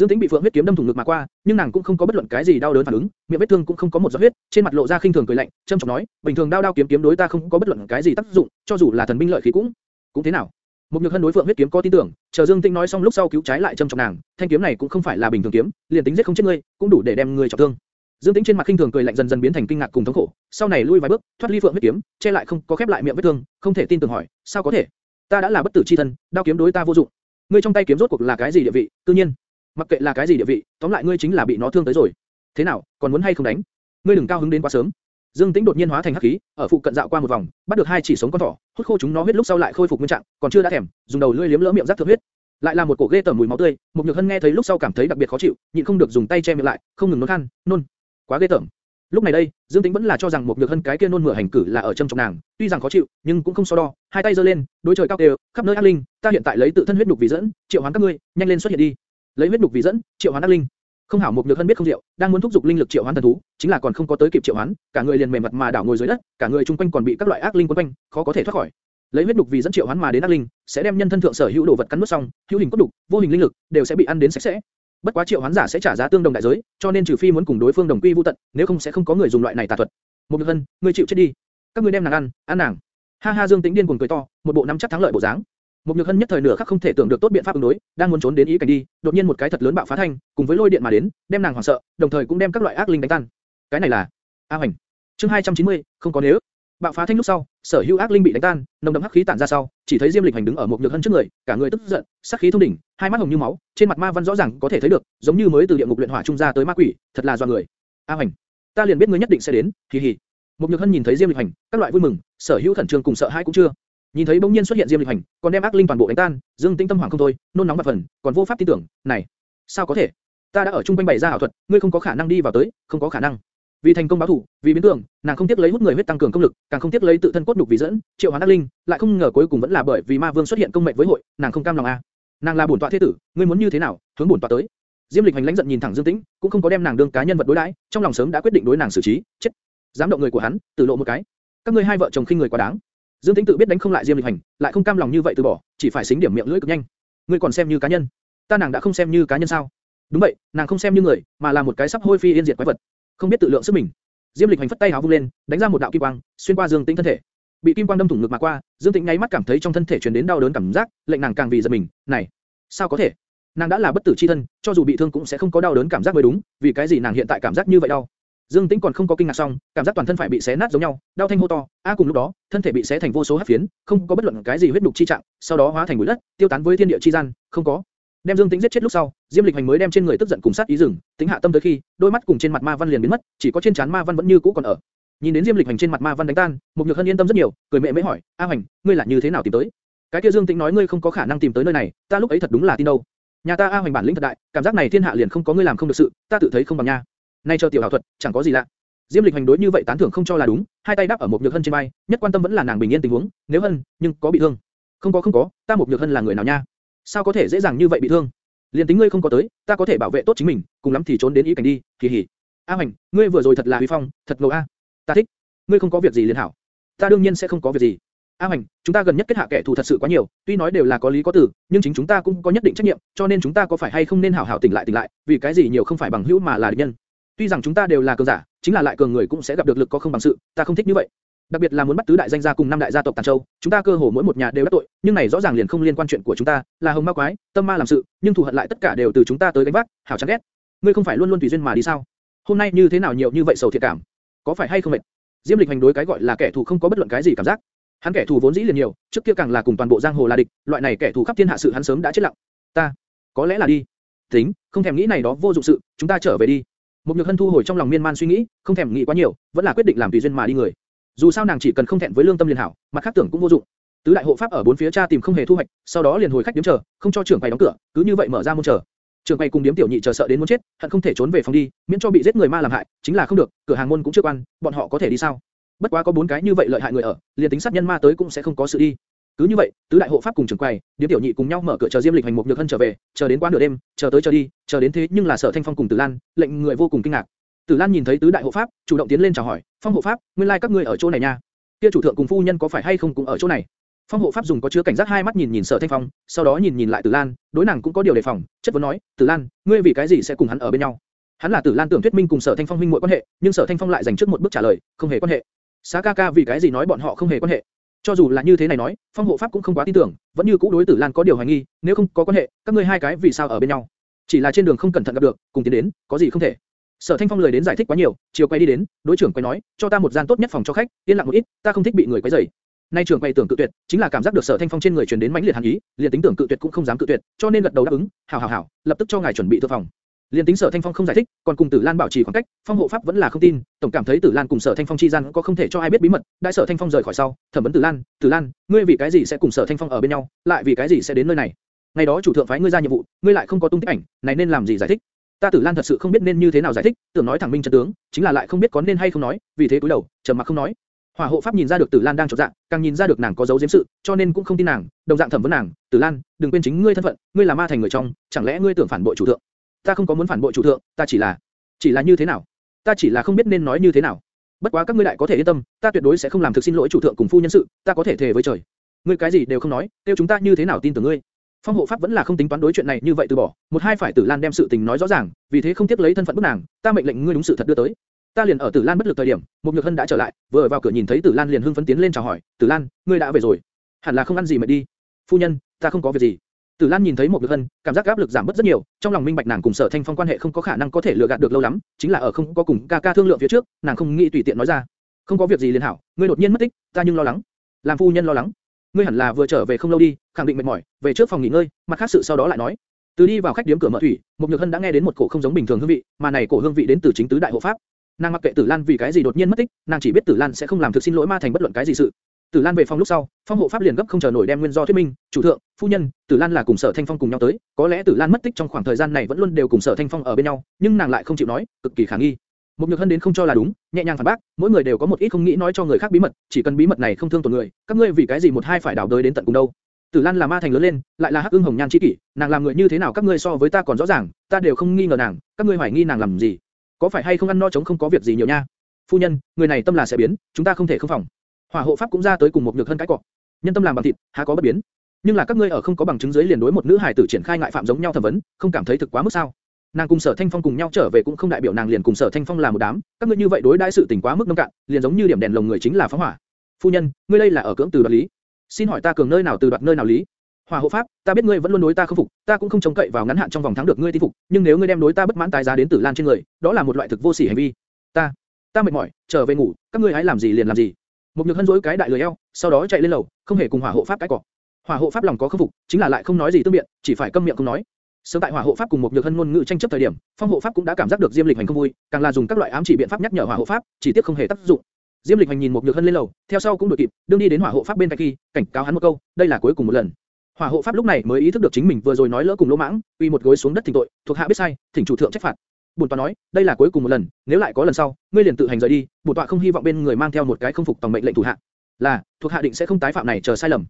Dương Tĩnh bị phượng huyết kiếm đâm thủng ngực mà qua, nhưng nàng cũng không có bất luận cái gì đau đớn phản ứng, miệng vết thương cũng không có một giọt huyết, trên mặt lộ ra khinh thường cười lạnh, trâm trọng nói, bình thường đao đao kiếm kiếm đối ta không có bất luận cái gì tác dụng, cho dù là thần binh lợi khí cũng cũng thế nào. Một nhược hân đối phượng huyết kiếm có tin tưởng, chờ Dương Tĩnh nói xong lúc sau cứu trái lại trâm trọng nàng, thanh kiếm này cũng không phải là bình thường kiếm, liền tính giết không chết ngươi, cũng đủ để đem ngươi trọng thương. Dương Tĩnh trên mặt khinh thường cười lạnh dần dần biến thành kinh ngạc cùng thống khổ, sau này lui vài bước, thoát ly phượng huyết kiếm, che lại không có khép lại miệng vết thương, không thể tin tưởng hỏi, sao có thể? Ta đã là bất tử chi thân, đao kiếm đối ta vô dụng. Ngươi trong tay kiếm rốt cuộc là cái gì địa vị? Tự nhiên, mặc kệ là cái gì địa vị, tóm lại ngươi chính là bị nó thương tới rồi. Thế nào, còn muốn hay không đánh? Ngươi đừng cao hứng đến quá sớm. Dương Tĩnh đột nhiên hóa thành hắc khí, ở phụ cận dạo qua một vòng, bắt được hai chỉ sống con thỏ, hút khô chúng nó huyết lúc sau lại khôi phục nguyên trạng, còn chưa đã thèm, dùng đầu lưỡi liếm lỡ miệng rắc thượng huyết. Lại là một cổ ghê tởm mùi máu tươi, Mục Nhược Hân nghe thấy lúc sau cảm thấy đặc biệt khó chịu, nhịn không được dùng tay che miệng lại, không ngừng nôn khan, nôn. Quá ghê tởm. Lúc này đây, Dương Tĩnh vẫn là cho rằng Mục nhược hân cái kia nôn mửa hành cử là ở trong trong nàng, tuy rằng khó chịu, nhưng cũng không so đo, hai tay giơ lên, đối trời cao đều, khắp nơi ác linh, ta hiện tại lấy tự thân huyết đục vì dẫn, triệu hoán các ngươi, nhanh lên xuất hiện đi. Lấy huyết đục vì dẫn, triệu hoán ác linh. Không hảo một nhược hân biết không diệu, đang muốn thúc giục linh lực triệu hoán thần thú, chính là còn không có tới kịp triệu hoán, cả người liền mềm mặt mà đảo ngồi dưới đất, cả người chung quanh còn bị các loại ác linh quấn quanh, khó có thể thoát khỏi. lấy huyết đục vì dẫn triệu hoán mà đến ác linh, sẽ đem nhân thân thượng sở hữu đồ vật cắn nuốt xong, hữu hình cốt đục, vô hình linh lực đều sẽ bị ăn đến sạch sẽ. Bất quá triệu hoán giả sẽ trả giá tương đồng đại giới, cho nên trừ phi muốn cùng đối phương đồng quy vu tận, nếu không sẽ không có người dùng loại này tà thuật. Một Nhược Hân, ngươi chịu chết đi. Các ngươi đem nàng ăn, ăn nàng. Ha ha Dương Tĩnh điên cuồng cười to, một bộ nắm chắc thắng lợi bộ dáng. Một Nhược Hân nhất thời nửa khắc không thể tưởng được tốt biện pháp ứng đối, đang muốn trốn đến ý cảnh đi, đột nhiên một cái thật lớn bạo phá thanh, cùng với lôi điện mà đến, đem nàng hoảng sợ, đồng thời cũng đem các loại ác linh đánh tan. Cái này là A Hoành. Chương 290, không có nếu. Bạo phá thanh lúc sau, sở hữu ác linh bị đánh tan, nồng đậm hắc khí tản ra sau, chỉ thấy Diêm Lịch Hành đứng ở một nhược hân trước người, cả người tức giận, sát khí thông đỉnh, hai mắt hồng như máu, trên mặt ma văn rõ ràng có thể thấy được, giống như mới từ địa ngục luyện hỏa trung ra tới ma quỷ, thật là doan người. A Hành, ta liền biết ngươi nhất định sẽ đến, kỳ hỉ. Một nhược hân nhìn thấy Diêm Lịch Hành, các loại vui mừng, sở hữu thần trường cùng sợ hãi cũng chưa. Nhìn thấy bỗng nhiên xuất hiện Diêm Lịch Hành, còn đem ác linh toàn bộ đánh tan, Dương Tinh tâm hoảng không thôi, nôn nóng và phần, còn vô pháp tin tưởng, này, sao có thể? Ta đã ở trung quanh bày ra ảo thuật, ngươi không có khả năng đi vào tới, không có khả năng. Vì thành công báo thủ, vì biến tưởng, nàng không tiếc lấy hút người huyết tăng cường công lực, càng không tiếc lấy tự thân cốt nhục vì dẫn, triệu hoán ác linh, lại không ngờ cuối cùng vẫn là bởi vì ma vương xuất hiện công mệnh với hội, nàng không cam lòng a. À. Nàng là bổn tọa thế tử, ngươi muốn như thế nào, hướng bổn tọa tới. Diêm Lịch hành lãnh giận nhìn thẳng Dương Tĩnh, cũng không có đem nàng đương cá nhân vật đối đãi, trong lòng sớm đã quyết định đối nàng xử trí, chết. Dám động người của hắn, tự lộ một cái. Các ngươi hai vợ chồng khinh người quá đáng. Dương Tĩnh tự biết đánh không lại Diêm Lịch hành, lại không cam lòng như vậy từ bỏ, chỉ phải xính điểm miệng lưỡi cực nhanh. Ngươi còn xem như cá nhân, ta nàng đã không xem như cá nhân sao? Đúng vậy, nàng không xem như người, mà là một cái sắp hôi phi yên diệt quái vật, không biết tự lượng sức mình. Diêm Lịch hành phất tay háo vung lên, đánh ra một đạo kim quang, xuyên qua Dương Tĩnh thân thể. Bị kim quang đâm thủng ngực mà qua, Dương Tĩnh ngay mắt cảm thấy trong thân thể truyền đến đau đớn cảm giác, lệnh nàng càng vì giật mình. Này, sao có thể? Nàng đã là bất tử chi thân, cho dù bị thương cũng sẽ không có đau đớn cảm giác mới đúng, vì cái gì nàng hiện tại cảm giác như vậy đau? Dương Tĩnh còn không có kinh ngạc xong, cảm giác toàn thân phải bị xé nát giống nhau, đau thanh hô to, a cùng lúc đó, thân thể bị xé thành vô số hắc phiến, không có bất luận cái gì huyết đục chi trạng, sau đó hóa thành bụi đất, tiêu tán với thiên địa chi gian, không có. Đem Dương Tĩnh giết chết lúc sau, Diêm Lịch Hành mới đem trên người tức giận cùng sát ý dừng, tính hạ tâm tới khi, đôi mắt cùng trên mặt ma văn liền biến mất, chỉ có trên trán ma văn vẫn như cũ còn ở. Nhìn đến Diêm Lịch Hành trên mặt ma văn đánh tan, Mục Nhược Hân yên tâm rất nhiều, cười mẹ mễ hỏi, A Hành, ngươi là như thế nào tìm tới? Cái kia Dương Tĩnh nói ngươi không có khả năng tìm tới nơi này, ta lúc ấy thật đúng là tin đâu. Nhà ta A Hành bản lĩnh thật đại, cảm giác này thiên hạ liền không có ngươi làm không được sự, ta tự thấy không bằng nha. Nay cho tiểu hảo thuật, chẳng có gì lạ. Diêm Lịch hành đối như vậy tán thưởng không cho là đúng, hai tay đáp ở một nhược hân trên vai, nhất quan tâm vẫn là nàng bình yên tình huống, nếu hân, nhưng có bị thương. Không có không có, ta một nhược hân là người nào nha? Sao có thể dễ dàng như vậy bị thương? Liên tính ngươi không có tới, ta có thể bảo vệ tốt chính mình, cùng lắm thì trốn đến ý cảnh đi, kỳ hỉ. A Hành, ngươi vừa rồi thật là huy phong, thật ngầu a. Ta thích. Ngươi không có việc gì liên hảo. Ta đương nhiên sẽ không có việc gì. A Hành, chúng ta gần nhất kết hạ kẻ thù thật sự quá nhiều, tuy nói đều là có lý có tử, nhưng chính chúng ta cũng có nhất định trách nhiệm, cho nên chúng ta có phải hay không nên hảo hảo tỉnh lại tỉnh lại, vì cái gì nhiều không phải bằng hữu mà là địch nhân. Tuy rằng chúng ta đều là cường giả, chính là lại cường người cũng sẽ gặp được lực có không bằng sự, ta không thích như vậy. Đặc biệt là muốn bắt tứ đại danh gia cùng năm đại gia tộc Tàn Châu, chúng ta cơ hồ mỗi một nhà đều đắc tội, nhưng này rõ ràng liền không liên quan chuyện của chúng ta, là hồng ma quái, tâm ma làm sự, nhưng thù hận lại tất cả đều từ chúng ta tới đánh vác, hảo chán ghét. Ngươi không phải luôn luôn tùy duyên mà đi sao? Hôm nay như thế nào nhiều như vậy sầu thiệt cảm? Có phải hay không mệt? Diêm Lịch hành đối cái gọi là kẻ thù không có bất luận cái gì cảm giác. Hắn kẻ thù vốn dĩ liền nhiều, trước kia càng là cùng toàn bộ giang hồ là địch, loại này kẻ thù khắp thiên hạ sự hắn sớm đã chết lặng. Ta, có lẽ là đi. Tính, không thèm nghĩ này đó vô dụng sự, chúng ta trở về đi. Một nhược hân thu hồi trong lòng miên man suy nghĩ, không thèm nghĩ quá nhiều, vẫn là quyết định làm tùy duyên mà đi người. Dù sao nàng chỉ cần không thẹn với lương tâm liền hảo, mặt khác tưởng cũng vô dụng. Tứ đại hộ pháp ở bốn phía tra tìm không hề thu hoạch, sau đó liền hồi khách điếm chờ, không cho trưởng quầy đóng cửa, cứ như vậy mở ra môn chờ. Trưởng quầy cùng điếm tiểu nhị chờ sợ đến muốn chết, hận không thể trốn về phòng đi, miễn cho bị giết người ma làm hại, chính là không được, cửa hàng môn cũng chưa quan, bọn họ có thể đi sao? Bất quá có bốn cái như vậy lợi hại người ở, liền tính sát nhân ma tới cũng sẽ không có sự đi. Cứ như vậy, tứ đại hộ pháp cùng trưởng quầy, điếm tiểu nhị cùng nhau mở cửa chờ Diêm Lịch hành một nhược hân trở về, chờ đến quá nửa đêm, chờ tới chờ đi, chờ đến thế nhưng là Sở Thanh Phong cùng Tử Lan, lệnh người vô cùng kinh ngạc. Tử Lan nhìn thấy tứ đại hộ pháp, chủ động tiến lên chào hỏi, "Phong hộ pháp, nguyên lai like các ngươi ở chỗ này nha." Kia chủ thượng cùng phu nhân có phải hay không cũng ở chỗ này? Phong hộ pháp dùng có chứa cảnh giác hai mắt nhìn nhìn Sở Thanh Phong, sau đó nhìn nhìn lại Tử Lan, đối nàng cũng có điều đề phòng, chất vấn nói, "Tử Lan, ngươi vì cái gì sẽ cùng hắn ở bên nhau?" Hắn là Tử Lan tưởng thuyết minh cùng Sở Thanh Phong huynh muội quan hệ, nhưng Sở Thanh Phong lại dành trước một bước trả lời, không hề quan hệ. Xá ca ca vì cái gì nói bọn họ không hề quan hệ? Cho dù là như thế này nói, Phong hộ pháp cũng không quá tin tưởng, vẫn như cũ đối Tử Lan có điều hoài nghi, nếu không có quan hệ, các ngươi hai cái vì sao ở bên nhau? Chỉ là trên đường không cẩn thận gặp được, cùng tiến đến, có gì không thể? Sở Thanh Phong lời đến giải thích quá nhiều, chiều quay đi đến, đối trưởng quay nói, cho ta một gian tốt nhất phòng cho khách, yên lặng một ít, ta không thích bị người quấy rầy. Nay trưởng quay tưởng cự tuyệt, chính là cảm giác được Sở Thanh Phong trên người truyền đến mãnh liệt hàn ý, liền tính tưởng cự tuyệt cũng không dám cự tuyệt, cho nên gật đầu đáp ứng, hảo hảo hảo, lập tức cho ngài chuẩn bị thư phòng. Liên tính Sở Thanh Phong không giải thích, còn cùng Tử Lan bảo trì khoảng cách, Phong hộ pháp vẫn là không tin, tổng cảm thấy Tử Lan cùng Sở Thanh Phong chi gian có không thể cho ai biết bí mật. Đại Sở Thanh Phong rời khỏi sau, thẩm vấn Tử Lan, Tử Lan, ngươi vì cái gì sẽ cùng Sở Thanh Phong ở bên nhau, lại vì cái gì sẽ đến nơi này? Ngày đó chủ thượng phái ngươi ra nhiệm vụ, ngươi lại không có tung tích ảnh, này nên làm gì giải thích? Ta Tử Lan thật sự không biết nên như thế nào giải thích, tưởng nói thẳng minh chân tướng, chính là lại không biết có nên hay không nói, vì thế cúi đầu, trầm mặc không nói. Hỏa hộ pháp nhìn ra được Tử Lan đang chột dạ, càng nhìn ra được nàng có dấu diếm sự, cho nên cũng không tin nàng, đồng dạng thẩm vấn nàng, Tử Lan, đừng quên chính ngươi thân phận, ngươi là ma thành người trong, chẳng lẽ ngươi tưởng phản bội chủ thượng? Ta không có muốn phản bội chủ thượng, ta chỉ là, chỉ là như thế nào? Ta chỉ là không biết nên nói như thế nào. Bất quá các ngươi lại có thể yên tâm, ta tuyệt đối sẽ không làm thực xin lỗi chủ thượng cùng phu nhân sự, ta có thể thề với trời. ngươi cái gì đều không nói, tiêu chúng ta như thế nào tin tưởng ngươi? Phong hộ pháp vẫn là không tính toán đối chuyện này như vậy từ bỏ, một hai phải Tử Lan đem sự tình nói rõ ràng, vì thế không tiếc lấy thân phận bức nàng, ta mệnh lệnh ngươi đúng sự thật đưa tới. Ta liền ở Tử Lan bất lực thời điểm, một Nhược Hân đã trở lại, vừa vào cửa nhìn thấy Tử Lan liền hưng phấn tiến lên chào hỏi, "Tử Lan, ngươi đã về rồi? Hẳn là không ăn gì mà đi." "Phu nhân, ta không có việc gì." Tử Lan nhìn thấy một Nhược Hân, cảm giác áp lực giảm bớt rất nhiều, trong lòng minh bạch nàng cùng Sở Thanh Phong quan hệ không có khả năng có thể lừa gạt được lâu lắm, chính là ở không có cùng ca ca thương lượng phía trước, nàng không nghĩ tùy tiện nói ra. "Không có việc gì liền hảo, ngươi đột nhiên mất tích, ta nhưng lo lắng." Làm phu nhân lo lắng. "Ngươi hẳn là vừa trở về không lâu đi, khẳng định mệt mỏi, về trước phòng nghỉ ngơi, mặt khác sự sau đó lại nói." Từ đi vào khách điếm cửa mở thủy, một Nhược Hân đã nghe đến một cổ không giống bình thường hương vị, mà này cổ hương vị đến từ chính tứ đại hộ pháp. Nàng mặc kệ Tử Lan vì cái gì đột nhiên mất tích, nàng chỉ biết Tử Lan sẽ không làm thực xin lỗi ma thành bất luận cái gì sự. Tử Lan về phòng lúc sau, Phong hộ pháp liền gấp không chờ nổi đem nguyên do thuyết minh, "Chủ thượng, phu nhân, Tử Lan là cùng Sở Thanh Phong cùng nhau tới, có lẽ Tử Lan mất tích trong khoảng thời gian này vẫn luôn đều cùng Sở Thanh Phong ở bên nhau, nhưng nàng lại không chịu nói, cực kỳ khả nghi." Một Nhược Hân đến không cho là đúng, nhẹ nhàng phản bác, mỗi người đều có một ít không nghĩ nói cho người khác bí mật, chỉ cần bí mật này không thương tổn người, các ngươi vì cái gì một hai phải đào đới đến tận cùng đâu? Tử Lan là ma thành lớn lên, lại là hắc ương hồng nhan chi kỷ, nàng làm người như thế nào các ngươi so với ta còn rõ ràng, ta đều không nghi ngờ nàng, các ngươi hoài nghi nàng làm gì? Có phải hay không ăn no chống không có việc gì nhiều nha? Phu nhân, người này tâm là sẽ biến, chúng ta không thể không phòng. Hỏa hộ pháp cũng ra tới cùng một nhược thân cái cọ. Nhân tâm làm bằng thịt, há có bất biến? Nhưng là các ngươi ở không có bằng chứng dưới liền đối một nữ hài tử triển khai ngại phạm giống nhau thẩm vấn, không cảm thấy thực quá mức sao? Nàng cùng Sở Thanh Phong cùng nhau trở về cũng không đại biểu nàng liền cùng Sở Thanh Phong là một đám, các ngươi như vậy đối đãi sự tình quá mức nông cạn, liền giống như điểm đèn lồng người chính là phóng hỏa. Phu nhân, ngươi đây là ở cưỡng từ đoạt lý. Xin hỏi ta cường nơi nào từ đoạt nơi nào lý? Hỏa hộ pháp, ta biết ngươi vẫn luôn đối ta không phục, ta cũng không trông cậy vào ngắn hạn trong vòng thắng được ngươi tin phục, nhưng nếu ngươi đem đối ta bất mãn tái giá đến Tử Lan trên người, đó là một loại thực vô sỉ hành vi. Ta, ta mệt mỏi, trở về ngủ, các ngươi hãy làm gì liền làm gì. Một nhược hân dối cái đại lười eo, sau đó chạy lên lầu, không hề cùng hỏa hộ pháp cái cọ. Hỏa hộ pháp lòng có không phục, chính là lại không nói gì tương biện, chỉ phải câm miệng không nói. Sớm tại hỏa hộ pháp cùng một nhược hân ngôn ngữ tranh chấp thời điểm, phong hộ pháp cũng đã cảm giác được diêm lịch hành không vui, càng là dùng các loại ám chỉ biện pháp nhắc nhở hỏa hộ pháp, chỉ tiếc không hề tác dụng. Diêm lịch hành nhìn một nhược hân lên lầu, theo sau cũng đuổi kịp, đương đi đến hỏa hộ pháp bên cạnh khi, cảnh cáo hắn một câu, đây là cuối cùng một lần. Hỏa hộ pháp lúc này mới ý thức được chính mình vừa rồi nói lỡ cùng lỗ mãng, uy một gối xuống đất thỉnh tội, thuộc hạ biết sai, thỉnh chủ thượng trách phạt. Bổn tọa nói, đây là cuối cùng một lần, nếu lại có lần sau, ngươi liền tự hành rời đi, bổn tọa không hy vọng bên người mang theo một cái không phục tòng mệnh lệnh thủ hạ. Là, thuộc hạ định sẽ không tái phạm này chờ sai lầm.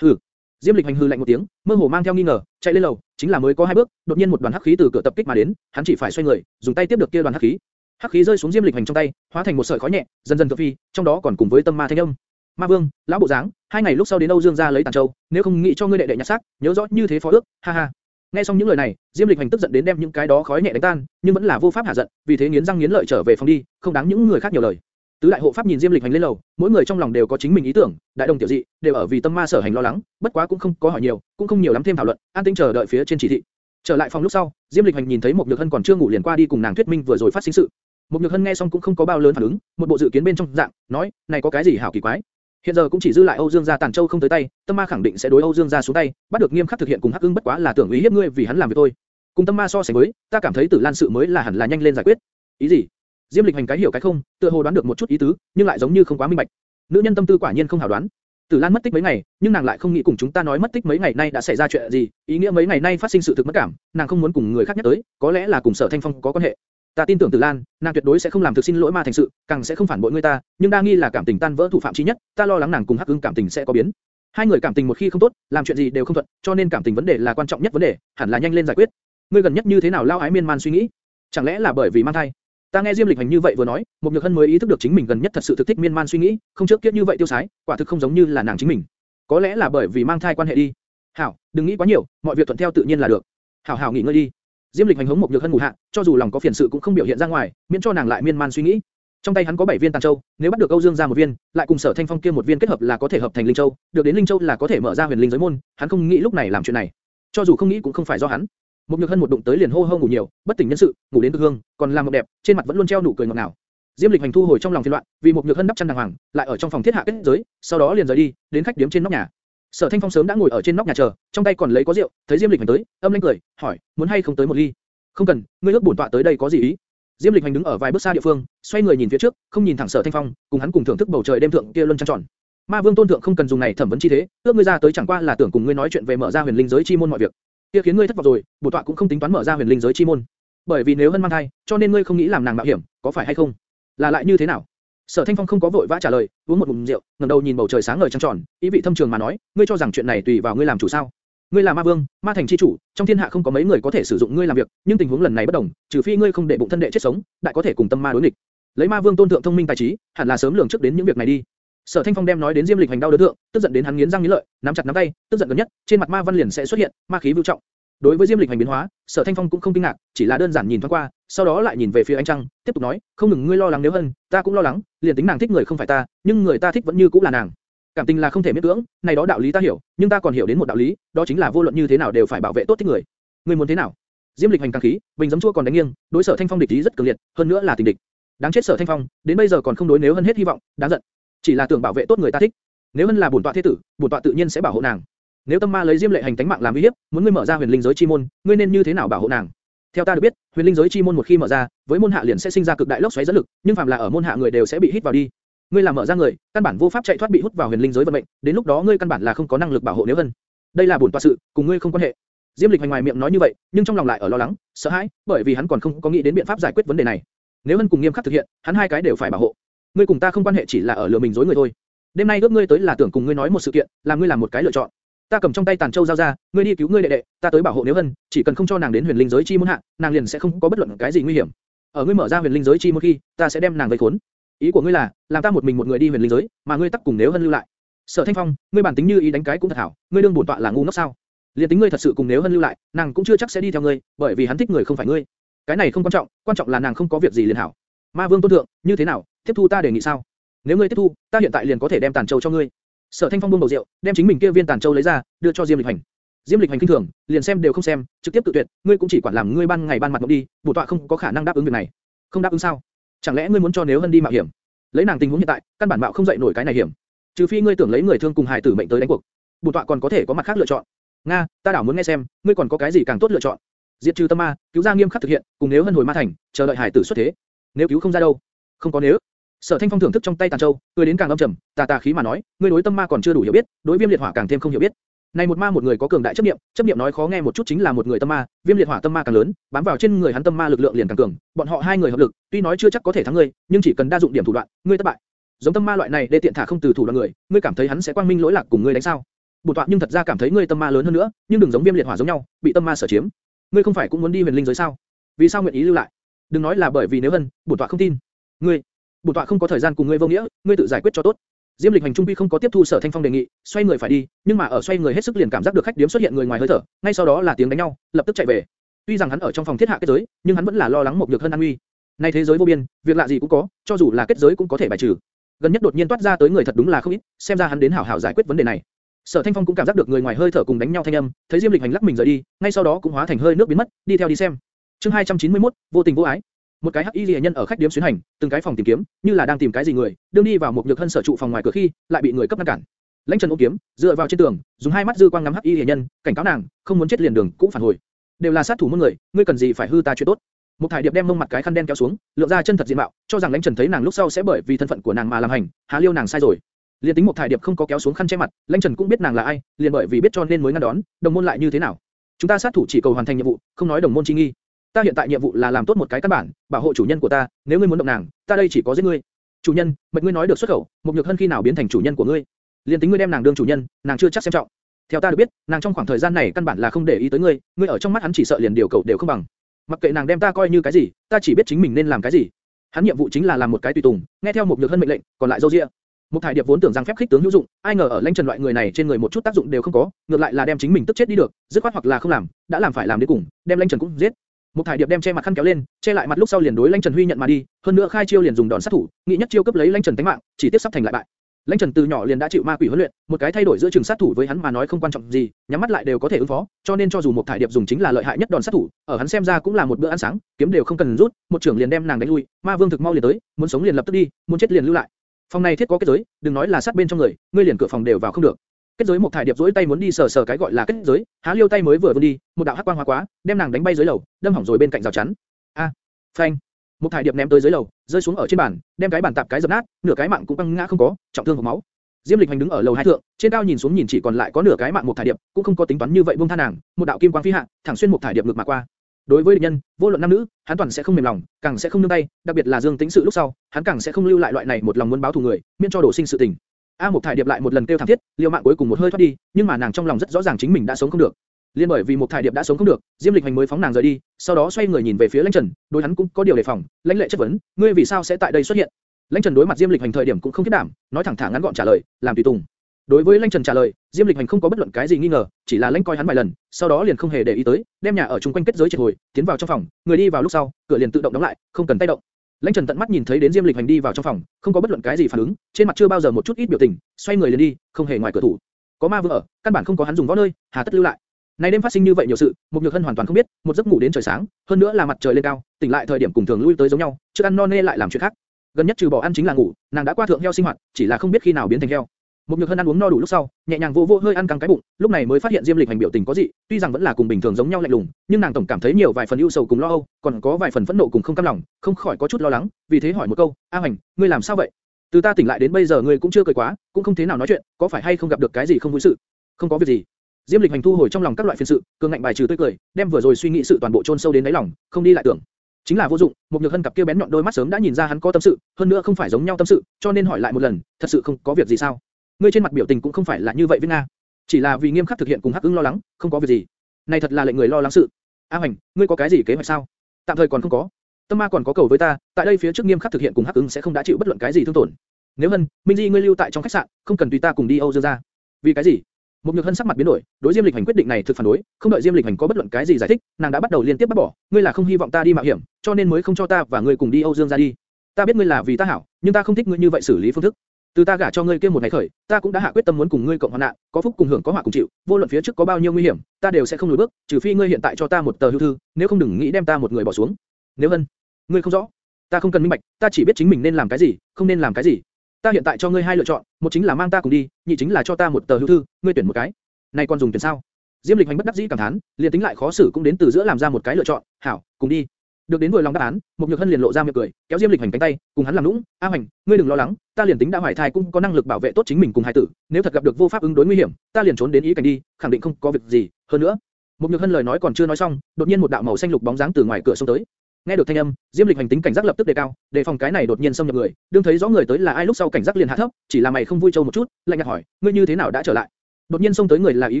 Hừ. Diêm Lịch hành hừ lạnh một tiếng, mơ hồ mang theo nghi ngờ, chạy lên lầu, chính là mới có hai bước, đột nhiên một đoàn hắc khí từ cửa tập kích mà đến, hắn chỉ phải xoay người, dùng tay tiếp được kia đoàn hắc khí. Hắc khí rơi xuống Diêm Lịch hành trong tay, hóa thành một sợi khói nhẹ, dần dần tự phi, trong đó còn cùng với tâm ma thanh âm. Ma Vương, lão bộ dáng, hai ngày lúc sau đến Âu Dương gia lấy tàn châu, nếu không nghĩ cho ngươi đệ đệ nhặt xác, nhớ rõ như thế phó ước, ha ha. Nghe xong những lời này, Diêm Lịch hành tức giận đến đem những cái đó khói nhẹ đánh tan, nhưng vẫn là vô pháp hạ giận, vì thế nghiến răng nghiến lợi trở về phòng đi, không đáng những người khác nhiều lời. Tứ đại hộ pháp nhìn Diêm Lịch hành lên lầu, mỗi người trong lòng đều có chính mình ý tưởng, đại đồng tiểu dị, đều ở vì tâm ma sở hành lo lắng, bất quá cũng không có hỏi nhiều, cũng không nhiều lắm thêm thảo luận, an tĩnh chờ đợi phía trên chỉ thị. Trở lại phòng lúc sau, Diêm Lịch hành nhìn thấy một Nhược Hân còn chưa ngủ liền qua đi cùng nàng thuyết minh vừa rồi phát sinh sự. Một Nhược Hân nghe xong cũng không có bao lớn phản ứng, một bộ dự kiến bên trong dạng, nói, này có cái gì hảo kỳ quái? Hiện giờ cũng chỉ dư lại Âu Dương gia Tản Châu không tới tay, Tâm Ma khẳng định sẽ đối Âu Dương gia xuống tay, bắt được nghiêm khắc thực hiện cùng Hắc Ưng bất quá là tưởng ý hiếp ngươi vì hắn làm việc thôi. Cùng Tâm Ma so sánh với, ta cảm thấy Tử Lan sự mới là hẳn là nhanh lên giải quyết. Ý gì? Diêm Lịch hành cái hiểu cái không, tựa hồ đoán được một chút ý tứ, nhưng lại giống như không quá minh bạch. Nữ nhân tâm tư quả nhiên không hảo đoán. Tử Lan mất tích mấy ngày, nhưng nàng lại không nghĩ cùng chúng ta nói mất tích mấy ngày nay đã xảy ra chuyện gì, ý nghĩa mấy ngày nay phát sinh sự thực mất cảm, nàng không muốn cùng người khác nhắc tới, có lẽ là cùng Sở Thanh Phong có quan hệ. Ta tin tưởng Tử Lan, nàng tuyệt đối sẽ không làm thực xin lỗi ma thành sự, càng sẽ không phản bội ngươi ta, nhưng đa nghi là cảm tình tan vỡ thủ phạm chí nhất, ta lo lắng nàng cùng Hắc Ưng cảm tình sẽ có biến. Hai người cảm tình một khi không tốt, làm chuyện gì đều không thuận, cho nên cảm tình vấn đề là quan trọng nhất vấn đề, hẳn là nhanh lên giải quyết. Ngươi gần nhất như thế nào lao ái miên man suy nghĩ? Chẳng lẽ là bởi vì mang thai? Ta nghe Diêm Lịch Hành như vậy vừa nói, một nhược hân mới ý thức được chính mình gần nhất thật sự thực thích miên man suy nghĩ, không trước kiết như vậy tiêu sái, quả thực không giống như là nàng chính mình. Có lẽ là bởi vì mang thai quan hệ đi. Hảo, đừng nghĩ quá nhiều, mọi việc thuận theo tự nhiên là được. Hảo hảo nghỉ ngơi đi. Diêm Lịch hành hống một nhược hân ngủ hạ, cho dù lòng có phiền sự cũng không biểu hiện ra ngoài, miễn cho nàng lại miên man suy nghĩ. Trong tay hắn có 7 viên tàn châu, nếu bắt được Âu Dương gia một viên, lại cùng Sở Thanh Phong kia một viên kết hợp là có thể hợp thành linh châu, được đến linh châu là có thể mở ra huyền linh giới môn, hắn không nghĩ lúc này làm chuyện này. Cho dù không nghĩ cũng không phải do hắn. Một nhược hân một đụng tới liền hô hô ngủ nhiều, bất tỉnh nhân sự, ngủ đến cực hương, còn làm mộng đẹp, trên mặt vẫn luôn treo nụ cười ngọt ngào. Diêm Lịch hành thu hồi trong lòng phiền loạn, vì một nhược hân đắp chăn đàng hoàng, lại ở trong phòng thiết hạ kết giới, sau đó liền rời đi, đến khách điếm trên nóc nhà. Sở Thanh Phong sớm đã ngồi ở trên nóc nhà chờ, trong tay còn lấy có rượu, thấy Diêm Lịch hành tới, âm lãnh cười, hỏi, muốn hay không tới một ly? Không cần, ngươi ước bổn tọa tới đây có gì ý? Diêm Lịch hành đứng ở vài bước xa địa phương, xoay người nhìn phía trước, không nhìn thẳng Sở Thanh Phong, cùng hắn cùng thưởng thức bầu trời đêm thượng kia luân trăng tròn. Ma Vương tôn thượng không cần dùng này thẩm vấn chi thế, ước ngươi ra tới chẳng qua là tưởng cùng ngươi nói chuyện về mở ra huyền linh giới chi môn mọi việc. Kia khiến ngươi thất vọng rồi, bổn tọa cũng không tính toán mở ra huyền linh giới chi môn. Bởi vì nếu hân mang thai, cho nên ngươi không nghĩ làm nàng mạo hiểm, có phải hay không? Là lại như thế nào? Sở Thanh Phong không có vội vã trả lời, uống một ngụm rượu, ngẩng đầu nhìn bầu trời sáng ngời trăng tròn, ý vị thâm trường mà nói, ngươi cho rằng chuyện này tùy vào ngươi làm chủ sao? Ngươi là ma vương, ma thành chi chủ, trong thiên hạ không có mấy người có thể sử dụng ngươi làm việc, nhưng tình huống lần này bất đồng, trừ phi ngươi không để bụng thân đệ chết sống, đại có thể cùng tâm ma đối nghịch. Lấy ma vương tôn thượng thông minh tài trí, hẳn là sớm lường trước đến những việc này đi. Sở Thanh Phong đem nói đến Diêm Lịch hành đau đớn thượng, tức giận đến hắn nghiến răng nghiến lợi, nắm chặt nắm tay, tức giận gần nhất, trên mặt ma văn liền sẽ xuất hiện, ma khí vưu trọng. Đối với Diêm Lịch hành biến hóa, Sở Thanh Phong cũng không kinh ngạc, chỉ là đơn giản nhìn thoáng qua, sau đó lại nhìn về phía ánh trăng, tiếp tục nói, không ngừng ngươi lo lắng nếu hơn, ta cũng lo lắng, liền tính nàng thích người không phải ta, nhưng người ta thích vẫn như cũng là nàng. Cảm tình là không thể miễn cưỡng, này đó đạo lý ta hiểu, nhưng ta còn hiểu đến một đạo lý, đó chính là vô luận như thế nào đều phải bảo vệ tốt thích người. Ngươi muốn thế nào? Diêm Lịch hành càng khí, bình giấm chua còn đánh nghiêng, đối Sở Thanh Phong địch ý rất cường liệt, hơn nữa là tình địch. Đáng chết Sở Thanh Phong, đến bây giờ còn không đối nếu hơn hết hy vọng, đáng giận. Chỉ là tưởng bảo vệ tốt người ta thích. Nếu hơn là bổn tọa thế tử, bổn tọa tự nhiên sẽ bảo hộ nàng. Nếu tâm ma lấy Diêm Lệ hành tánh mạng làm uy hiếp, muốn ngươi mở ra huyền linh giới chi môn, ngươi nên như thế nào bảo hộ nàng? Theo ta được biết, huyền linh giới chi môn một khi mở ra, với môn hạ liền sẽ sinh ra cực đại lốc xoáy dẫn lực, nhưng phàm là ở môn hạ người đều sẽ bị hít vào đi. Ngươi làm mở ra người, căn bản vô pháp chạy thoát bị hút vào huyền linh giới vận mệnh, đến lúc đó ngươi căn bản là không có năng lực bảo hộ nếu hơn. Đây là bổn tọa sự, cùng ngươi không quan hệ. Diêm Lịch hành ngoài miệng nói như vậy, nhưng trong lòng lại ở lo lắng, sợ hãi, bởi vì hắn còn không có nghĩ đến biện pháp giải quyết vấn đề này. Nếu Hân cùng nghiêm khắc thực hiện, hắn hai cái đều phải bảo hộ. Ngươi cùng ta không quan hệ chỉ là ở lừa mình dối người thôi. Đêm nay ước ngươi tới là tưởng cùng ngươi nói một sự kiện, làm ngươi làm một cái lựa chọn. Ta cầm trong tay tàn châu giao ra, ngươi đi cứu ngươi đệ đệ, ta tới bảo hộ nếu Hân, chỉ cần không cho nàng đến huyền linh giới chi môn hạ, nàng liền sẽ không có bất luận cái gì nguy hiểm. Ở ngươi mở ra huyền linh giới chi môn khi, ta sẽ đem nàng vây khốn. Ý của ngươi là, làm ta một mình một người đi huyền linh giới, mà ngươi tắc cùng nếu Hân lưu lại. Sở Thanh Phong, ngươi bản tính như ý đánh cái cũng thật hảo, ngươi đương bổn tọa là ngu ngốc sao? Liên tính ngươi thật sự cùng nếu Hân lưu lại, nàng cũng chưa chắc sẽ đi theo ngươi, bởi vì hắn thích người không phải ngươi. Cái này không quan trọng, quan trọng là nàng không có việc gì liền hảo. Ma Vương tôn thượng, như thế nào, tiếp thu ta đề nghị sao? Nếu ngươi tiếp thu, ta hiện tại liền có thể đem tàn châu cho ngươi. Sở Thanh Phong buông bầu rượu, đem chính mình kia viên tàn châu lấy ra, đưa cho Diêm Lịch Hành. Diêm Lịch Hành kinh thường, liền xem đều không xem, trực tiếp tự tuyệt, ngươi cũng chỉ quản làm ngươi ban ngày ban mặt mộng đi, bổ tọa không có khả năng đáp ứng việc này. Không đáp ứng sao? Chẳng lẽ ngươi muốn cho nếu Hân đi mạo hiểm? Lấy nàng tình huống hiện tại, căn bản mạo không dậy nổi cái này hiểm. Trừ phi ngươi tưởng lấy người thương cùng hài tử mệnh tới đánh cuộc, bổ tọa còn có thể có mặt khác lựa chọn. Nga, ta đảo muốn nghe xem, ngươi còn có cái gì càng tốt lựa chọn? Diệt trừ tâm ma, cứu ra nghiêm khắc thực hiện, cùng nếu Hân hồi ma thành, chờ đợi hài tử xuất thế. Nếu cứu không ra đâu? Không có nếu. Sở Thanh Phong thưởng thức trong tay tàn châu, cười đến càng âm trầm, tà tà khí mà nói, ngươi đối tâm ma còn chưa đủ hiểu biết, đối viêm liệt hỏa càng thêm không hiểu biết. Này một ma một người có cường đại chấp niệm, chấp niệm nói khó nghe một chút chính là một người tâm ma, viêm liệt hỏa tâm ma càng lớn, bám vào trên người hắn tâm ma lực lượng liền càng cường, bọn họ hai người hợp lực, tuy nói chưa chắc có thể thắng ngươi, nhưng chỉ cần đa dụng điểm thủ đoạn, ngươi thất bại. Giống tâm ma loại này để tiện thả không từ thủ đoạn người, ngươi cảm thấy hắn sẽ quang minh lỗi lạc cùng ngươi đánh sao? Bổn tọa nhưng thật ra cảm thấy ngươi tâm ma lớn hơn nữa, nhưng đừng giống viêm liệt hỏa giống nhau, bị tâm ma sở chiếm. Ngươi không phải cũng muốn đi huyền linh giới sao? Vì sao nguyện ý lưu lại? Đừng nói là bởi vì nếu hân, bổn tọa không tin. Ngươi, bổn tọa không có thời gian cùng ngươi vô nghĩa, ngươi tự giải quyết cho tốt. Diêm Lịch Hành trung quy không có tiếp thu Sở Thanh Phong đề nghị, xoay người phải đi, nhưng mà ở xoay người hết sức liền cảm giác được khách điếm xuất hiện người ngoài hơi thở, ngay sau đó là tiếng đánh nhau, lập tức chạy về. Tuy rằng hắn ở trong phòng thiết hạ kết giới, nhưng hắn vẫn là lo lắng một nhược hơn an nguy. Nay thế giới vô biên, việc lạ gì cũng có, cho dù là kết giới cũng có thể bài trừ. Gần nhất đột nhiên toát ra tới người thật đúng là không ít, xem ra hắn đến hảo hảo giải quyết vấn đề này. Sở Thanh Phong cũng cảm giác được người ngoài hơi thở cùng đánh nhau thanh âm, thấy Diêm Lịch Hành lắc mình rời đi, ngay sau đó cũng hóa thành hơi nước biến mất, đi theo đi xem. Chương 291, vô tình vô ái. Một cái hắc y lìa nhân ở khách điếm xuyên hành, từng cái phòng tìm kiếm, như là đang tìm cái gì người, đương đi vào một nhược hân sở trụ phòng ngoài cửa khi, lại bị người cấp ngăn cản. Lãnh Trần ôm kiếm, dựa vào trên tường, dùng hai mắt dư quang ngắm hắc y lìa nhân, cảnh cáo nàng, không muốn chết liền đường, cũng phản hồi. Đều là sát thủ muôn người, ngươi cần gì phải hư ta chuyện tốt? Một thải điệp đem mông mặt cái khăn đen kéo xuống, lượng ra chân thật diện mạo, cho rằng Lãnh Trần thấy nàng lúc sau sẽ bởi vì thân phận của nàng mà làm hành, há liêu nàng sai rồi. liền tính một thải điệp không có kéo xuống khăn che mặt, Lãnh Trần cũng biết nàng là ai, liền bởi vì biết cho nên mới ngăn đón, đồng môn lại như thế nào? Chúng ta sát thủ chỉ cầu hoàn thành nhiệm vụ, không nói đồng môn chi nghi. Ta hiện tại nhiệm vụ là làm tốt một cái căn bản, bảo hộ chủ nhân của ta, nếu ngươi muốn động nàng, ta đây chỉ có giết ngươi. Chủ nhân, mệnh ngươi nói được xuất khẩu, một nhược hân khi nào biến thành chủ nhân của ngươi? Liên tính ngươi đem nàng đương chủ nhân, nàng chưa chắc xem trọng. Theo ta được biết, nàng trong khoảng thời gian này căn bản là không để ý tới ngươi, ngươi ở trong mắt hắn chỉ sợ liền điều cầu đều không bằng. Mặc kệ nàng đem ta coi như cái gì, ta chỉ biết chính mình nên làm cái gì. Hắn nhiệm vụ chính là làm một cái tùy tùng, nghe theo một nhược hân mệnh lệnh, còn lại dâu dịa. Một thải điệp vốn tưởng rằng phép khích tướng hữu dụng, ai ngờ ở lãnh trần loại người này trên người một chút tác dụng đều không có, ngược lại là đem chính mình tức chết đi được, dứt khoát hoặc là không làm, đã làm phải làm đến cùng, đem lãnh trần cũng giết. Một thải điệp đem che mặt khăn kéo lên, che lại mặt lúc sau liền đối lãnh trần huy nhận mà đi, hơn nữa khai chiêu liền dùng đòn sát thủ, nghĩ nhất chiêu cấp lấy lãnh trần tính mạng, chỉ tiếp sắp thành lại bại. Lãnh Trần từ nhỏ liền đã chịu ma quỷ huấn luyện, một cái thay đổi giữa trường sát thủ với hắn mà nói không quan trọng gì, nhắm mắt lại đều có thể ứng phó, cho nên cho dù một thải điệp dùng chính là lợi hại nhất đòn sát thủ, ở hắn xem ra cũng là một bữa ăn sáng, kiếm đều không cần rút, một trưởng liền đem nàng đánh lui, ma vương thực mau liền tới, muốn sống liền lập tức đi, muốn chết liền lưu lại. Phòng này thiết có kết giới, đừng nói là sát bên trong người, ngươi liền cửa phòng đều vào không được. Kết giới một thải điệp duỗi tay muốn đi sờ sờ cái gọi là kết giới, há liêu tay mới vừa vươn đi, một đạo hắc quang hóa quá, đem nàng đánh bay dưới lầu, đâm hỏng rồi bên cạnh rào chắn. A, phanh. Một thải điệp ném tới dưới lầu, rơi xuống ở trên bàn, đem cái bàn tạp cái dập nát, nửa cái mạng cũng băng ngã không có, trọng thương hộc máu. Diêm Lịch Hành đứng ở lầu hai thượng, trên cao nhìn xuống nhìn chỉ còn lại có nửa cái mạng một thải điệp, cũng không có tính toán như vậy buông tha nàng, một đạo kim quang phi hạ, thẳng xuyên một thải điệp ngược mà qua. Đối với địch nhân, vô luận nam nữ, hắn toàn sẽ không mềm lòng, càng sẽ không nương tay, đặc biệt là Dương Tĩnh sự lúc sau, hắn càng sẽ không lưu lại loại này một lòng muốn báo thù người, miễn cho đổ sinh sự tình. A Mộc thải điệp lại một lần kêu thảm thiết, liều mạng cuối cùng một hơi thoát đi, nhưng mà nàng trong lòng rất rõ ràng chính mình đã sống không được. Liên bởi vì một thải điệp đã sống không được, Diêm Lịch Hành mới phóng nàng rời đi, sau đó xoay người nhìn về phía Lãnh Trần, đối hắn cũng có điều đề phòng, lãnh lệ chất vấn, ngươi vì sao sẽ tại đây xuất hiện? Lãnh Trần đối mặt Diêm Lịch Hành thời điểm cũng không kiết đảm, nói thẳng thẳng ngắn gọn trả lời, làm tùy tùng. Đối với Lãnh Trần trả lời, Diêm Lịch Hành không có bất luận cái gì nghi ngờ, chỉ là lãnh coi hắn vài lần, sau đó liền không hề để ý tới, đem nhà ở chung quanh kết giới triệt hồi, tiến vào trong phòng, người đi vào lúc sau, cửa liền tự động đóng lại, không cần tay động. Lãnh Trần tận mắt nhìn thấy đến Diêm Lịch Hành đi vào trong phòng, không có bất luận cái gì phản ứng, trên mặt chưa bao giờ một chút ít biểu tình, xoay người liền đi, không hề ngoài cửa thủ. Có ma vương ở, căn bản không có hắn dùng võ nơi, hà tất lưu lại. Này đêm phát sinh như vậy nhiều sự, mục Nhược Hân hoàn toàn không biết, một giấc ngủ đến trời sáng, hơn nữa là mặt trời lên cao, tỉnh lại thời điểm cùng thường lui tới giống nhau, trước ăn no nê lại làm chuyện khác. Gần nhất trừ bỏ ăn chính là ngủ, nàng đã qua thượng heo sinh hoạt, chỉ là không biết khi nào biến thành heo. Một nhược hân ăn uống no đủ lúc sau, nhẹ nhàng vô vô hơi ăn căng cái bụng, lúc này mới phát hiện Diêm Lịch hành biểu tình có gì, tuy rằng vẫn là cùng bình thường giống nhau lạnh lùng, nhưng nàng tổng cảm thấy nhiều vài phần ưu sầu cùng lo âu, còn có vài phần phẫn nộ cùng không cam lòng, không khỏi có chút lo lắng, vì thế hỏi một câu, A Hành, ngươi làm sao vậy? Từ ta tỉnh lại đến bây giờ ngươi cũng chưa cười quá, cũng không thế nào nói chuyện, có phải hay không gặp được cái gì không vui sự? Không có việc gì. Diêm Lịch hành thu hồi trong lòng các loại phiền sự, cường ngạnh bài trừ tươi cười, đem vừa rồi suy nghĩ sự toàn bộ chôn sâu đến đáy lòng, không đi lại tưởng. Chính là vô dụng, một nhược hân cặp kia bén nhọn đôi mắt sớm đã nhìn ra hắn có tâm sự, hơn nữa không phải giống nhau tâm sự, cho nên hỏi lại một lần, thật sự không có việc gì sao? Ngươi trên mặt biểu tình cũng không phải là như vậy với nga, chỉ là vì nghiêm khắc thực hiện cùng hắc ứng lo lắng, không có việc gì. Này thật là lệnh người lo lắng sự. A Hoành, ngươi có cái gì kế hoạch sao? Tạm thời còn không có. Tâm ma còn có cầu với ta, tại đây phía trước nghiêm khắc thực hiện cùng hắc ứng sẽ không đã chịu bất luận cái gì thương tổn. Nếu hân, Minh Di ngươi lưu tại trong khách sạn, không cần tùy ta cùng đi Âu Dương gia. Vì cái gì? Một Nhược Hân sắc mặt biến đổi, đối Diêm Lịch Hành quyết định này thực phản đối, không đợi Diêm Lịch Hành có bất luận cái gì giải thích, nàng đã bắt đầu liên tiếp bắt bỏ, ngươi là không hy vọng ta đi mạo hiểm, cho nên mới không cho ta và ngươi cùng đi Âu Dương gia đi. Ta biết ngươi là vì ta hảo, nhưng ta không thích ngươi như vậy xử lý phương thức. Từ ta gả cho ngươi kia một ngày khởi, ta cũng đã hạ quyết tâm muốn cùng ngươi cộng hoạn nạn, có phúc cùng hưởng có họa cùng chịu, vô luận phía trước có bao nhiêu nguy hiểm, ta đều sẽ không lùi bước, trừ phi ngươi hiện tại cho ta một tờ hưu thư, nếu không đừng nghĩ đem ta một người bỏ xuống. Nếu Hân, ngươi không rõ, ta không cần minh bạch, ta chỉ biết chính mình nên làm cái gì, không nên làm cái gì. Ta hiện tại cho ngươi hai lựa chọn, một chính là mang ta cùng đi, nhị chính là cho ta một tờ hưu thư, ngươi tuyển một cái. Này còn dùng tuyển sao? Diêm Lịch Hành bất đắc dĩ cảm thán, liền tính lại khó xử cũng đến từ giữa làm ra một cái lựa chọn, hảo, cùng đi. Được đến vừa lòng đáp án, một nhược hân liền lộ ra miệng cười, kéo Diêm Lịch Hành cánh tay, cùng hắn làm nũng, A Hành, ngươi đừng lo lắng, ta liền tính đã hoài thai cũng có năng lực bảo vệ tốt chính mình cùng hài tử, nếu thật gặp được vô pháp ứng đối nguy hiểm, ta liền trốn đến ý cảnh đi, khẳng định không có việc gì. Hơn nữa, một nhược hân lời nói còn chưa nói xong, đột nhiên một đạo màu xanh lục bóng dáng từ ngoài cửa xông tới. Nghe được thanh âm, Diêm Lịch hành tính cảnh giác lập tức đề cao, đề phòng cái này đột nhiên xâm nhập người, đương thấy rõ người tới là ai lúc sau cảnh giác liền hạ thấp, chỉ là mày không vui châu một chút, lạnh nhạt hỏi, ngươi như thế nào đã trở lại? Đột nhiên xông tới người là ý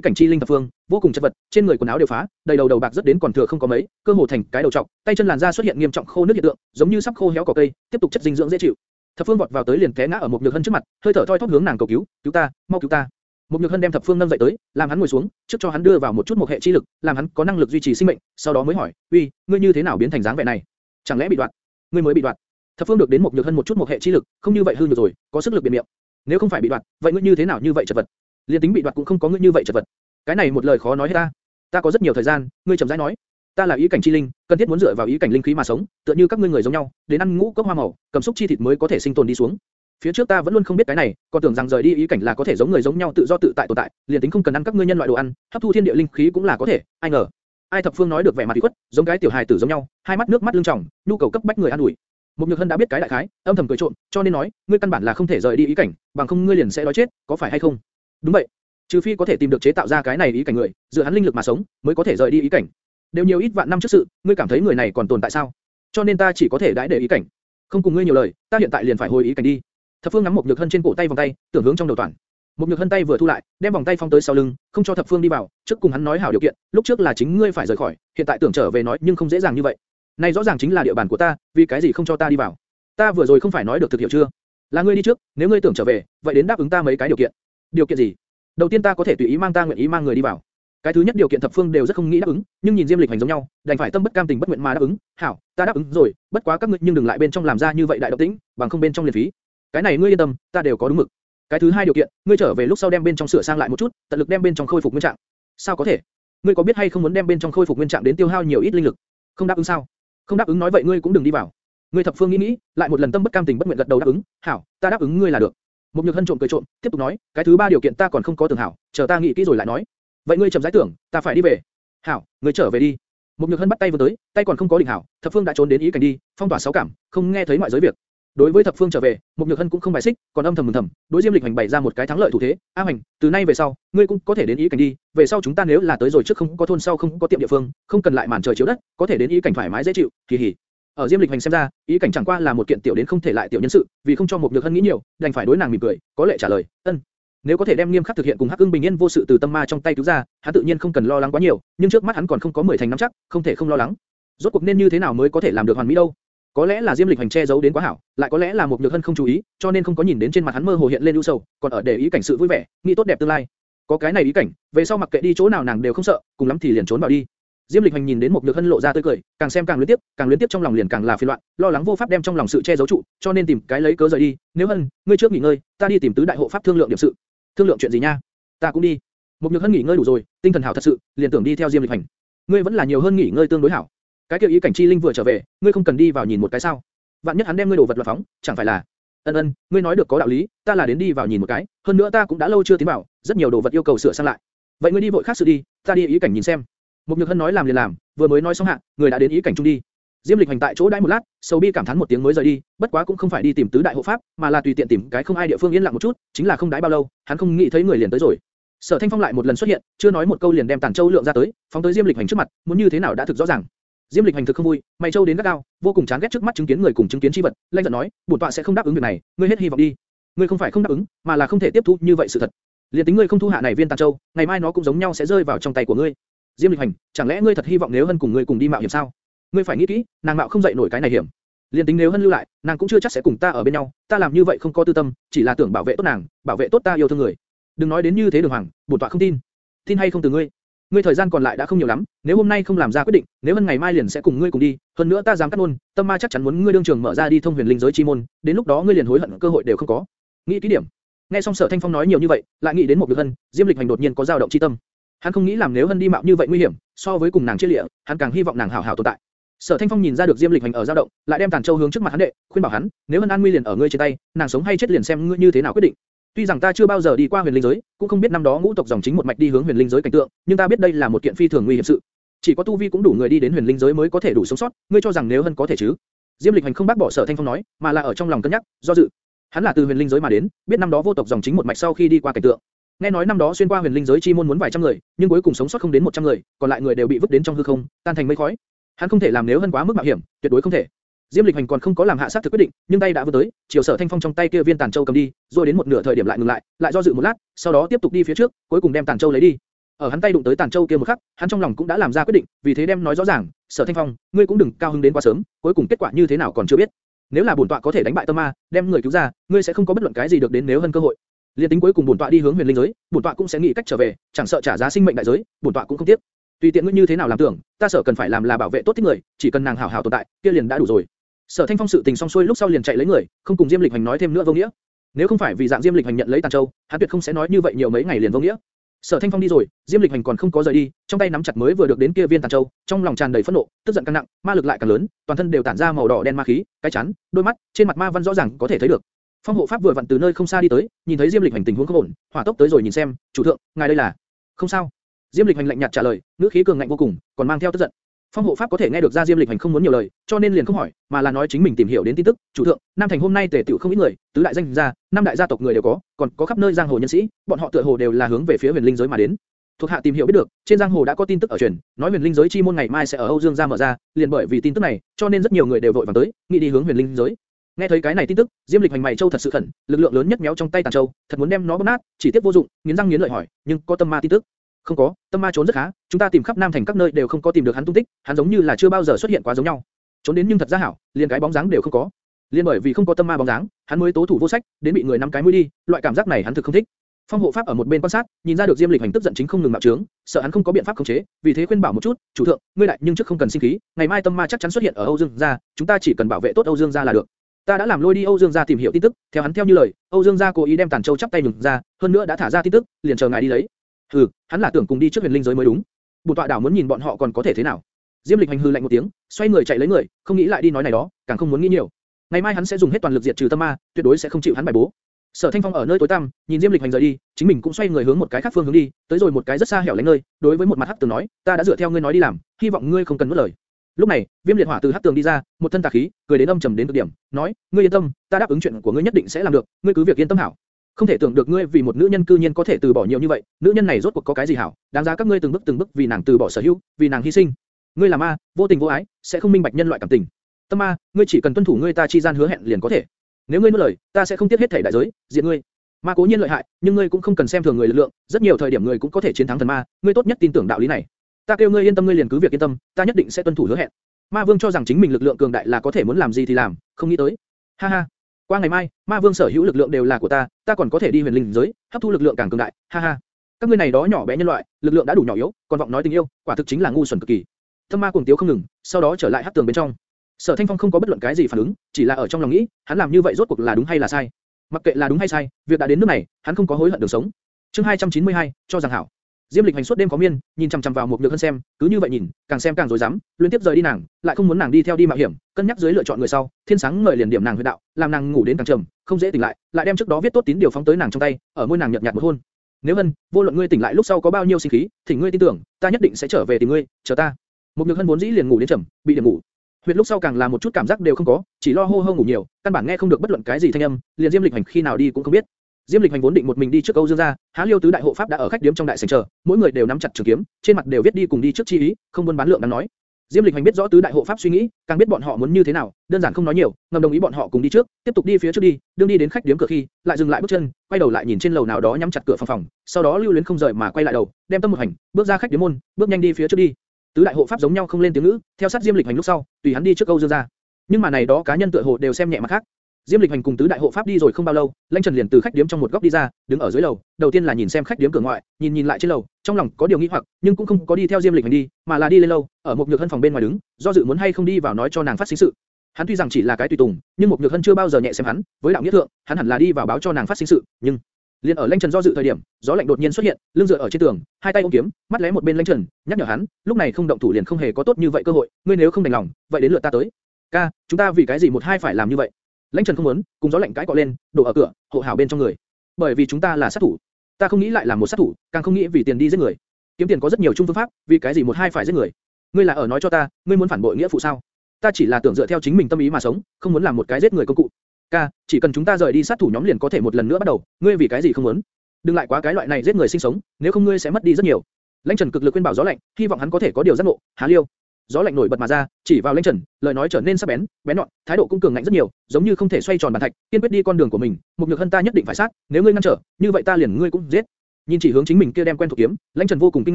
cảnh chi linh thập phương, vô cùng chất vật, trên người quần áo đều phá, đầy đầu đầu bạc rất đến còn thừa không có mấy, cơ hồ thành cái đầu trọc, tay chân làn da xuất hiện nghiêm trọng khô nước hiện tượng, giống như sắp khô héo cỏ cây, tiếp tục chất dinh dưỡng dễ chịu. Thập phương vọt vào tới liền té ngã ở một nhược hân trước mặt, hơi thở thoi thóp hướng nàng cầu cứu, cứu ta, mau cứu ta. Một nhược hân đem thập phương nâng dậy tới, làm hắn ngồi xuống, trước cho hắn đưa vào một chút một hệ chi lực, làm hắn có năng lực duy trì sinh mệnh, sau đó mới hỏi, uy, ngươi như thế nào biến thành dáng vẻ này? Chẳng lẽ bị đoạn? Ngươi mới bị đoạn? Thập phương được đến một nhược hân một chút một hệ chi lực, không như vậy hư nhược rồi, có sức lực biện miệng. Nếu không phải bị đoạn, vậy ngươi như thế nào như vậy chật vật? Liên tính bị đoạt cũng không có ngươi như vậy chật vật. Cái này một lời khó nói hết ta. Ta có rất nhiều thời gian, ngươi chậm rãi nói. Ta là ý cảnh chi linh, cần thiết muốn dựa vào ý cảnh linh khí mà sống, tựa như các ngươi người giống nhau, đến ăn ngũ cốc hoa màu, cầm xúc chi thịt mới có thể sinh tồn đi xuống. Phía trước ta vẫn luôn không biết cái này, còn tưởng rằng rời đi ý cảnh là có thể giống người giống nhau tự do tự tại tồn tại, liền tính không cần ăn các ngươi nhân loại đồ ăn, hấp thu thiên địa linh khí cũng là có thể. Ai ngờ, ai thập phương nói được vẻ mặt ủy khuất, giống cái tiểu hài tử giống nhau, hai mắt nước mắt lưng tròng, nhu cầu cấp bách người ăn ủi. Một nhược hân đã biết cái đại khái, âm thầm cười trộm, cho nên nói, ngươi căn bản là không thể rời đi ý cảnh, bằng không ngươi liền sẽ đói chết, có phải hay không? Đúng vậy. Trừ phi có thể tìm được chế tạo ra cái này ý cảnh người, dựa hắn linh lực mà sống, mới có thể rời đi ý cảnh. Đều nhiều ít vạn năm trước sự, ngươi cảm thấy người này còn tồn tại sao? Cho nên ta chỉ có thể đãi để ý cảnh. Không cùng ngươi nhiều lời, ta hiện tại liền phải hồi ý cảnh đi. Thập Phương ngắm một nhược hân trên cổ tay vòng tay, tưởng hướng trong đầu toàn. Một nhược hân tay vừa thu lại, đem vòng tay phong tới sau lưng, không cho Thập Phương đi vào, trước cùng hắn nói hảo điều kiện, lúc trước là chính ngươi phải rời khỏi, hiện tại tưởng trở về nói nhưng không dễ dàng như vậy. Này rõ ràng chính là địa bàn của ta, vì cái gì không cho ta đi vào? Ta vừa rồi không phải nói được thực hiểu chưa? Là ngươi đi trước, nếu ngươi tưởng trở về, vậy đến đáp ứng ta mấy cái điều kiện. Điều kiện gì? Đầu tiên ta có thể tùy ý mang ta nguyện ý mang người đi vào. Cái thứ nhất điều kiện thập phương đều rất không nghĩ đáp ứng, nhưng nhìn Diêm Lịch hành giống nhau, đành phải tâm bất cam tình bất nguyện mà đáp ứng. Hảo, ta đáp ứng rồi, bất quá các ngươi nhưng đừng lại bên trong làm ra như vậy đại động tĩnh, bằng không bên trong liền phí. Cái này ngươi yên tâm, ta đều có đúng mực. Cái thứ hai điều kiện, ngươi trở về lúc sau đem bên trong sửa sang lại một chút, tận lực đem bên trong khôi phục nguyên trạng. Sao có thể? Ngươi có biết hay không muốn đem bên trong khôi phục nguyên trạng đến tiêu hao nhiều ít linh lực? Không đáp ứng sao? Không đáp ứng nói vậy ngươi cũng đừng đi vào. Ngươi thập phương nghĩ nghĩ, lại một lần tâm bất cam tình bất nguyện gật đầu đáp ứng. Hảo, ta đáp ứng ngươi là được. Một nhược hân trộm cười trộm, tiếp tục nói, cái thứ ba điều kiện ta còn không có tưởng hảo, chờ ta nghĩ kỹ rồi lại nói. Vậy ngươi chậm rãi tưởng, ta phải đi về. Hảo, ngươi trở về đi. Một nhược hân bắt tay vừa tới, tay còn không có định hảo, thập phương đã trốn đến ý cảnh đi, phong tỏa sáu cảm, không nghe thấy ngoại giới việc. Đối với thập phương trở về, một nhược hân cũng không bài xích, còn âm thầm mừng thầm, đối diêm lịch hành bày ra một cái thắng lợi thủ thế. A hành, từ nay về sau, ngươi cũng có thể đến ý cảnh đi. Về sau chúng ta nếu là tới rồi trước không có thôn sau không có tiệm địa phương, không cần lại màn trời chiếu đất, có thể đến ý cảnh thoải mái dễ chịu. Kỳ hỉ. Ở Diêm Lịch Hành xem ra, ý cảnh chẳng qua là một kiện tiểu đến không thể lại tiểu nhân sự, vì không cho một nhược hân nghĩ nhiều, đành phải đối nàng mỉm cười, có lệ trả lời, ân. Nếu có thể đem nghiêm khắc thực hiện cùng Hắc Ưng bình yên vô sự từ tâm ma trong tay cứu ra, hắn tự nhiên không cần lo lắng quá nhiều, nhưng trước mắt hắn còn không có mười thành nắm chắc, không thể không lo lắng. Rốt cuộc nên như thế nào mới có thể làm được hoàn mỹ đâu? Có lẽ là Diêm Lịch Hành che giấu đến quá hảo, lại có lẽ là một nhược hân không chú ý, cho nên không có nhìn đến trên mặt hắn mơ hồ hiện lên ưu sầu, còn ở để ý cảnh sự vui vẻ, nghĩ tốt đẹp tương lai. Có cái này ý cảnh, về sau mặc kệ đi chỗ nào nàng đều không sợ, cùng lắm thì liền trốn vào đi. Diêm Lịch Hành nhìn đến một nhược hân lộ ra tươi cười, càng xem càng luyến tiếp, càng luyến tiếp trong lòng liền càng là phiền loạn, lo lắng vô pháp đem trong lòng sự che giấu trụ, cho nên tìm cái lấy cớ rời đi. Nếu hân, ngươi trước nghỉ ngơi, ta đi tìm tứ đại hộ pháp thương lượng điểm sự. Thương lượng chuyện gì nha? Ta cũng đi. Một nhược hân nghỉ ngơi đủ rồi, tinh thần hảo thật sự, liền tưởng đi theo Diêm Lịch Hành. Ngươi vẫn là nhiều hơn nghỉ ngơi tương đối hảo. Cái kia ý cảnh chi linh vừa trở về, ngươi không cần đi vào nhìn một cái sao? Vạn nhất hắn đem ngươi đồ vật loạn phóng, chẳng phải là? Ân ân, ngươi nói được có đạo lý, ta là đến đi vào nhìn một cái, hơn nữa ta cũng đã lâu chưa tiến vào, rất nhiều đồ vật yêu cầu sửa sang lại. Vậy ngươi đi vội khác sự đi, ta đi ý cảnh nhìn xem. Một nhược hân nói làm liền làm, vừa mới nói xong hạ, người đã đến ý cảnh trung đi. Diêm Lịch hành tại chỗ đãi một lát, sầu bi cảm thán một tiếng mới rời đi, bất quá cũng không phải đi tìm tứ đại hộ pháp, mà là tùy tiện tìm cái không ai địa phương yên lặng một chút, chính là không đãi bao lâu, hắn không nghĩ thấy người liền tới rồi. Sở Thanh Phong lại một lần xuất hiện, chưa nói một câu liền đem Tản Châu lượng ra tới, phóng tới Diêm Lịch hành trước mặt, muốn như thế nào đã thực rõ ràng. Diêm Lịch hành thực không vui, mày châu đến gắt gao, vô cùng chán ghét trước mắt chứng kiến người cùng chứng kiến chi vật, lanh giận nói, bổn tọa sẽ không đáp ứng việc này, ngươi hết hy vọng đi. Ngươi không phải không đáp ứng, mà là không thể tiếp thu như vậy sự thật. Liên tính ngươi không thu hạ này viên Tản Châu, ngày mai nó cũng giống nhau sẽ rơi vào trong tay của ngươi. Diêm Lịch hành, chẳng lẽ ngươi thật hy vọng nếu Hân cùng ngươi cùng đi mạo hiểm sao? Ngươi phải nghĩ kỹ, nàng mạo không dậy nổi cái này hiểm. Liên tính nếu Hân lưu lại, nàng cũng chưa chắc sẽ cùng ta ở bên nhau, ta làm như vậy không có tư tâm, chỉ là tưởng bảo vệ tốt nàng, bảo vệ tốt ta yêu thương người. Đừng nói đến như thế Đường Hoàng, bổn tọa không tin. Tin hay không từ ngươi. Ngươi thời gian còn lại đã không nhiều lắm, nếu hôm nay không làm ra quyết định, nếu Hân ngày mai liền sẽ cùng ngươi cùng đi, hơn nữa ta dám cắt luôn, tâm ma chắc chắn muốn ngươi đương trường mở ra đi thông huyền linh giới chi môn, đến lúc đó ngươi liền hối hận cơ hội đều không có. Nghĩ kỹ điểm. Nghe xong Sở Thanh Phong nói nhiều như vậy, lại nghĩ đến một việc hân, Diêm Lịch Hành đột nhiên có dao động chi tâm. Hắn không nghĩ làm nếu hân đi mạo như vậy nguy hiểm, so với cùng nàng chia lịa, hắn càng hy vọng nàng hảo hảo tồn tại. Sở Thanh Phong nhìn ra được Diêm Lịch Hành ở dao động, lại đem Tàn Châu hướng trước mặt hắn đệ, khuyên bảo hắn, nếu hân an nguy liền ở ngươi trên tay, nàng sống hay chết liền xem ngươi như thế nào quyết định. Tuy rằng ta chưa bao giờ đi qua huyền linh giới, cũng không biết năm đó ngũ tộc dòng chính một mạch đi hướng huyền linh giới cảnh tượng, nhưng ta biết đây là một kiện phi thường nguy hiểm sự. Chỉ có tu vi cũng đủ người đi đến huyền linh giới mới có thể đủ sống sót, ngươi cho rằng nếu hân có thể chứ? Diêm Lịch Hành không bác bỏ Sở Thanh Phong nói, mà là ở trong lòng cân nhắc, do dự. Hắn là từ huyền linh giới mà đến, biết năm đó vô tộc dòng chính một mạch sau khi đi qua cảnh tượng. Nghe nói năm đó xuyên qua huyền linh giới chi môn muốn vài trăm người, nhưng cuối cùng sống sót không đến 100 người, còn lại người đều bị vứt đến trong hư không, tan thành mây khói. Hắn không thể làm nếu hơn quá mức mạo hiểm, tuyệt đối không thể. Diêm Lịch Hành còn không có làm hạ sát thực quyết định, nhưng tay đã vươn tới, chiều Sở Thanh Phong trong tay kia viên tàn châu cầm đi, rồi đến một nửa thời điểm lại ngừng lại, lại do dự một lát, sau đó tiếp tục đi phía trước, cuối cùng đem tàn châu lấy đi. Ở hắn tay đụng tới tàn châu kia một khắc, hắn trong lòng cũng đã làm ra quyết định, vì thế đem nói rõ ràng, Sở Thanh Phong, ngươi cũng đừng cao hứng đến quá sớm, cuối cùng kết quả như thế nào còn chưa biết. Nếu là bổn tọa có thể đánh bại tâm ma, đem người cứu ra, ngươi sẽ không có bất luận cái gì được đến nếu hơn cơ hội. Liên tính cuối cùng bổn tọa đi hướng huyền linh giới, bổn tọa cũng sẽ nghĩ cách trở về, chẳng sợ trả giá sinh mệnh đại giới, bổn tọa cũng không tiếc. Tùy tiện ngươi như thế nào làm tưởng, ta sợ cần phải làm là bảo vệ tốt thích người, chỉ cần nàng hảo hảo tồn tại, kia liền đã đủ rồi. Sở Thanh Phong sự tình xong xuôi lúc sau liền chạy lấy người, không cùng Diêm Lịch Hành nói thêm nữa vô nghĩa. Nếu không phải vì dạng Diêm Lịch Hành nhận lấy Tàn Châu, hắn tuyệt không sẽ nói như vậy nhiều mấy ngày liền vô nghĩa. Sở Thanh Phong đi rồi, Diêm Lịch Hành còn không có rời đi, trong tay nắm chặt mới vừa được đến kia viên Tàn Châu, trong lòng tràn đầy phẫn nộ, tức giận càng nặng, ma lực lại càng lớn, toàn thân đều tản ra màu đỏ đen ma khí, cái chán, đôi mắt, trên mặt ma văn rõ ràng có thể thấy được. Phong hộ pháp vừa vặn từ nơi không xa đi tới, nhìn thấy Diêm Lịch Hành tình huống không ổn, hỏa tốc tới rồi nhìn xem, chủ thượng, ngài đây là? Không sao. Diêm Lịch Hành lạnh nhạt trả lời, ngữ khí cường ngạnh vô cùng, còn mang theo tức giận. Phong hộ pháp có thể nghe được ra Diêm Lịch Hành không muốn nhiều lời, cho nên liền không hỏi, mà là nói chính mình tìm hiểu đến tin tức. Chủ thượng, Nam Thành hôm nay tề tiểu không ít người, tứ đại danh gia, năm đại gia tộc người đều có, còn có khắp nơi giang hồ nhân sĩ, bọn họ tựa hồ đều là hướng về phía huyền linh giới mà đến. Thuộc hạ tìm hiểu biết được, trên giang hồ đã có tin tức ở truyền, nói huyền linh giới chi môn ngày mai sẽ ở Âu Dương gia mở ra, liền bởi vì tin tức này, cho nên rất nhiều người đều vội vàng tới, nghĩ đi hướng huyền linh giới. Nghe thấy cái này tin tức, Diêm Lịch hành mày châu thật sự khẩn, lực lượng lớn nhất méo trong tay tàn châu, thật muốn đem nó bóp nát, chỉ tiếc vô dụng, nghiến răng nghiến lợi hỏi, nhưng có tâm ma tin tức. Không có, tâm ma trốn rất khá, chúng ta tìm khắp Nam thành các nơi đều không có tìm được hắn tung tích, hắn giống như là chưa bao giờ xuất hiện quá giống nhau. Trốn đến nhưng thật ra hảo, liền cái bóng dáng đều không có. Liên bởi vì không có tâm ma bóng dáng, hắn mới tố thủ vô sách, đến bị người nắm cái mũi đi, loại cảm giác này hắn thực không thích. Phong hộ pháp ở một bên quan sát, nhìn ra được Diêm Lịch hành tức giận chính không ngừng mạo trướng, sợ hắn không có biện pháp khống chế, vì thế khuyên bảo một chút, chủ thượng, ngươi đại nhưng trước không cần sinh khí, ngày mai tâm ma chắc chắn xuất hiện ở Âu Dương gia, chúng ta chỉ cần bảo vệ tốt Âu Dương gia là được. Ta đã làm lôi đi Âu Dương gia tìm hiểu tin tức, theo hắn theo như lời, Âu Dương gia cố ý đem Tản Châu chắp tay nhường ra, hơn nữa đã thả ra tin tức, liền chờ ngài đi lấy. Hừ, hắn là tưởng cùng đi trước huyền linh giới mới đúng. Bụt tọa đảo muốn nhìn bọn họ còn có thể thế nào. Diêm Lịch hành hừ lạnh một tiếng, xoay người chạy lấy người, không nghĩ lại đi nói này đó, càng không muốn nghĩ nhiều. Ngày mai hắn sẽ dùng hết toàn lực diệt trừ tâm ma, tuyệt đối sẽ không chịu hắn bài bố. Sở Thanh Phong ở nơi tối tăm, nhìn Diêm Lịch hành rời đi, chính mình cũng xoay người hướng một cái khác phương hướng đi, tới rồi một cái rất xa hẻo lánh nơi, đối với một mặt hắc tường nói, ta đã dựa theo ngươi nói đi làm, hy vọng ngươi không cần nuốt lời. Lúc này, Viêm Liệt Hỏa từ hắc tường đi ra, một thân tà khí, cười đến âm trầm đến cực điểm, nói, ngươi yên tâm, ta đáp ứng chuyện của ngươi nhất định sẽ làm được, ngươi cứ việc yên tâm hảo. Không thể tưởng được ngươi vì một nữ nhân cư nhiên có thể từ bỏ nhiều như vậy, nữ nhân này rốt cuộc có cái gì hảo, đáng giá các ngươi từng bước từng bước vì nàng từ bỏ sở hữu, vì nàng hy sinh. Ngươi là ma, vô tình vô ái, sẽ không minh bạch nhân loại cảm tình. Tâm ma, ngươi chỉ cần tuân thủ ngươi ta chi gian hứa hẹn liền có thể. Nếu ngươi nuốt lời, ta sẽ không tiếc hết thảy đại giới, diệt ngươi. Ma cố nhiên lợi hại, nhưng ngươi cũng không cần xem thường người lực lượng, rất nhiều thời điểm ngươi cũng có thể chiến thắng thần ma, ngươi tốt nhất tin tưởng đạo lý này. Ta kêu ngươi yên tâm ngươi liền cứ việc yên tâm, ta nhất định sẽ tuân thủ hứa hẹn. Ma Vương cho rằng chính mình lực lượng cường đại là có thể muốn làm gì thì làm, không nghĩ tới. Ha ha. Qua ngày mai, Ma Vương sở hữu lực lượng đều là của ta, ta còn có thể đi huyền linh giới, hấp thu lực lượng càng cường đại. Ha ha. Các ngươi này đó nhỏ bé nhân loại, lực lượng đã đủ nhỏ yếu, còn vọng nói tình yêu, quả thực chính là ngu xuẩn cực kỳ. Thâm Ma cuồng tiếu không ngừng, sau đó trở lại hắc tường bên trong. Sở Thanh Phong không có bất luận cái gì phản ứng, chỉ là ở trong lòng nghĩ, hắn làm như vậy rốt cuộc là đúng hay là sai. Mặc kệ là đúng hay sai, việc đã đến nước này, hắn không có hối hận đường sống. Chương 292, cho rằng hảo. Diêm Lịch hành suốt đêm có miên, nhìn chằm chằm vào một nhược hân xem, cứ như vậy nhìn, càng xem càng rối rắm, liên tiếp rời đi nàng, lại không muốn nàng đi theo đi mạo hiểm, cân nhắc dưới lựa chọn người sau, thiên sáng ngời liền điểm nàng huyệt đạo, làm nàng ngủ đến càng trầm, không dễ tỉnh lại, lại đem trước đó viết tốt tín điều phóng tới nàng trong tay, ở môi nàng nhợt nhạt một hôn. Nếu hân, vô luận ngươi tỉnh lại lúc sau có bao nhiêu sinh khí, thì ngươi tin tưởng, ta nhất định sẽ trở về tìm ngươi, chờ ta. Một nhược hân vốn dĩ liền ngủ đến trầm, bị điểm ngủ. Huyệt lúc sau càng là một chút cảm giác đều không có, chỉ lo hô hô ngủ nhiều, căn bản nghe không được bất luận cái gì thanh âm, liền Diêm Lịch hành khi nào đi cũng không biết. Diêm Lịch Hành vốn định một mình đi trước Âu Dương gia, Há Liêu tứ đại hộ pháp đã ở khách điếm trong đại sảnh chờ, mỗi người đều nắm chặt trường kiếm, trên mặt đều viết đi cùng đi trước chi ý, không buôn bán lượng đang nói. Diêm Lịch Hành biết rõ tứ đại hộ pháp suy nghĩ, càng biết bọn họ muốn như thế nào, đơn giản không nói nhiều, ngầm đồng ý bọn họ cùng đi trước, tiếp tục đi phía trước đi, đương đi đến khách điếm cửa khi, lại dừng lại bước chân, quay đầu lại nhìn trên lầu nào đó nhắm chặt cửa phòng phòng, sau đó lưu luyến không rời mà quay lại đầu, đem tâm một hành, bước ra khách điếm môn, bước nhanh đi phía trước đi. Tứ đại hộ pháp giống nhau không lên tiếng ngữ, theo sát Diêm Lịch Hành lúc sau, tùy hắn đi trước Âu Dương gia. Nhưng mà này đó cá nhân tựa hồ đều xem nhẹ mặt khác, Diêm Lịch Hành cùng tứ đại hộ pháp đi rồi không bao lâu, Lãnh Trần liền từ khách điếm trong một góc đi ra, đứng ở dưới lầu, đầu tiên là nhìn xem khách điếm cửa ngoại, nhìn nhìn lại trên lầu, trong lòng có điều nghi hoặc, nhưng cũng không có đi theo Diêm Lịch Hành đi, mà là đi lên lầu, ở một nhược hân phòng bên ngoài đứng, do dự muốn hay không đi vào nói cho nàng phát sinh sự. Hắn tuy rằng chỉ là cái tùy tùng, nhưng một nhược hân chưa bao giờ nhẹ xem hắn, với đạo nghĩa thượng, hắn hẳn là đi vào báo cho nàng phát sinh sự, nhưng liền ở Lãnh Trần do dự thời điểm, gió lạnh đột nhiên xuất hiện, lưng dựa ở trên tường, hai tay ôm kiếm, mắt lé một bên Lãnh Trần, nhắc nhở hắn, lúc này không động thủ liền không hề có tốt như vậy cơ hội, ngươi nếu không đành lòng, vậy đến lượt ta tới. Ca, chúng ta vì cái gì một hai phải làm như vậy? Lãnh Trần không muốn, cùng gió lạnh cãi cọ lên, đổ ở cửa, hộ hảo bên trong người. Bởi vì chúng ta là sát thủ, ta không nghĩ lại làm một sát thủ, càng không nghĩ vì tiền đi giết người. Kiếm tiền có rất nhiều trung phương pháp, vì cái gì một hai phải giết người? Ngươi là ở nói cho ta, ngươi muốn phản bội nghĩa phụ sao? Ta chỉ là tưởng dựa theo chính mình tâm ý mà sống, không muốn làm một cái giết người công cụ. Ca, chỉ cần chúng ta rời đi sát thủ nhóm liền có thể một lần nữa bắt đầu, ngươi vì cái gì không muốn? Đừng lại quá cái loại này giết người sinh sống, nếu không ngươi sẽ mất đi rất nhiều. Lãnh Trần cực lực khuyên bảo gió lạnh, hy vọng hắn có thể có điều giác ngộ. Hà Liêu, gió lạnh nổi bật mà ra, chỉ vào Lãnh Trần, lời nói trở nên sắc bén, bén nhọn, thái độ cũng cường ngạnh rất nhiều, giống như không thể xoay tròn bàn thạch, kiên quyết đi con đường của mình. Một nhược hân ta nhất định phải sát, nếu ngươi ngăn trở, như vậy ta liền ngươi cũng giết. Nhìn chỉ hướng chính mình kia đem quen thuộc kiếm, Lãnh Trần vô cùng kinh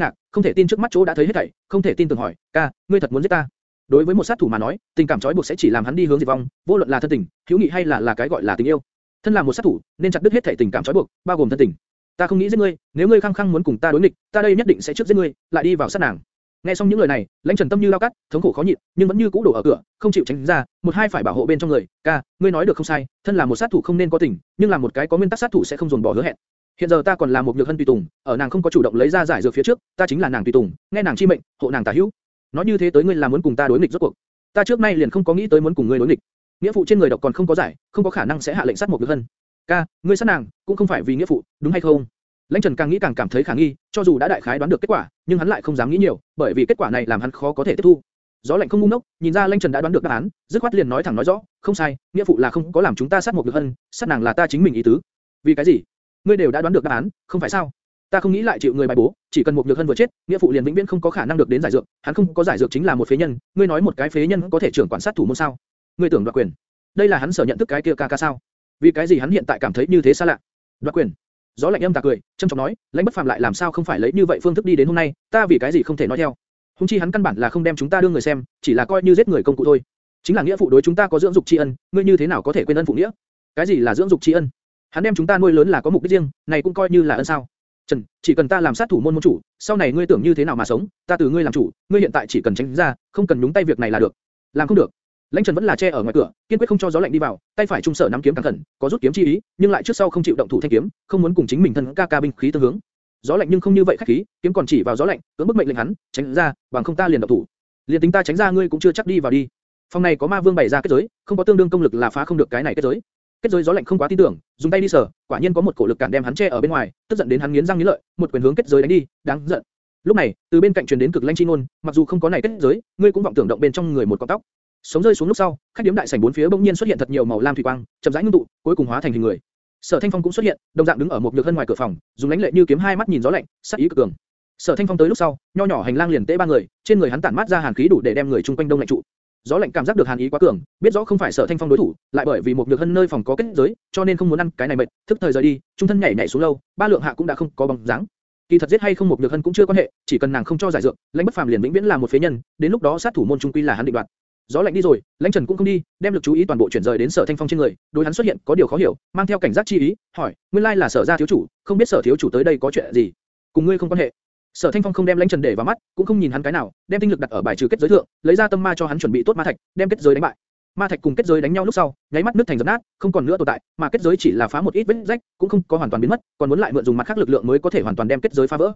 ngạc, không thể tin trước mắt chỗ đã thấy hết thảy, không thể tin tưởng hỏi, ca, ngươi thật muốn giết ta? Đối với một sát thủ mà nói, tình cảm trói buộc sẽ chỉ làm hắn đi hướng diệt vong, vô luận là thân tình, hữu nghị hay là là cái gọi là tình yêu. Thân là một sát thủ, nên chặt đứt hết thảy tình cảm trói buộc, bao gồm thân tình. Ta không nghĩ giết ngươi, nếu ngươi khăng khăng muốn cùng ta đối nghịch, ta đây nhất định sẽ trước giết ngươi, lại đi vào sát nàng. Nghe xong những lời này, lãnh trần tâm như lao cắt, thống khổ khó nhịn, nhưng vẫn như cũ đổ ở cửa, không chịu tránh ra, một hai phải bảo hộ bên trong người. Ca, ngươi nói được không sai, thân là một sát thủ không nên có tình, nhưng là một cái có nguyên tắc sát thủ sẽ không dồn bỏ hứa hẹn. Hiện giờ ta còn là một nhược hân tùy tùng, ở nàng không có chủ động lấy ra giải dược phía trước, ta chính là nàng tùy tùng, nghe nàng chi mệnh, hộ nàng tả hữu. Nói như thế tới ngươi là muốn cùng ta đối nghịch rốt cuộc. Ta trước nay liền không có nghĩ tới muốn cùng ngươi đối nghịch. Nghĩa phụ trên người độc còn không có giải, không có khả năng sẽ hạ lệnh sát một nhược hân. Ca, ngươi sát nàng, cũng không phải vì nghĩa phụ, đúng hay không? Lãnh Trần càng nghĩ càng cảm thấy khả nghi, cho dù đã đại khái đoán được kết quả, nhưng hắn lại không dám nghĩ nhiều, bởi vì kết quả này làm hắn khó có thể tiếp thu. Gió lạnh không ngu ngốc, nhìn ra Lãnh Trần đã đoán được đáp án, dứt khoát liền nói thẳng nói rõ, không sai, nghĩa phụ là không có làm chúng ta sát một được hơn, sát nàng là ta chính mình ý tứ. Vì cái gì? Ngươi đều đã đoán được đáp án, không phải sao? Ta không nghĩ lại chịu người bài bố, chỉ cần một nhược hân vừa chết, nghĩa phụ liền vĩnh viễn không có khả năng được đến giải dược, hắn không có giải dược chính là một phế nhân, ngươi nói một cái phế nhân có thể trưởng quản sát thủ môn sao? Ngươi tưởng đoạt quyền? Đây là hắn sở nhận thức cái kia ca ca sao? Vì cái gì hắn hiện tại cảm thấy như thế xa lạ? Đoạt quyền? Gió lạnh âm tà cười, trâm trọng nói, lãnh bất phàm lại làm sao không phải lấy như vậy phương thức đi đến hôm nay, ta vì cái gì không thể nói theo. Hùng chi hắn căn bản là không đem chúng ta đưa người xem, chỉ là coi như giết người công cụ thôi. Chính là nghĩa phụ đối chúng ta có dưỡng dục tri ân, ngươi như thế nào có thể quên ân phụ nghĩa? Cái gì là dưỡng dục tri ân? Hắn đem chúng ta nuôi lớn là có mục đích riêng, này cũng coi như là ân sao? Trần, chỉ cần ta làm sát thủ môn môn chủ, sau này ngươi tưởng như thế nào mà sống, ta từ ngươi làm chủ, ngươi hiện tại chỉ cần tránh ra, không cần nhúng tay việc này là được. Làm không được. Lãnh Trần vẫn là che ở ngoài cửa, kiên quyết không cho gió lạnh đi vào, tay phải trung sở nắm kiếm càng thận, có rút kiếm chi ý, nhưng lại trước sau không chịu động thủ thanh kiếm, không muốn cùng chính mình thân ca ca binh khí tương hướng. Gió lạnh nhưng không như vậy khách khí, kiếm còn chỉ vào gió lạnh, cưỡng bức mệnh lệnh hắn, tránh ra, bằng không ta liền động thủ. Liền tính ta tránh ra ngươi cũng chưa chắc đi vào đi. Phòng này có ma vương bày ra kết giới, không có tương đương công lực là phá không được cái này kết giới. Kết giới gió lạnh không quá tin tưởng, dùng tay đi sờ, quả nhiên có một cổ lực cản đem hắn che ở bên ngoài, tức giận đến hắn nghiến răng nghiến lợi, một quyền hướng kết giới đánh đi, đáng giận. Lúc này, từ bên cạnh truyền đến cực lãnh chi ngôn, mặc dù không có này kết giới, ngươi cũng vọng tưởng động bên trong người một con tóc. Sống rơi xuống lúc sau, khách điếm đại sảnh bốn phía bỗng nhiên xuất hiện thật nhiều màu lam thủy quang, chậm rãi ngưng tụ, cuối cùng hóa thành hình người. Sở Thanh Phong cũng xuất hiện, đồng dạng đứng ở một nhược hân ngoài cửa phòng, dùng lãnh lệ như kiếm hai mắt nhìn gió lạnh, sát ý cực cường. Sở Thanh Phong tới lúc sau, nho nhỏ hành lang liền tê ba người, trên người hắn tản mát ra hàn khí đủ để đem người chung quanh đông lạnh trụ. Gió lạnh cảm giác được hàn ý quá cường, biết rõ không phải Sở Thanh Phong đối thủ, lại bởi vì một nhược hân nơi phòng có kết giới, cho nên không muốn ăn cái này mệt, thức thời rời đi, trung thân nhảy nhảy xuống lâu, ba lượng hạ cũng đã không có bóng dáng. Kỳ thật giết hay không một nhược hân cũng chưa quan hệ, chỉ cần nàng không cho giải dược, lãnh bất phàm liền vĩnh viễn là một phế nhân, đến lúc đó sát thủ môn trung quy là hắn định đoạt. Gió lạnh đi rồi, Lãnh Trần cũng không đi, đem lực chú ý toàn bộ chuyển rời đến Sở Thanh Phong trên người, đối hắn xuất hiện có điều khó hiểu, mang theo cảnh giác chi ý, hỏi, nguyên lai là Sở gia thiếu chủ, không biết Sở thiếu chủ tới đây có chuyện gì? Cùng ngươi không quan hệ. Sở Thanh Phong không đem Lãnh Trần để vào mắt, cũng không nhìn hắn cái nào, đem tinh lực đặt ở bài trừ kết giới thượng, lấy ra tâm ma cho hắn chuẩn bị tốt ma thạch, đem kết giới đánh bại. Ma thạch cùng kết giới đánh nhau lúc sau, nháy mắt nước thành dập nát, không còn nữa tồn tại, mà kết giới chỉ là phá một ít vết rách, cũng không có hoàn toàn biến mất, còn muốn lại mượn dùng mặt khác lực lượng mới có thể hoàn toàn đem kết giới phá vỡ.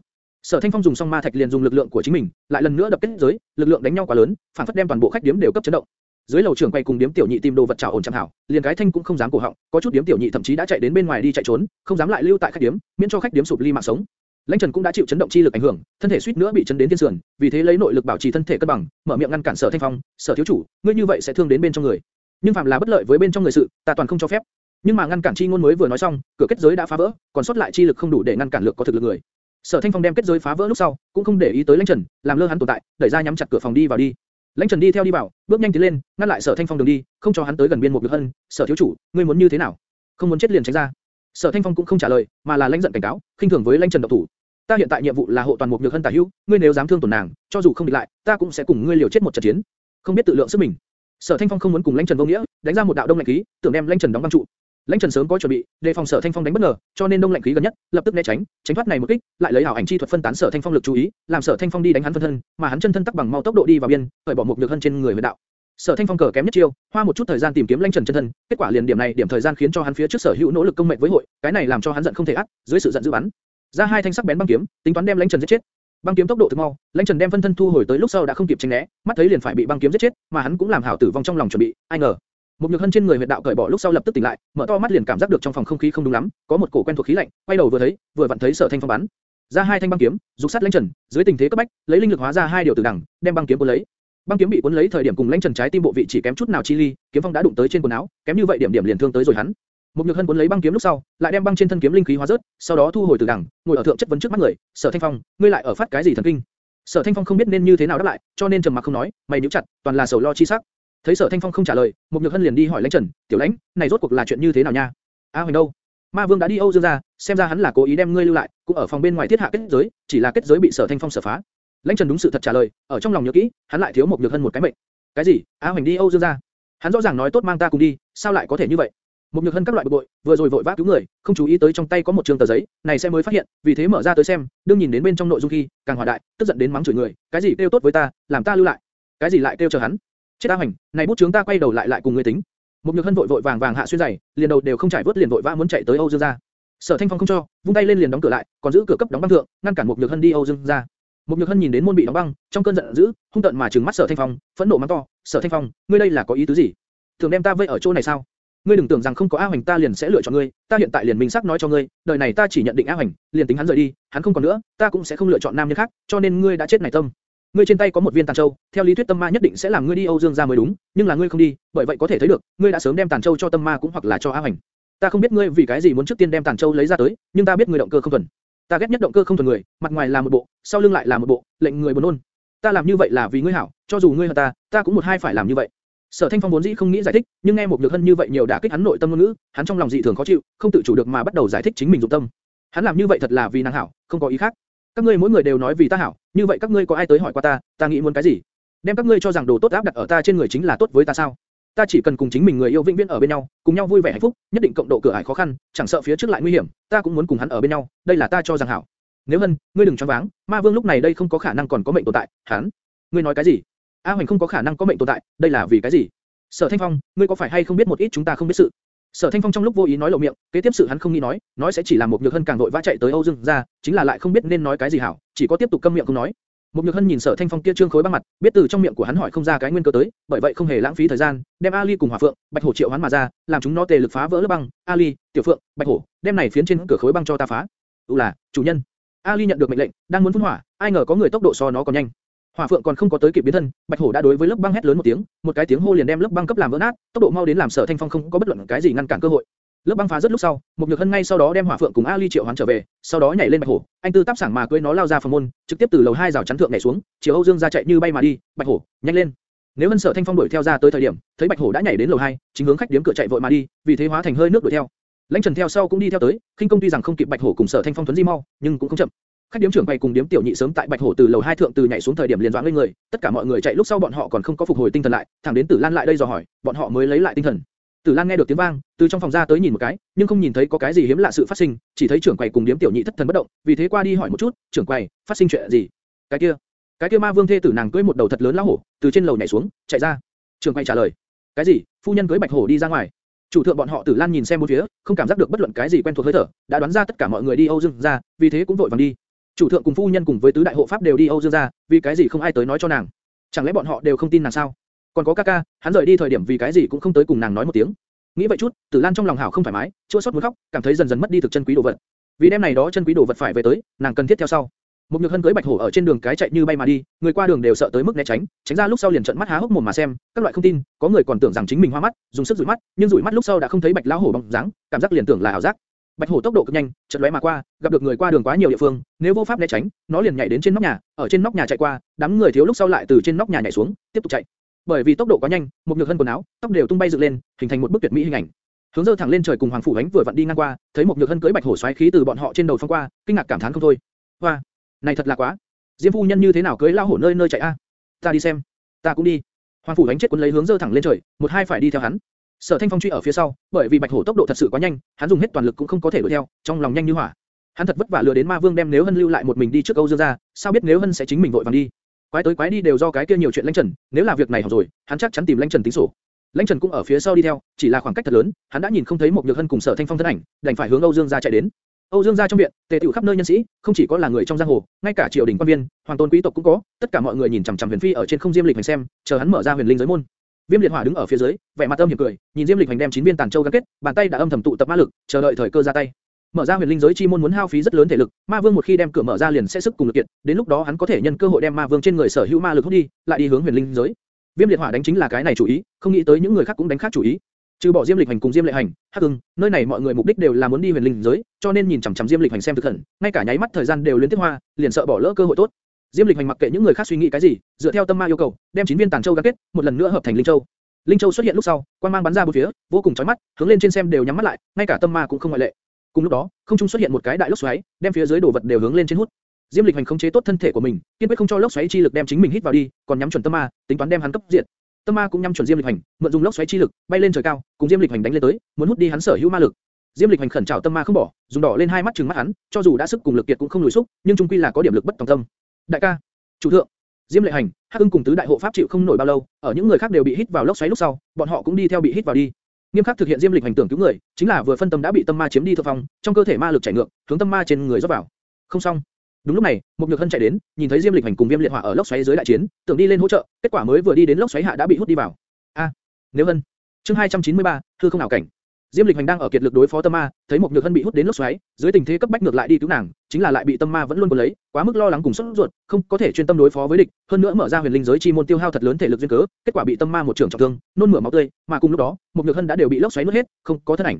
Sở Thanh Phong dùng xong ma thạch liền dùng lực lượng của chính mình, lại lần nữa đập kết giới, lực lượng đánh nhau quá lớn, phản phất đem toàn bộ khách điếm đều cấp chấn động. Dưới lầu trưởng quay cùng điếm tiểu nhị tìm đồ vật trảo ổn chẳng hảo, liền cái thanh cũng không dám cổ họng, có chút điếm tiểu nhị thậm chí đã chạy đến bên ngoài đi chạy trốn, không dám lại lưu tại khách điếm, miễn cho khách điếm sụp ly mạng sống. Lãnh Trần cũng đã chịu chấn động chi lực ảnh hưởng, thân thể suýt nữa bị chấn đến thiên sườn, vì thế lấy nội lực bảo trì thân thể cân bằng, mở miệng ngăn cản Sở Thanh Phong, "Sở thiếu chủ, ngươi như vậy sẽ thương đến bên trong người. Nhưng phạm là bất lợi với bên trong người sự, ta toàn không cho phép." Nhưng mà ngăn cản chi ngôn mới vừa nói xong, cửa kết giới đã phá vỡ, còn sót lại chi lực không đủ để ngăn cản lực có thực lực người. Sở Thanh Phong đem kết giới phá vỡ lúc sau, cũng không để ý tới Lãnh Trần, làm lơ hắn tồn tại, đẩy ra nhắm chặt cửa phòng đi vào đi. Lãnh Trần đi theo đi vào, bước nhanh tiến lên, ngăn lại Sở Thanh Phong đường đi, không cho hắn tới gần biên một lực hân. Sở thiếu chủ, ngươi muốn như thế nào? Không muốn chết liền tránh ra. Sở Thanh Phong cũng không trả lời, mà là lãnh giận cảnh cáo, khinh thường với Lãnh Trần độc thủ. Ta hiện tại nhiệm vụ là hộ toàn một nhược hân tả hữu, ngươi nếu dám thương tổn nàng, cho dù không địch lại, ta cũng sẽ cùng ngươi liều chết một trận chiến. Không biết tự lượng sức mình. Sở Thanh Phong không muốn cùng Lãnh Trần vô nghĩa, đánh ra một đạo đông lạnh khí, tưởng đem Lãnh Trần đóng băng trụ. Lãnh Trần sớm có chuẩn bị, đề phòng Sở Thanh Phong đánh bất ngờ, cho nên đông lạnh khí gần nhất, lập tức né tránh, tránh thoát này một kích, lại lấy ảo ảnh chi thuật phân tán Sở Thanh Phong lực chú ý, làm Sở Thanh Phong đi đánh hắn phân thân, mà hắn chân thân tắc bằng mau tốc độ đi vào biên, cởi bỏ một nhược hân trên người huyền đạo. Sở Thanh Phong cờ kém nhất chiêu, hoa một chút thời gian tìm kiếm Lãnh Trần chân thân, kết quả liền điểm này điểm thời gian khiến cho hắn phía trước sở hữu nỗ lực công mệnh với hội, cái này làm cho hắn giận không thể ác, dưới sự giận dữ bắn ra hai thanh sắc bén băng kiếm, tính toán đem Lãnh Trần giết chết. Băng kiếm tốc độ thực mau, Lãnh Trần đem phân thân thu hồi tới lúc sau đã không kịp tránh né, mắt thấy liền phải bị băng kiếm giết chết, mà hắn cũng làm hảo tử vong trong lòng chuẩn bị, ai ngờ, một nhược hân trên người huyệt đạo cởi bỏ lúc sau lập tức tỉnh lại, mở to mắt liền cảm giác được trong phòng không khí không đúng lắm, có một cổ quen thuộc khí lạnh, quay đầu vừa thấy, vừa vặn thấy Sở Thanh Phong bắn ra hai thanh băng kiếm, dục sát Lãnh Trần, dưới tình thế cấp bách, lấy linh lực hóa ra hai điều tử đằng, đem băng kiếm cuốn lấy. Băng kiếm bị cuốn lấy thời điểm cùng Lãnh Trần trái tim bộ vị chỉ kém chút nào chi ly, kiếm phong đã đụng tới trên quần áo, kém như vậy điểm điểm liền thương tới rồi hắn. Một nhược hân cuốn lấy băng kiếm lúc sau, lại đem băng trên thân kiếm linh khí hóa rớt, sau đó thu hồi tử đằng, ngồi ở thượng chất vấn trước mắt người, Sở Thanh Phong, ngươi lại ở phát cái gì thần kinh? Sở Thanh Phong không biết nên như thế nào đáp lại, cho nên trầm mặc không nói, mày nhíu chặt, toàn là sầu lo chi sắc. Thấy Sở Thanh Phong không trả lời, Mục Nhược Hân liền đi hỏi Lãnh Trần, "Tiểu Lãnh, này rốt cuộc là chuyện như thế nào nha?" "A Hoành đâu?" Ma Vương đã đi Âu Dương gia, xem ra hắn là cố ý đem ngươi lưu lại, cũng ở phòng bên ngoài thiết hạ kết giới, chỉ là kết giới bị Sở Thanh Phong sở phá. Lãnh Trần đúng sự thật trả lời, ở trong lòng nhớ kỹ, hắn lại thiếu Mục Nhược Hân một cái mệnh. "Cái gì? A Hoành đi Âu Dương gia?" Hắn rõ ràng nói tốt mang ta cùng đi, sao lại có thể như vậy? Mục Nhược Hân các loại bực bội, vừa rồi vội vã cứu người, không chú ý tới trong tay có một trường tờ giấy, này sẽ mới phát hiện, vì thế mở ra tới xem, đương nhìn đến bên trong nội dung khi, càng hỏa đại, tức giận đến mắng chửi người, cái gì kêu tốt với ta, làm ta lưu lại, cái gì lại kêu chờ hắn, chết ta hoành, này bút chướng ta quay đầu lại lại cùng ngươi tính. Mục Nhược Hân vội vội vàng vàng hạ xuyên giày, liền đầu đều không trải vớt liền vội vã muốn chạy tới Âu Dương gia. Sở Thanh Phong không cho, vung tay lên liền đóng cửa lại, còn giữ cửa cấp đóng băng thượng, ngăn cản Mục Nhược Hân đi Âu Dương gia. Mục Nhược Hân nhìn đến môn bị đóng băng, trong cơn giận dữ, hung tợn mà trừng mắt Sở Thanh Phong, phẫn nộ mắng to, "Sở Thanh Phong, ngươi đây là có ý tứ gì? Thường đem ta vây ở chỗ này sao? Ngươi đừng tưởng rằng không có A Hoành ta liền sẽ lựa chọn ngươi, ta hiện tại liền minh xác nói cho ngươi, đời này ta chỉ nhận định A Hoành, liền tính hắn rời đi, hắn không còn nữa, ta cũng sẽ không lựa chọn nam nhân khác, cho nên ngươi đã chết này tâm. Ngươi trên tay có một viên tàn châu, theo lý thuyết tâm ma nhất định sẽ làm ngươi đi Âu Dương gia mới đúng, nhưng là ngươi không đi, bởi vậy có thể thấy được, ngươi đã sớm đem tàn châu cho tâm ma cũng hoặc là cho A Hoành. Ta không biết ngươi vì cái gì muốn trước tiên đem tàn châu lấy ra tới, nhưng ta biết ngươi động cơ không thuần. Ta ghét nhất động cơ không thuần người, mặt ngoài là một bộ, sau lưng lại là một bộ, lệnh người buồn nôn. Ta làm như vậy là vì ngươi hảo, cho dù ngươi hơn ta, ta cũng một hai phải làm như vậy. Sở Thanh Phong vốn dĩ không nghĩ giải thích, nhưng nghe một nhược hân như vậy nhiều đã kích hắn nội tâm ngôn ngữ, hắn trong lòng dị thường khó chịu, không tự chủ được mà bắt đầu giải thích chính mình dụng tâm. Hắn làm như vậy thật là vì nàng hảo, không có ý khác. Các ngươi mỗi người đều nói vì ta hảo, như vậy các ngươi có ai tới hỏi qua ta, ta nghĩ muốn cái gì? Đem các ngươi cho rằng đồ tốt áp đặt ở ta trên người chính là tốt với ta sao? Ta chỉ cần cùng chính mình người yêu vĩnh viễn ở bên nhau, cùng nhau vui vẻ hạnh phúc, nhất định cộng độ cửa ải khó khăn, chẳng sợ phía trước lại nguy hiểm, ta cũng muốn cùng hắn ở bên nhau, đây là ta cho rằng hảo. Nếu hân, ngươi đừng choáng váng, Ma Vương lúc này đây không có khả năng còn có mệnh tồn tại, hắn, ngươi nói cái gì? A Hoành không có khả năng có mệnh tồn tại, đây là vì cái gì? Sở Thanh Phong, ngươi có phải hay không biết một ít chúng ta không biết sự? Sở Thanh Phong trong lúc vô ý nói lộ miệng, kế tiếp sự hắn không nghĩ nói, nói sẽ chỉ làm một nhược hân càng vội vã chạy tới Âu Dương gia chính là lại không biết nên nói cái gì hảo, chỉ có tiếp tục câm miệng không nói. Một nhược hân nhìn Sở Thanh Phong kia trương khối băng mặt, biết từ trong miệng của hắn hỏi không ra cái nguyên cơ tới, bởi vậy không hề lãng phí thời gian, đem Ali cùng Hỏa Phượng, Bạch Hổ triệu hoán mà ra, làm chúng nó tề lực phá vỡ lớp băng. Ali, Tiểu Phượng, Bạch Hổ, đem này phiến trên cửa khối băng cho ta phá. U là, chủ nhân. Ali nhận được mệnh lệnh, đang muốn phun hỏa, ai ngờ có người tốc độ so nó còn nhanh. Hỏa Phượng còn không có tới kịp biến thân, Bạch Hổ đã đối với lớp băng hét lớn một tiếng, một cái tiếng hô liền đem lớp băng cấp làm vỡ nát, tốc độ mau đến làm Sở Thanh Phong không có bất luận cái gì ngăn cản cơ hội. Lớp băng phá rất lúc sau, một nhược hân ngay sau đó đem Hỏa Phượng cùng Ali triệu hoán trở về, sau đó nhảy lên Bạch Hổ, anh tư táp sảng mà cưỡi nó lao ra phòng môn, trực tiếp từ lầu hai rào chắn thượng nhảy xuống, Triệu Âu Dương ra chạy như bay mà đi, Bạch Hổ, nhanh lên. Nếu Hân Sở Thanh Phong đuổi theo ra tới thời điểm, thấy Bạch Hổ đã nhảy đến lầu hai, chính hướng khách điếm cửa chạy vội mà đi, vì thế hóa thành hơi nước đuổi theo. Lãnh Trần theo sau cũng đi theo tới, khinh công tuy rằng không kịp Bạch Hổ cùng Sở Thanh Phong tuấn di mau, nhưng cũng không chậm. Khách điếm trưởng quầy cùng điếm tiểu nhị sớm tại Bạch Hổ từ lầu hai thượng từ nhảy xuống thời điểm liền doãn lên người, tất cả mọi người chạy lúc sau bọn họ còn không có phục hồi tinh thần lại, thẳng đến Tử Lan lại đây dò hỏi, bọn họ mới lấy lại tinh thần. Tử Lan nghe được tiếng vang, từ trong phòng ra tới nhìn một cái, nhưng không nhìn thấy có cái gì hiếm lạ sự phát sinh, chỉ thấy trưởng quầy cùng điếm tiểu nhị thất thần bất động, vì thế qua đi hỏi một chút, trưởng quầy, phát sinh chuyện gì? Cái kia, cái kia ma vương thê tử nàng cưỡi một đầu thật lớn lão hổ, từ trên lầu nhảy xuống, chạy ra. Trưởng quầy trả lời, cái gì? Phu nhân cưỡi bạch hổ đi ra ngoài. Chủ thượng bọn họ Tử Lan nhìn xem bốn phía, không cảm giác được bất luận cái gì quen thuộc hơi thở, đã đoán ra tất cả mọi người đi Âu Dương ra, vì thế cũng vội vàng đi. Chủ thượng cùng phu nhân cùng với tứ đại hộ pháp đều đi Âu Dương ra, vì cái gì không ai tới nói cho nàng? Chẳng lẽ bọn họ đều không tin nàng sao? Còn có ca ca, hắn rời đi thời điểm vì cái gì cũng không tới cùng nàng nói một tiếng. Nghĩ vậy chút, Tử Lan trong lòng hảo không thoải mái, chua xót muốn khóc, cảm thấy dần dần mất đi thực chân quý đồ vật. Vì đêm này đó chân quý đồ vật phải về tới, nàng cần thiết theo sau. Một nhược hân cưới bạch hổ ở trên đường cái chạy như bay mà đi, người qua đường đều sợ tới mức né tránh, tránh ra lúc sau liền trợn mắt há hốc mồm mà xem, các loại không tin, có người còn tưởng rằng chính mình hoa mắt, dùng sức dụi mắt, nhưng dụi mắt lúc sau đã không thấy bạch lão hổ bóng dáng, cảm giác liền tưởng là ảo giác. Bạch hổ tốc độ cực nhanh, chợt lóe mà qua, gặp được người qua đường quá nhiều địa phương, nếu vô pháp né tránh, nó liền nhảy đến trên nóc nhà, ở trên nóc nhà chạy qua, đám người thiếu lúc sau lại từ trên nóc nhà nhảy xuống, tiếp tục chạy. Bởi vì tốc độ quá nhanh, một nhược hân quần áo, tóc đều tung bay dựng lên, hình thành một bức tuyệt mỹ hình ảnh. Hướng dơ thẳng lên trời cùng hoàng phủ ánh vừa vặn đi ngang qua, thấy một nhược hân cưỡi bạch hổ xoáy khí từ bọn họ trên đầu phong qua, kinh ngạc cảm thán không thôi. Hoa, này thật là quá. Diêm phu nhân như thế nào cưỡi lao hổ nơi nơi chạy a? Ta đi xem. Ta cũng đi. Hoàng phủ ánh chết cuốn lấy hướng dơ thẳng lên trời, một hai phải đi theo hắn. Sở Thanh Phong truy ở phía sau, bởi vì bạch hổ tốc độ thật sự quá nhanh, hắn dùng hết toàn lực cũng không có thể đuổi theo, trong lòng nhanh như hỏa. Hắn thật vất vả lừa đến Ma Vương đem nếu Hân lưu lại một mình đi trước Âu Dương gia, sao biết nếu Hân sẽ chính mình vội vàng đi? Quái tới quái đi đều do cái kia nhiều chuyện Lãnh Trần, nếu là việc này hỏng rồi, hắn chắc chắn tìm Lãnh Trần tính sổ. Lãnh Trần cũng ở phía sau đi theo, chỉ là khoảng cách thật lớn, hắn đã nhìn không thấy một nhược hân cùng Sở Thanh Phong thân ảnh, đành phải hướng Âu Dương gia chạy đến. Âu Dương gia trong viện, tề tiểu khắp nơi nhân sĩ, không chỉ có là người trong giang hồ, ngay cả triều đình quan viên, hoàng tôn quý tộc cũng có, tất cả mọi người nhìn chằm chằm Huyền Phi ở trên không diêm lịch hành xem, chờ hắn mở ra huyền linh giới môn. Viêm liệt hỏa đứng ở phía dưới, vẻ mặt âm hiểm cười, nhìn diêm lịch hành đem chín viên tàn châu gắn kết, bàn tay đã âm thầm tụ tập ma lực, chờ đợi thời cơ ra tay. Mở ra huyền linh giới chi môn muốn hao phí rất lớn thể lực, ma vương một khi đem cửa mở ra liền sẽ sức cùng lực kiện, đến lúc đó hắn có thể nhân cơ hội đem ma vương trên người sở hữu ma lực hút đi, lại đi hướng huyền linh giới. Viêm liệt hỏa đánh chính là cái này chủ ý, không nghĩ tới những người khác cũng đánh khác chủ ý. Trừ bỏ Diêm Lịch Hành cùng Diêm Lệ Hành, Hắc Ưng, nơi này mọi người mục đích đều là muốn đi huyền linh giới, cho nên nhìn chằm chằm Diêm Lịch Hành xem thực thần, ngay cả nháy mắt thời gian đều liên tiếp hoa, liền sợ bỏ lỡ cơ hội tốt. Diêm Lịch Hành mặc kệ những người khác suy nghĩ cái gì, dựa theo tâm ma yêu cầu, đem chín viên tàn châu gắn kết, một lần nữa hợp thành linh châu. Linh châu xuất hiện lúc sau, quang mang bắn ra bốn phía, vô cùng chói mắt, hướng lên trên xem đều nhắm mắt lại, ngay cả tâm ma cũng không ngoại lệ. Cùng lúc đó, không trung xuất hiện một cái đại lốc xoáy, đem phía dưới đồ vật đều hướng lên trên hút. Diêm Lịch Hành khống chế tốt thân thể của mình, kiên quyết không cho lốc xoáy chi lực đem chính mình hít vào đi, còn nhắm chuẩn tâm ma, tính toán đem hắn cấp diệt. Tâm ma cũng nhắm chuẩn Diêm Lịch Hành, mượn dùng lốc xoáy chi lực, bay lên trời cao, cùng Diêm Lịch Hành đánh lên tới, muốn hút đi hắn sở hữu ma lực. Diêm Lịch Hành khẩn chào tâm ma không bỏ, dùng đỏ lên hai mắt trừng mắt hắn, cho dù đã sức cùng lực kiệt cũng không lùi xúc, nhưng trung quy là có điểm lực bất tòng tâm. Đại ca, chủ thượng, Diêm Lệ Hành, Hắc Ưng cùng tứ đại hộ pháp chịu không nổi bao lâu, ở những người khác đều bị hít vào lốc xoáy lúc sau, bọn họ cũng đi theo bị hít vào đi. Nghiêm khắc thực hiện Diêm Lịch Hành tưởng cứu người, chính là vừa phân tâm đã bị tâm ma chiếm đi thượng phong, trong cơ thể ma lực chảy ngược, hướng tâm ma trên người rót vào. Không xong. Đúng lúc này, một nhược hân chạy đến, nhìn thấy Diêm Lịch Hành cùng Viêm Liệt Hỏa ở lốc xoáy dưới đại chiến, tưởng đi lên hỗ trợ, kết quả mới vừa đi đến lốc xoáy hạ đã bị hút đi vào. A, nếu hân. Chương 293, thư không ảo cảnh. Diêm Lịch Hành đang ở kiệt lực đối phó tâm ma, thấy một nhược hân bị hút đến lốc xoáy, dưới tình thế cấp bách ngược lại đi cứu nàng, chính là lại bị tâm ma vẫn luôn cuốn lấy, quá mức lo lắng cùng sốt ruột, không có thể chuyên tâm đối phó với địch, hơn nữa mở ra huyền linh giới chi môn tiêu hao thật lớn thể lực duyên cớ, kết quả bị tâm ma một trường trọng thương, nôn mửa máu tươi, mà cùng lúc đó, một nhược hân đã đều bị lốc xoáy nuốt hết, không có thân ảnh.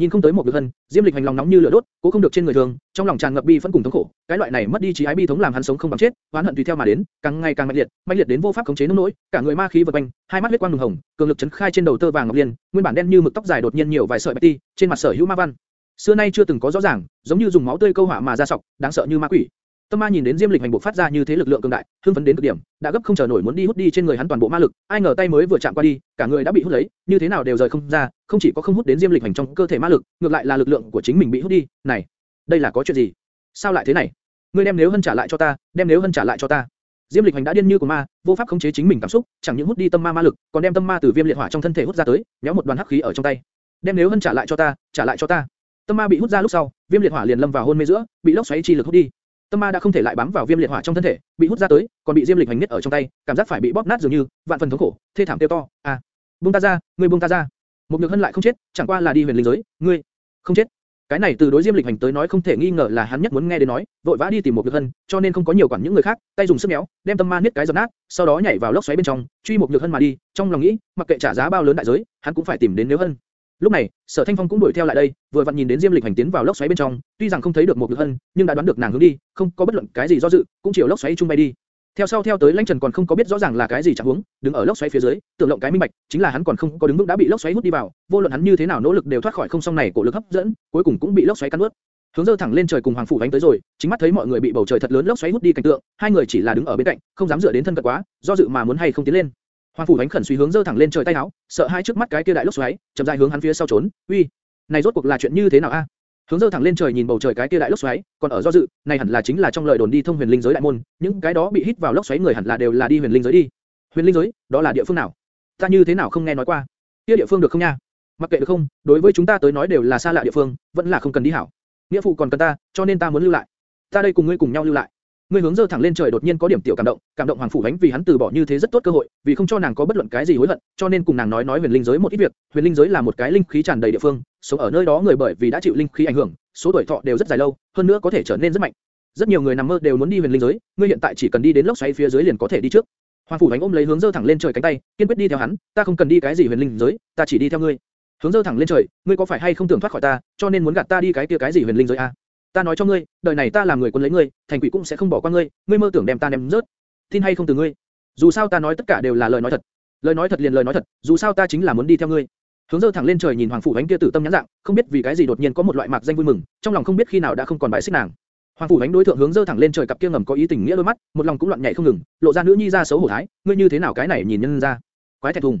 Nhìn không tới một nhược hân, Diêm Lịch Hành lòng nóng như lửa đốt, cố không được trên người thường, trong lòng tràn ngập bi phẫn cùng thống khổ, cái loại này mất đi trí ái bi thống làm hắn sống không bằng chết, oán hận tùy theo mà đến, càng ngày càng mạnh liệt, mạnh liệt đến vô pháp khống chế nỗi nỗi, cả người ma khí vần quanh, hai mắt huyết quang nùng hồng, cường lực chấn khai trên đầu tơ vàng ngọc liên, nguyên bản đen như mực tóc dài đột nhiên nhiều vài sợi bạch ti, trên mặt sở hữu ma văn. Xưa nay chưa từng có rõ ràng, giống như dùng máu tươi câu hỏa mà ra sọc, đáng sợ như ma quỷ. Tâm Ma nhìn đến Diêm Lịch hành bộ phát ra như thế lực lượng cường đại, hưng phấn đến cực điểm, đã gấp không chờ nổi muốn đi hút đi trên người hắn toàn bộ ma lực, ai ngờ tay mới vừa chạm qua đi, cả người đã bị hút lấy, như thế nào đều rời không ra, không chỉ có không hút đến Diêm Lịch hành trong cơ thể ma lực, ngược lại là lực lượng của chính mình bị hút đi. Này, đây là có chuyện gì? Sao lại thế này? Ngươi đem nếu hân trả lại cho ta, đem nếu hân trả lại cho ta. Diêm Lịch hành đã điên như của ma, vô pháp khống chế chính mình cảm xúc, chẳng những hút đi tâm ma ma lực, còn đem tâm ma từ viêm liệt hỏa trong thân thể hút ra tới, nhéo một đoàn hắc khí ở trong tay. Đem nếu hân trả lại cho ta, trả lại cho ta. Tâm ma bị hút ra lúc sau, viêm liệt hỏa liền lâm vào hôn mê giữa, bị lốc xoáy chi lực hút đi. Tâm ma đã không thể lại bám vào viêm liệt hỏa trong thân thể, bị hút ra tới, còn bị diêm lịch hành nhất ở trong tay, cảm giác phải bị bóp nát dường như, vạn phần thống khổ, thê thảm tiêu to. À, buông ta ra, ngươi buông ta ra. Một nhược hân lại không chết, chẳng qua là đi huyền linh giới, ngươi không chết. Cái này từ đối diêm lịch hành tới nói không thể nghi ngờ là hắn nhất muốn nghe đến nói, vội vã đi tìm một nhược hân, cho nên không có nhiều quản những người khác, tay dùng sức méo, đem tâm ma niết cái giật nát, sau đó nhảy vào lốc xoáy bên trong, truy một nhược hân mà đi, trong lòng nghĩ, mặc kệ trả giá bao lớn đại giới, hắn cũng phải tìm đến nếu hân. Lúc này, Sở Thanh Phong cũng đuổi theo lại đây, vừa vặn nhìn đến Diêm Lịch hành tiến vào lốc xoáy bên trong, tuy rằng không thấy được một lực hân, nhưng đã đoán được nàng hướng đi, không có bất luận cái gì do dự, cũng chiều lốc xoáy chung bay đi. Theo sau theo tới Lãnh Trần còn không có biết rõ ràng là cái gì chẳng huống, đứng ở lốc xoáy phía dưới, tưởng lộng cái minh bạch, chính là hắn còn không có đứng vững đã bị lốc xoáy hút đi vào, vô luận hắn như thế nào nỗ lực đều thoát khỏi không song này cổ lực hấp dẫn, cuối cùng cũng bị lốc xoáy cắn nuốt. hướng dơ thẳng lên trời cùng hoàng phủ đánh tới rồi, chính mắt thấy mọi người bị bầu trời thật lớn lốc xoáy hút đi cảnh tượng, hai người chỉ là đứng ở bên cạnh, không dám dựa đến thân cận quá, do dự mà muốn hay không tiến lên. Hoàng phủ đánh khẩn suy hướng dơ thẳng lên trời tay áo, sợ hai trước mắt cái kia đại lốc xoáy, chậm rãi hướng hắn phía sau trốn. Uy, này rốt cuộc là chuyện như thế nào a? Hướng dơ thẳng lên trời nhìn bầu trời cái kia đại lốc xoáy, còn ở do dự, này hẳn là chính là trong lời đồn đi thông huyền linh giới đại môn, những cái đó bị hít vào lốc xoáy người hẳn là đều là đi huyền linh giới đi. Huyền linh giới, đó là địa phương nào? Ta như thế nào không nghe nói qua? Kia địa phương được không nha? Mặc kệ được không, đối với chúng ta tới nói đều là xa lạ địa phương, vẫn là không cần đi hảo. Nghĩa phụ còn cần ta, cho nên ta muốn lưu lại. Ta đây cùng ngươi cùng nhau lưu lại. Ngươi hướng dơ thẳng lên trời đột nhiên có điểm tiểu cảm động, cảm động hoàng phủ ánh vì hắn từ bỏ như thế rất tốt cơ hội, vì không cho nàng có bất luận cái gì hối hận, cho nên cùng nàng nói nói huyền linh giới một ít việc. Huyền linh giới là một cái linh khí tràn đầy địa phương, sống ở nơi đó người bởi vì đã chịu linh khí ảnh hưởng, số tuổi thọ đều rất dài lâu, hơn nữa có thể trở nên rất mạnh. Rất nhiều người nằm mơ đều muốn đi huyền linh giới, ngươi hiện tại chỉ cần đi đến lốc xoáy phía dưới liền có thể đi trước. Hoàng phủ ánh ôm lấy hướng dơ thẳng lên trời cánh tay, kiên quyết đi theo hắn, ta không cần đi cái gì huyền linh giới, ta chỉ đi theo ngươi. Hướng dơ thẳng lên trời, ngươi có phải hay không tưởng thoát khỏi ta, cho nên muốn gạt ta đi cái kia cái gì huyền linh giới a? Ta nói cho ngươi, đời này ta làm người quân lấy ngươi, thành quỷ cũng sẽ không bỏ qua ngươi, ngươi mơ tưởng đem ta ném rớt. Tin hay không từ ngươi. Dù sao ta nói tất cả đều là lời nói thật. Lời nói thật liền lời nói thật, dù sao ta chính là muốn đi theo ngươi. Hướng dơ thẳng lên trời nhìn hoàng phủ ánh kia tử tâm nhãn dạng, không biết vì cái gì đột nhiên có một loại mạc danh vui mừng, trong lòng không biết khi nào đã không còn bài xích nàng. Hoàng phủ ánh đối thượng hướng dơ thẳng lên trời cặp kia ngầm có ý tình nghĩa đôi mắt, một lòng cũng loạn nhảy không ngừng, lộ ra nữ nhi ra xấu hổ thái, ngươi như thế nào cái này nhìn nhân ra. Quái thẹn thùng.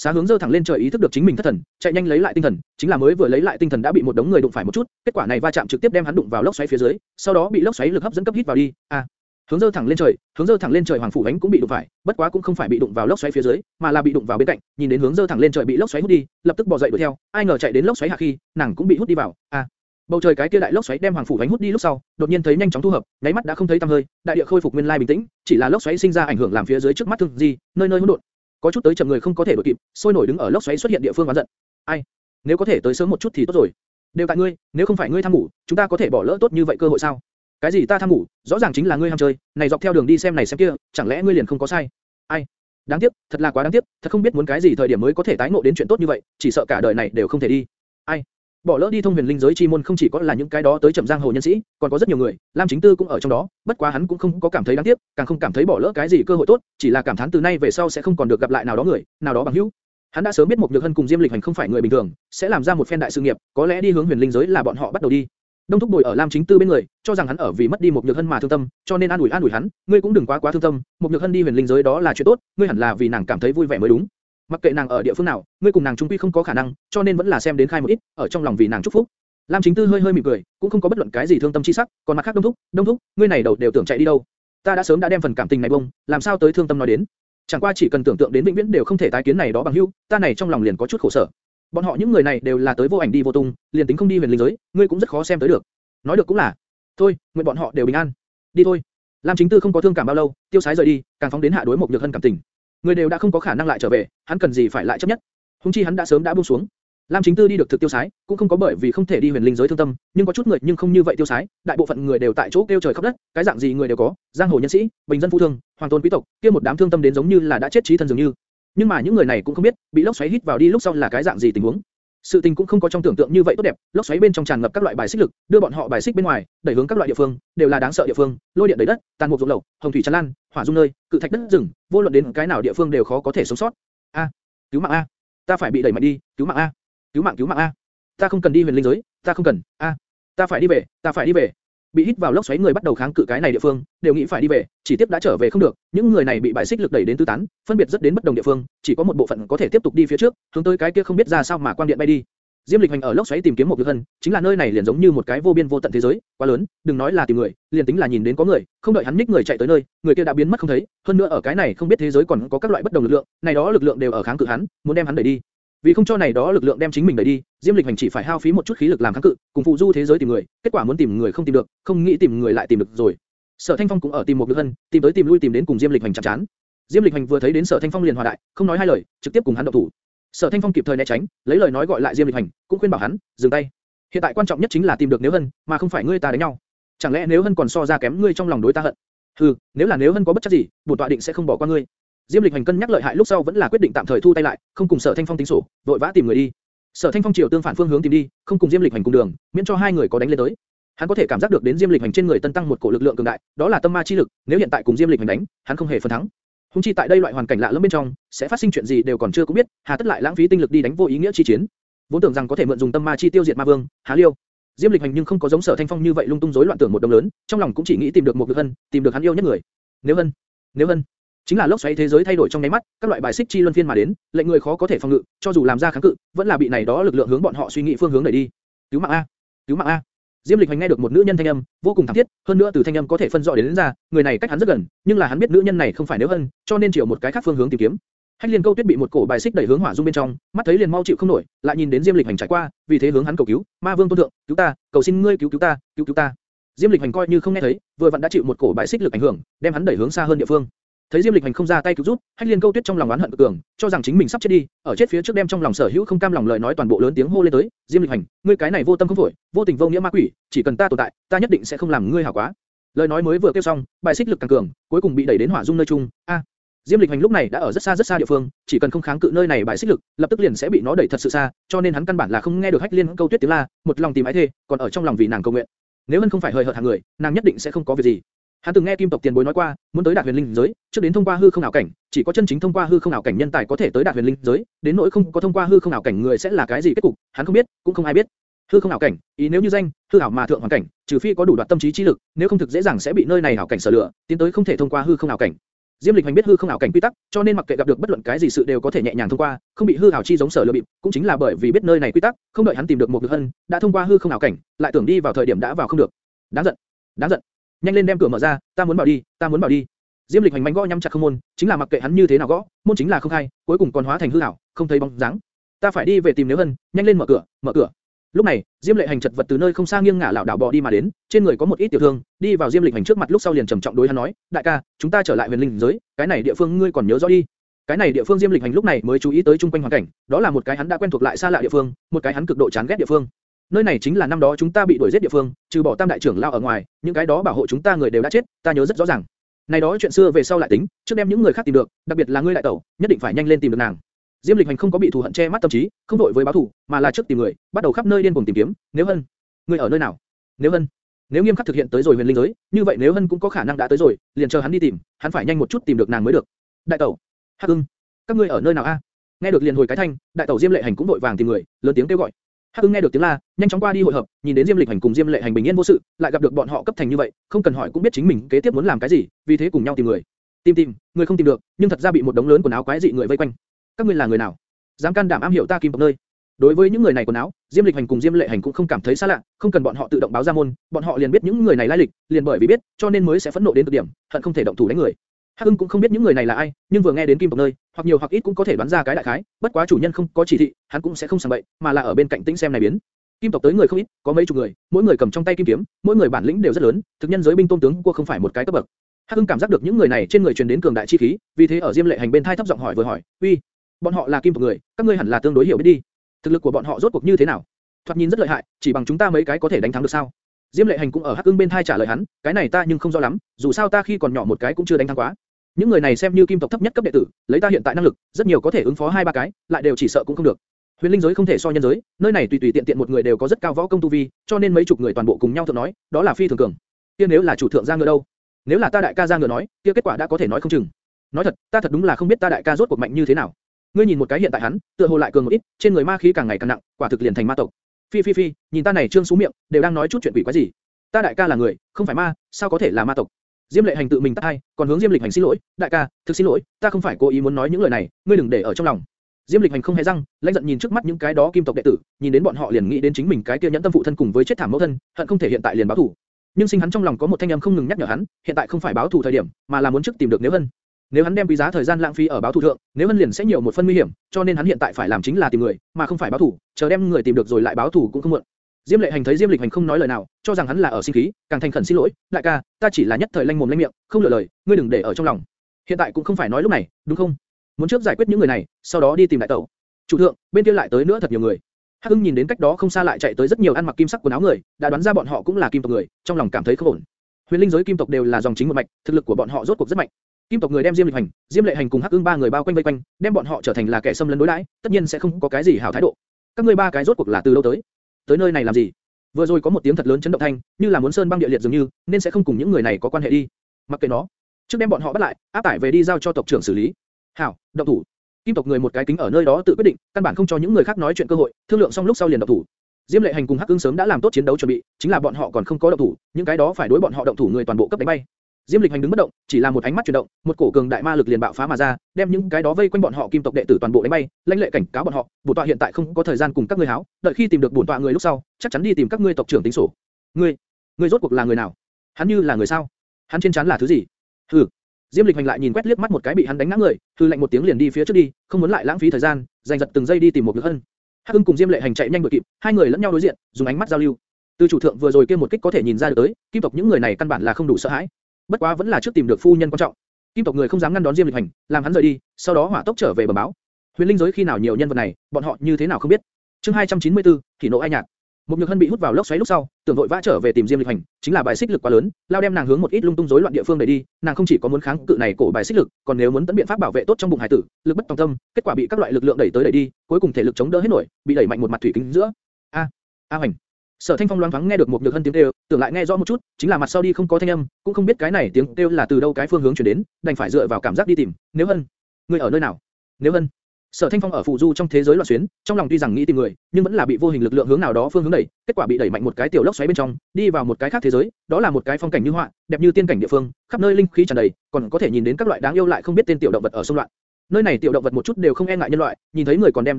Xá hướng dơ thẳng lên trời ý thức được chính mình thất thần, chạy nhanh lấy lại tinh thần, chính là mới vừa lấy lại tinh thần đã bị một đống người đụng phải một chút, kết quả này va chạm trực tiếp đem hắn đụng vào lốc xoáy phía dưới, sau đó bị lốc xoáy lực hấp dẫn cấp hít vào đi. À, hướng dơ thẳng lên trời, hướng dơ thẳng lên trời hoàng phủ ánh cũng bị đụng phải, bất quá cũng không phải bị đụng vào lốc xoáy phía dưới, mà là bị đụng vào bên cạnh, nhìn đến hướng dơ thẳng lên trời bị lốc xoáy hút đi, lập tức bò dậy đuổi theo, ai ngờ chạy đến lốc xoáy hạ khi, nàng cũng bị hút đi vào. À, bầu trời cái kia đại lốc xoáy đem hoàng phủ ánh hút đi lúc sau, đột nhiên thấy nhanh chóng thu hợp, nháy mắt đã không thấy tăm hơi, đại địa khôi phục nguyên lai bình tĩnh, chỉ là lốc xoáy sinh ra ảnh hưởng làm phía dưới trước mắt thương gì, nơi nơi hỗn độn, có chút tới chậm người không có thể đuổi kịp, sôi nổi đứng ở lốc xoáy xuất hiện địa phương oán giận. Ai? Nếu có thể tới sớm một chút thì tốt rồi. Đều tại ngươi, nếu không phải ngươi tham ngủ, chúng ta có thể bỏ lỡ tốt như vậy cơ hội sao? Cái gì ta tham ngủ, rõ ràng chính là ngươi ham chơi, này dọc theo đường đi xem này xem kia, chẳng lẽ ngươi liền không có sai? Ai? Đáng tiếc, thật là quá đáng tiếc, thật không biết muốn cái gì thời điểm mới có thể tái ngộ đến chuyện tốt như vậy, chỉ sợ cả đời này đều không thể đi. Ai? Bỏ lỡ đi thông huyền linh giới chi môn không chỉ có là những cái đó tới chậm giang hồ nhân sĩ, còn có rất nhiều người, Lam Chính Tư cũng ở trong đó, bất quá hắn cũng không có cảm thấy đáng tiếc, càng không cảm thấy bỏ lỡ cái gì cơ hội tốt, chỉ là cảm thán từ nay về sau sẽ không còn được gặp lại nào đó người, nào đó bằng hữu. Hắn đã sớm biết một Nhược Hân cùng Diêm Lịch Hành không phải người bình thường, sẽ làm ra một phen đại sự nghiệp, có lẽ đi hướng huyền linh giới là bọn họ bắt đầu đi. Đông thúc bồi ở Lam Chính Tư bên người, cho rằng hắn ở vì mất đi một Nhược Hân mà thương tâm, cho nên an ủi an ủi hắn, ngươi cũng đừng quá quá thương tâm, một Nhược Hân đi huyền linh giới đó là chuyện tốt, ngươi hẳn là vì nàng cảm thấy vui vẻ mới đúng. Mặc kệ nàng ở địa phương nào, ngươi cùng nàng chung quy không có khả năng, cho nên vẫn là xem đến khai một ít, ở trong lòng vì nàng chúc phúc. Lam Chính Tư hơi hơi mỉm cười, cũng không có bất luận cái gì thương tâm chi sắc, còn mặt khác Đông thúc, Đông thúc, ngươi này đầu đều tưởng chạy đi đâu? Ta đã sớm đã đem phần cảm tình này bông, làm sao tới thương tâm nói đến? Chẳng qua chỉ cần tưởng tượng đến vĩnh viễn đều không thể tái kiến này đó bằng hữu, ta này trong lòng liền có chút khổ sở. Bọn họ những người này đều là tới vô ảnh đi vô tung, liền tính không đi huyền linh giới, ngươi cũng rất khó xem tới được. Nói được cũng là, thôi, nguyện bọn họ đều bình an. Đi thôi. Lam Chính Tư không có thương cảm bao lâu, tiêu sái rời đi, càng phóng đến hạ đối một nhược hân cảm tình. Người đều đã không có khả năng lại trở về, hắn cần gì phải lại chấp nhất? Hùng chi hắn đã sớm đã buông xuống. Lam Chính Tư đi được thực tiêu sái, cũng không có bởi vì không thể đi huyền linh giới thương tâm, nhưng có chút người nhưng không như vậy tiêu sái, đại bộ phận người đều tại chỗ kêu trời khóc đất, cái dạng gì người đều có, giang hồ nhân sĩ, bình dân phú thương, hoàng tôn quý tộc, kia một đám thương tâm đến giống như là đã chết chí thân dường như. Nhưng mà những người này cũng không biết, bị lốc xoáy hít vào đi lúc sau là cái dạng gì tình huống. Sự tình cũng không có trong tưởng tượng như vậy tốt đẹp, lốc xoáy bên trong tràn ngập các loại bài xích lực, đưa bọn họ bài xích bên ngoài, đẩy hướng các loại địa phương, đều là đáng sợ địa phương, lôi điện đầy đất, tàn mục rụng lẩu, hồng thủy tràn lan, hỏa dung nơi, cự thạch đất rừng, vô luận đến cái nào địa phương đều khó có thể sống sót. A, cứu mạng a, ta phải bị đẩy mạnh đi, cứu mạng a cứu mạng cứu mạng a, ta không cần đi huyền linh giới, ta không cần, a, ta phải đi về, ta phải đi về. Bị hít vào lốc xoáy người bắt đầu kháng cự cái này địa phương, đều nghĩ phải đi về, chỉ tiếp đã trở về không được, những người này bị bại xích lực đẩy đến tứ tán, phân biệt rất đến bất đồng địa phương, chỉ có một bộ phận có thể tiếp tục đi phía trước, hướng tới cái kia không biết ra sao mà quang điện bay đi. Diêm Lịch Hành ở lốc xoáy tìm kiếm một nhược hân, chính là nơi này liền giống như một cái vô biên vô tận thế giới, quá lớn, đừng nói là tìm người, liền tính là nhìn đến có người, không đợi hắn ních người chạy tới nơi, người kia đã biến mất không thấy, hơn nữa ở cái này không biết thế giới còn có các loại bất đồng lực lượng, này đó lực lượng đều ở kháng cự hắn, muốn đem hắn đẩy đi. Vì không cho này đó lực lượng đem chính mình đẩy đi, Diêm Lịch Hành chỉ phải hao phí một chút khí lực làm kháng cự, cùng phụ du thế giới tìm người, kết quả muốn tìm người không tìm được, không nghĩ tìm người lại tìm được rồi. Sở Thanh Phong cũng ở tìm một nữ hân, tìm tới tìm lui tìm đến cùng Diêm Lịch Hành chạm chán. Diêm Lịch Hành vừa thấy đến Sở Thanh Phong liền hòa đại, không nói hai lời, trực tiếp cùng hắn động thủ. Sở Thanh Phong kịp thời né tránh, lấy lời nói gọi lại Diêm Lịch Hành, cũng khuyên bảo hắn dừng tay. Hiện tại quan trọng nhất chính là tìm được Nếu Hân, mà không phải ngươi ta đánh nhau. Chẳng lẽ Nếu Hân còn so ra kém ngươi trong lòng đối ta hận? Hừ, nếu là Nếu Hân có bất chấp gì, bổn tọa định sẽ không bỏ qua ngươi. Diêm Lịch Hành cân nhắc lợi hại lúc sau vẫn là quyết định tạm thời thu tay lại, không cùng Sở Thanh Phong tính sổ, vội vã tìm người đi. Sở Thanh Phong chiều tương phản phương hướng tìm đi, không cùng Diêm Lịch Hành cùng đường, miễn cho hai người có đánh lên tới. Hắn có thể cảm giác được đến Diêm Lịch Hành trên người tân tăng một cổ lực lượng cường đại, đó là tâm ma chi lực, nếu hiện tại cùng Diêm Lịch Hành đánh, hắn không hề phần thắng. Hùng chi tại đây loại hoàn cảnh lạ lẫm bên trong, sẽ phát sinh chuyện gì đều còn chưa có biết, hà tất lại lãng phí tinh lực đi đánh vô ý nghĩa chi chiến. Vốn tưởng rằng có thể mượn dùng tâm ma chi tiêu diệt ma vương, Há Liêu. Diêm Lịch Hành nhưng không có giống Sở Thanh Phong như vậy lung tung rối loạn tưởng một đồng lớn, trong lòng cũng chỉ nghĩ tìm được một Nhược Hân, tìm được hắn yêu nhất người. Nếu Hân, nếu Hân, chính là lốc xoáy thế giới thay đổi trong nháy mắt, các loại bài xích chi luân phiên mà đến, lệnh người khó có thể phòng ngự, cho dù làm ra kháng cự, vẫn là bị này đó lực lượng hướng bọn họ suy nghĩ phương hướng đẩy đi. Cứu mạng a, cứu mạng a. Diêm Lịch Hành nghe được một nữ nhân thanh âm, vô cùng thảm thiết, hơn nữa từ thanh âm có thể phân rõ đến, đến ra, người này cách hắn rất gần, nhưng là hắn biết nữ nhân này không phải nếu hơn, cho nên chiều một cái khác phương hướng tìm kiếm. Hách Liên Câu Tuyết bị một cổ bài xích đẩy hướng hỏa dung bên trong, mắt thấy liền mau chịu không nổi, lại nhìn đến Diêm Lịch Hành trải qua, vì thế hướng hắn cầu cứu, Ma Vương tôn thượng, cứu ta, cầu xin ngươi cứu cứu ta, cứu cứu ta. Diêm Lịch Hành coi như không nghe thấy, vừa vặn đã chịu một cổ bài xích lực ảnh hưởng, đem hắn đẩy hướng xa hơn địa phương. Thấy Diêm Lịch Hành không ra tay cứu giúp, Hách Liên Câu Tuyết trong lòng oán hận cực cường, cho rằng chính mình sắp chết đi, ở chết phía trước đem trong lòng sở hữu không cam lòng lời nói toàn bộ lớn tiếng hô lên tới, Diêm Lịch Hành, ngươi cái này vô tâm không phổi, vô tình vô nghĩa ma quỷ, chỉ cần ta tồn tại, ta nhất định sẽ không làm ngươi hảo quá. Lời nói mới vừa kêu xong, bài xích lực càng cường, cuối cùng bị đẩy đến hỏa dung nơi trung. A, Diêm Lịch Hành lúc này đã ở rất xa rất xa địa phương, chỉ cần không kháng cự nơi này bài xích lực, lập tức liền sẽ bị nó đẩy thật sự xa, cho nên hắn căn bản là không nghe được Hách Liên câu tuyết tiếng la, một lòng tìm ái thê, còn ở trong lòng vì nàng cầu nguyện. Nếu hắn không phải hơi hợt hàng người, nàng nhất định sẽ không có việc gì. Hắn từng nghe Kim tộc tiền bối nói qua, muốn tới đạt huyền linh giới, trước đến thông qua hư không ảo cảnh, chỉ có chân chính thông qua hư không ảo cảnh nhân tài có thể tới đạt huyền linh giới, đến nỗi không có thông qua hư không ảo cảnh người sẽ là cái gì kết cục, hắn không biết, cũng không ai biết. Hư không ảo cảnh, ý nếu như danh, hư ảo mà thượng hoàn cảnh, trừ phi có đủ đoạt tâm trí trí lực, nếu không thực dễ dàng sẽ bị nơi này ảo cảnh sở lựa, tiến tới không thể thông qua hư không ảo cảnh. Diêm Lịch Hành biết hư không ảo cảnh quy tắc, cho nên mặc kệ gặp được bất luận cái gì sự đều có thể nhẹ nhàng thông qua, không bị hư ảo chi giống sở lừa bịp, cũng chính là bởi vì biết nơi này quy tắc, không đợi hắn tìm được một được hơn đã thông qua hư không ảo cảnh, lại tưởng đi vào thời điểm đã vào không được. Đáng giận, đáng giận. Nhanh lên đem cửa mở ra, ta muốn bảo đi, ta muốn bảo đi. Diêm Lịch Hành mạnh gõ nhắm chặt không môn, chính là mặc kệ hắn như thế nào gõ, môn chính là không khai, cuối cùng còn hóa thành hư ảo, không thấy bóng dáng. Ta phải đi về tìm nếu hân, nhanh lên mở cửa, mở cửa. Lúc này, Diêm Lệ Hành chật vật từ nơi không xa nghiêng ngả lảo đảo bò đi mà đến, trên người có một ít tiểu thương, đi vào Diêm Lịch Hành trước mặt lúc sau liền trầm trọng đối hắn nói, đại ca, chúng ta trở lại huyền linh giới, cái này địa phương ngươi còn nhớ rõ đi. Cái này địa phương Diêm Lịch Hành lúc này mới chú ý tới chung quanh hoàn cảnh, đó là một cái hắn đã quen thuộc lại xa lạ địa phương, một cái hắn cực độ chán ghét địa phương. Nơi này chính là năm đó chúng ta bị đuổi giết địa phương, trừ bỏ Tam đại trưởng lao ở ngoài, những cái đó bảo hộ chúng ta người đều đã chết, ta nhớ rất rõ ràng. Này đó chuyện xưa về sau lại tính, trước đem những người khác tìm được, đặc biệt là ngươi đại tẩu, nhất định phải nhanh lên tìm được nàng. Diêm Lịch Hành không có bị thù hận che mắt tâm trí, không đội với báo thù, mà là trước tìm người, bắt đầu khắp nơi điên cuồng tìm kiếm. Nếu Hân, ngươi ở nơi nào? Nếu Hân, nếu nghiêm khắc thực hiện tới rồi huyền linh giới, như vậy nếu Hân cũng có khả năng đã tới rồi, liền chờ hắn đi tìm, hắn phải nhanh một chút tìm được nàng mới được. Đại tẩu, Hắc Ưng, các ngươi ở nơi nào a? Nghe được liền hồi cái thanh, đại tẩu Diêm Lệ Hành cũng vội vàng tìm người, lớn tiếng kêu gọi. Hắc Ưng nghe được tiếng la, nhanh chóng qua đi hội hợp, nhìn đến Diêm Lịch Hành cùng Diêm Lệ Hành bình yên vô sự, lại gặp được bọn họ cấp thành như vậy, không cần hỏi cũng biết chính mình kế tiếp muốn làm cái gì, vì thế cùng nhau tìm người. Tìm tìm, người không tìm được, nhưng thật ra bị một đống lớn quần áo quái dị người vây quanh. Các ngươi là người nào? dám can đảm am hiểu ta kim tộc nơi. Đối với những người này quần áo, Diêm Lịch Hành cùng Diêm Lệ Hành cũng không cảm thấy xa lạ, không cần bọn họ tự động báo ra môn, bọn họ liền biết những người này lai lịch, liền bởi vì biết, cho nên mới sẽ phẫn nộ đến cực điểm, hận không thể động thủ đánh người. Hắc Ưng cũng không biết những người này là ai, nhưng vừa nghe đến kim tộc nơi, hoặc nhiều hoặc ít cũng có thể đoán ra cái đại khái, bất quá chủ nhân không có chỉ thị, hắn cũng sẽ không sảng bậy, mà là ở bên cạnh tĩnh xem này biến. Kim tộc tới người không ít, có mấy chục người, mỗi người cầm trong tay kim kiếm, mỗi người bản lĩnh đều rất lớn, thực nhân giới binh tôn tướng cua không phải một cái cấp bậc. Hắc Ưng cảm giác được những người này trên người truyền đến cường đại chi khí, vì thế ở Diêm Lệ Hành bên thai thấp giọng hỏi vừa hỏi, "Uy, bọn họ là kim tộc người, các ngươi hẳn là tương đối hiểu biết đi. Thực lực của bọn họ rốt cuộc như thế nào? Thoạt nhìn rất lợi hại, chỉ bằng chúng ta mấy cái có thể đánh thắng được sao? Diêm Lệ Hành cũng ở Hắc Ưng bên thai trả lời hắn, cái này ta nhưng không rõ lắm, dù sao ta khi còn nhỏ một cái cũng chưa đánh thắng quá. Những người này xem như kim tộc thấp nhất cấp đệ tử, lấy ta hiện tại năng lực, rất nhiều có thể ứng phó hai ba cái, lại đều chỉ sợ cũng không được. Huyền linh giới không thể so nhân giới, nơi này tùy tùy tiện tiện một người đều có rất cao võ công tu vi, cho nên mấy chục người toàn bộ cùng nhau thượng nói, đó là phi thường cường. Kia nếu là chủ thượng ra ngựa đâu? Nếu là ta đại ca ra ngựa nói, kia kết quả đã có thể nói không chừng. Nói thật, ta thật đúng là không biết ta đại ca rốt cuộc mạnh như thế nào. Ngươi nhìn một cái hiện tại hắn, tựa hồ lại cường một ít, trên người ma khí càng ngày càng nặng, quả thực liền thành ma tộc. Phi phi phi, nhìn ta này trương sú miệng, đều đang nói chút chuyện quỷ quái gì. Ta đại ca là người, không phải ma, sao có thể là ma tộc? Diêm Lệ Hành tự mình tắt hai, còn hướng Diêm Lịch Hành xin lỗi, đại ca, thực xin lỗi, ta không phải cố ý muốn nói những lời này, ngươi đừng để ở trong lòng. Diêm Lịch Hành không hề răng, lãnh giận nhìn trước mắt những cái đó kim tộc đệ tử, nhìn đến bọn họ liền nghĩ đến chính mình cái kia nhẫn tâm phụ thân cùng với chết thảm mẫu thân, hận không thể hiện tại liền báo thù. Nhưng sinh hắn trong lòng có một thanh âm không ngừng nhắc nhở hắn, hiện tại không phải báo thù thời điểm, mà là muốn trước tìm được Nếu Hân. Nếu hắn đem quý giá thời gian lãng phí ở báo thù thượng, Nếu Hân liền sẽ nhiều một phân nguy hiểm, cho nên hắn hiện tại phải làm chính là tìm người, mà không phải báo thù, chờ đem người tìm được rồi lại báo thù cũng không muộn. Diêm Lệ Hành thấy Diêm Lịch Hành không nói lời nào, cho rằng hắn là ở sinh khí, càng thành khẩn xin lỗi, đại ca, ta chỉ là nhất thời lanh mồm lanh miệng, không lựa lời, ngươi đừng để ở trong lòng. Hiện tại cũng không phải nói lúc này, đúng không? Muốn trước giải quyết những người này, sau đó đi tìm đại tẩu. Chủ thượng, bên kia lại tới nữa thật nhiều người. Hắc Hưng nhìn đến cách đó không xa lại chạy tới rất nhiều ăn mặc kim sắc quần áo người, đã đoán ra bọn họ cũng là kim tộc người, trong lòng cảm thấy không ổn. Huyền linh giới kim tộc đều là dòng chính một mạch, thực lực của bọn họ rốt cuộc rất mạnh. Kim tộc người đem Diêm Lịch Hành, Diêm Lệ Hành cùng Hắc Ưng ba người bao quanh vây quanh, đem bọn họ trở thành là kẻ xâm lấn đối đãi, tất nhiên sẽ không có cái gì hảo thái độ. Các ngươi ba cái rốt cuộc là từ đâu tới? Tới nơi này làm gì? Vừa rồi có một tiếng thật lớn chấn động thanh, như là muốn sơn băng địa liệt dường như, nên sẽ không cùng những người này có quan hệ đi. Mặc kệ nó, trước đem bọn họ bắt lại, áp tải về đi giao cho tộc trưởng xử lý. Hảo, động thủ. Kim tộc người một cái kính ở nơi đó tự quyết định, căn bản không cho những người khác nói chuyện cơ hội, thương lượng xong lúc sau liền động thủ. Diêm Lệ Hành cùng Hắc Ưng sớm đã làm tốt chiến đấu chuẩn bị, chính là bọn họ còn không có động thủ, những cái đó phải đối bọn họ động thủ người toàn bộ cấp đánh bay. Diêm Lịch Hành đứng bất động, chỉ là một ánh mắt chuyển động, một cổ cường đại ma lực liền bạo phá mà ra, đem những cái đó vây quanh bọn họ kim tộc đệ tử toàn bộ đánh bay, lãnh lệ cảnh cáo bọn họ, bổn tọa hiện tại không có thời gian cùng các ngươi háo, đợi khi tìm được bổn tọa người lúc sau, chắc chắn đi tìm các ngươi tộc trưởng tính sổ. Ngươi, ngươi rốt cuộc là người nào? Hắn như là người sao? Hắn trên trán là thứ gì? Hừ. Diêm Lịch Hành lại nhìn quét liếc mắt một cái bị hắn đánh ngã người, hừ lạnh một tiếng liền đi phía trước đi, không muốn lại lãng phí thời gian, dành giật từng giây đi tìm một lực Hân. Hắc Hưng cùng Diêm Lệ Hành chạy nhanh đuổi kịp, hai người lẫn nhau đối diện, dùng ánh mắt giao lưu. Từ chủ thượng vừa rồi kia một kích có thể nhìn ra được tới, kim tộc những người này căn bản là không đủ sợ hãi. Bất quá vẫn là trước tìm được phu nhân quan trọng. Kim tộc người không dám ngăn đón Diêm Lịch Hành, làm hắn rời đi, sau đó hỏa tốc trở về bẩm báo. Huyền linh giới khi nào nhiều nhân vật này, bọn họ như thế nào không biết. Chương 294, thì nộ ai nhạt. Một nhược hân bị hút vào lốc xoáy lúc sau, tưởng vội vã trở về tìm Diêm Lịch Hành, chính là bài xích lực quá lớn, lao đem nàng hướng một ít lung tung rối loạn địa phương để đi, nàng không chỉ có muốn kháng cự này cổ bài xích lực, còn nếu muốn tận biện pháp bảo vệ tốt trong bụng hải tử, lực bất tòng tâm, kết quả bị các loại lực lượng đẩy tới đẩy đi, cuối cùng thể lực chống đỡ hết nổi, bị đẩy mạnh một mặt thủy kính giữa. A, A Hành. Sở Thanh Phong loáng thoáng nghe được một nhược hân tiếng kêu, tưởng lại nghe rõ một chút, chính là mặt sau đi không có thanh âm, cũng không biết cái này tiếng kêu là từ đâu cái phương hướng truyền đến, đành phải dựa vào cảm giác đi tìm. Nếu hân, ngươi ở nơi nào? Nếu hân, Sở Thanh Phong ở phụ du trong thế giới loạn xuyến, trong lòng tuy rằng nghĩ tìm người, nhưng vẫn là bị vô hình lực lượng hướng nào đó phương hướng đẩy, kết quả bị đẩy mạnh một cái tiểu lốc xoáy bên trong, đi vào một cái khác thế giới, đó là một cái phong cảnh như họa, đẹp như tiên cảnh địa phương, khắp nơi linh khí tràn đầy, còn có thể nhìn đến các loại đáng yêu lại không biết tên tiểu động vật ở sông loạn. Nơi này tiểu động vật một chút đều không e ngại nhân loại, nhìn thấy người còn đem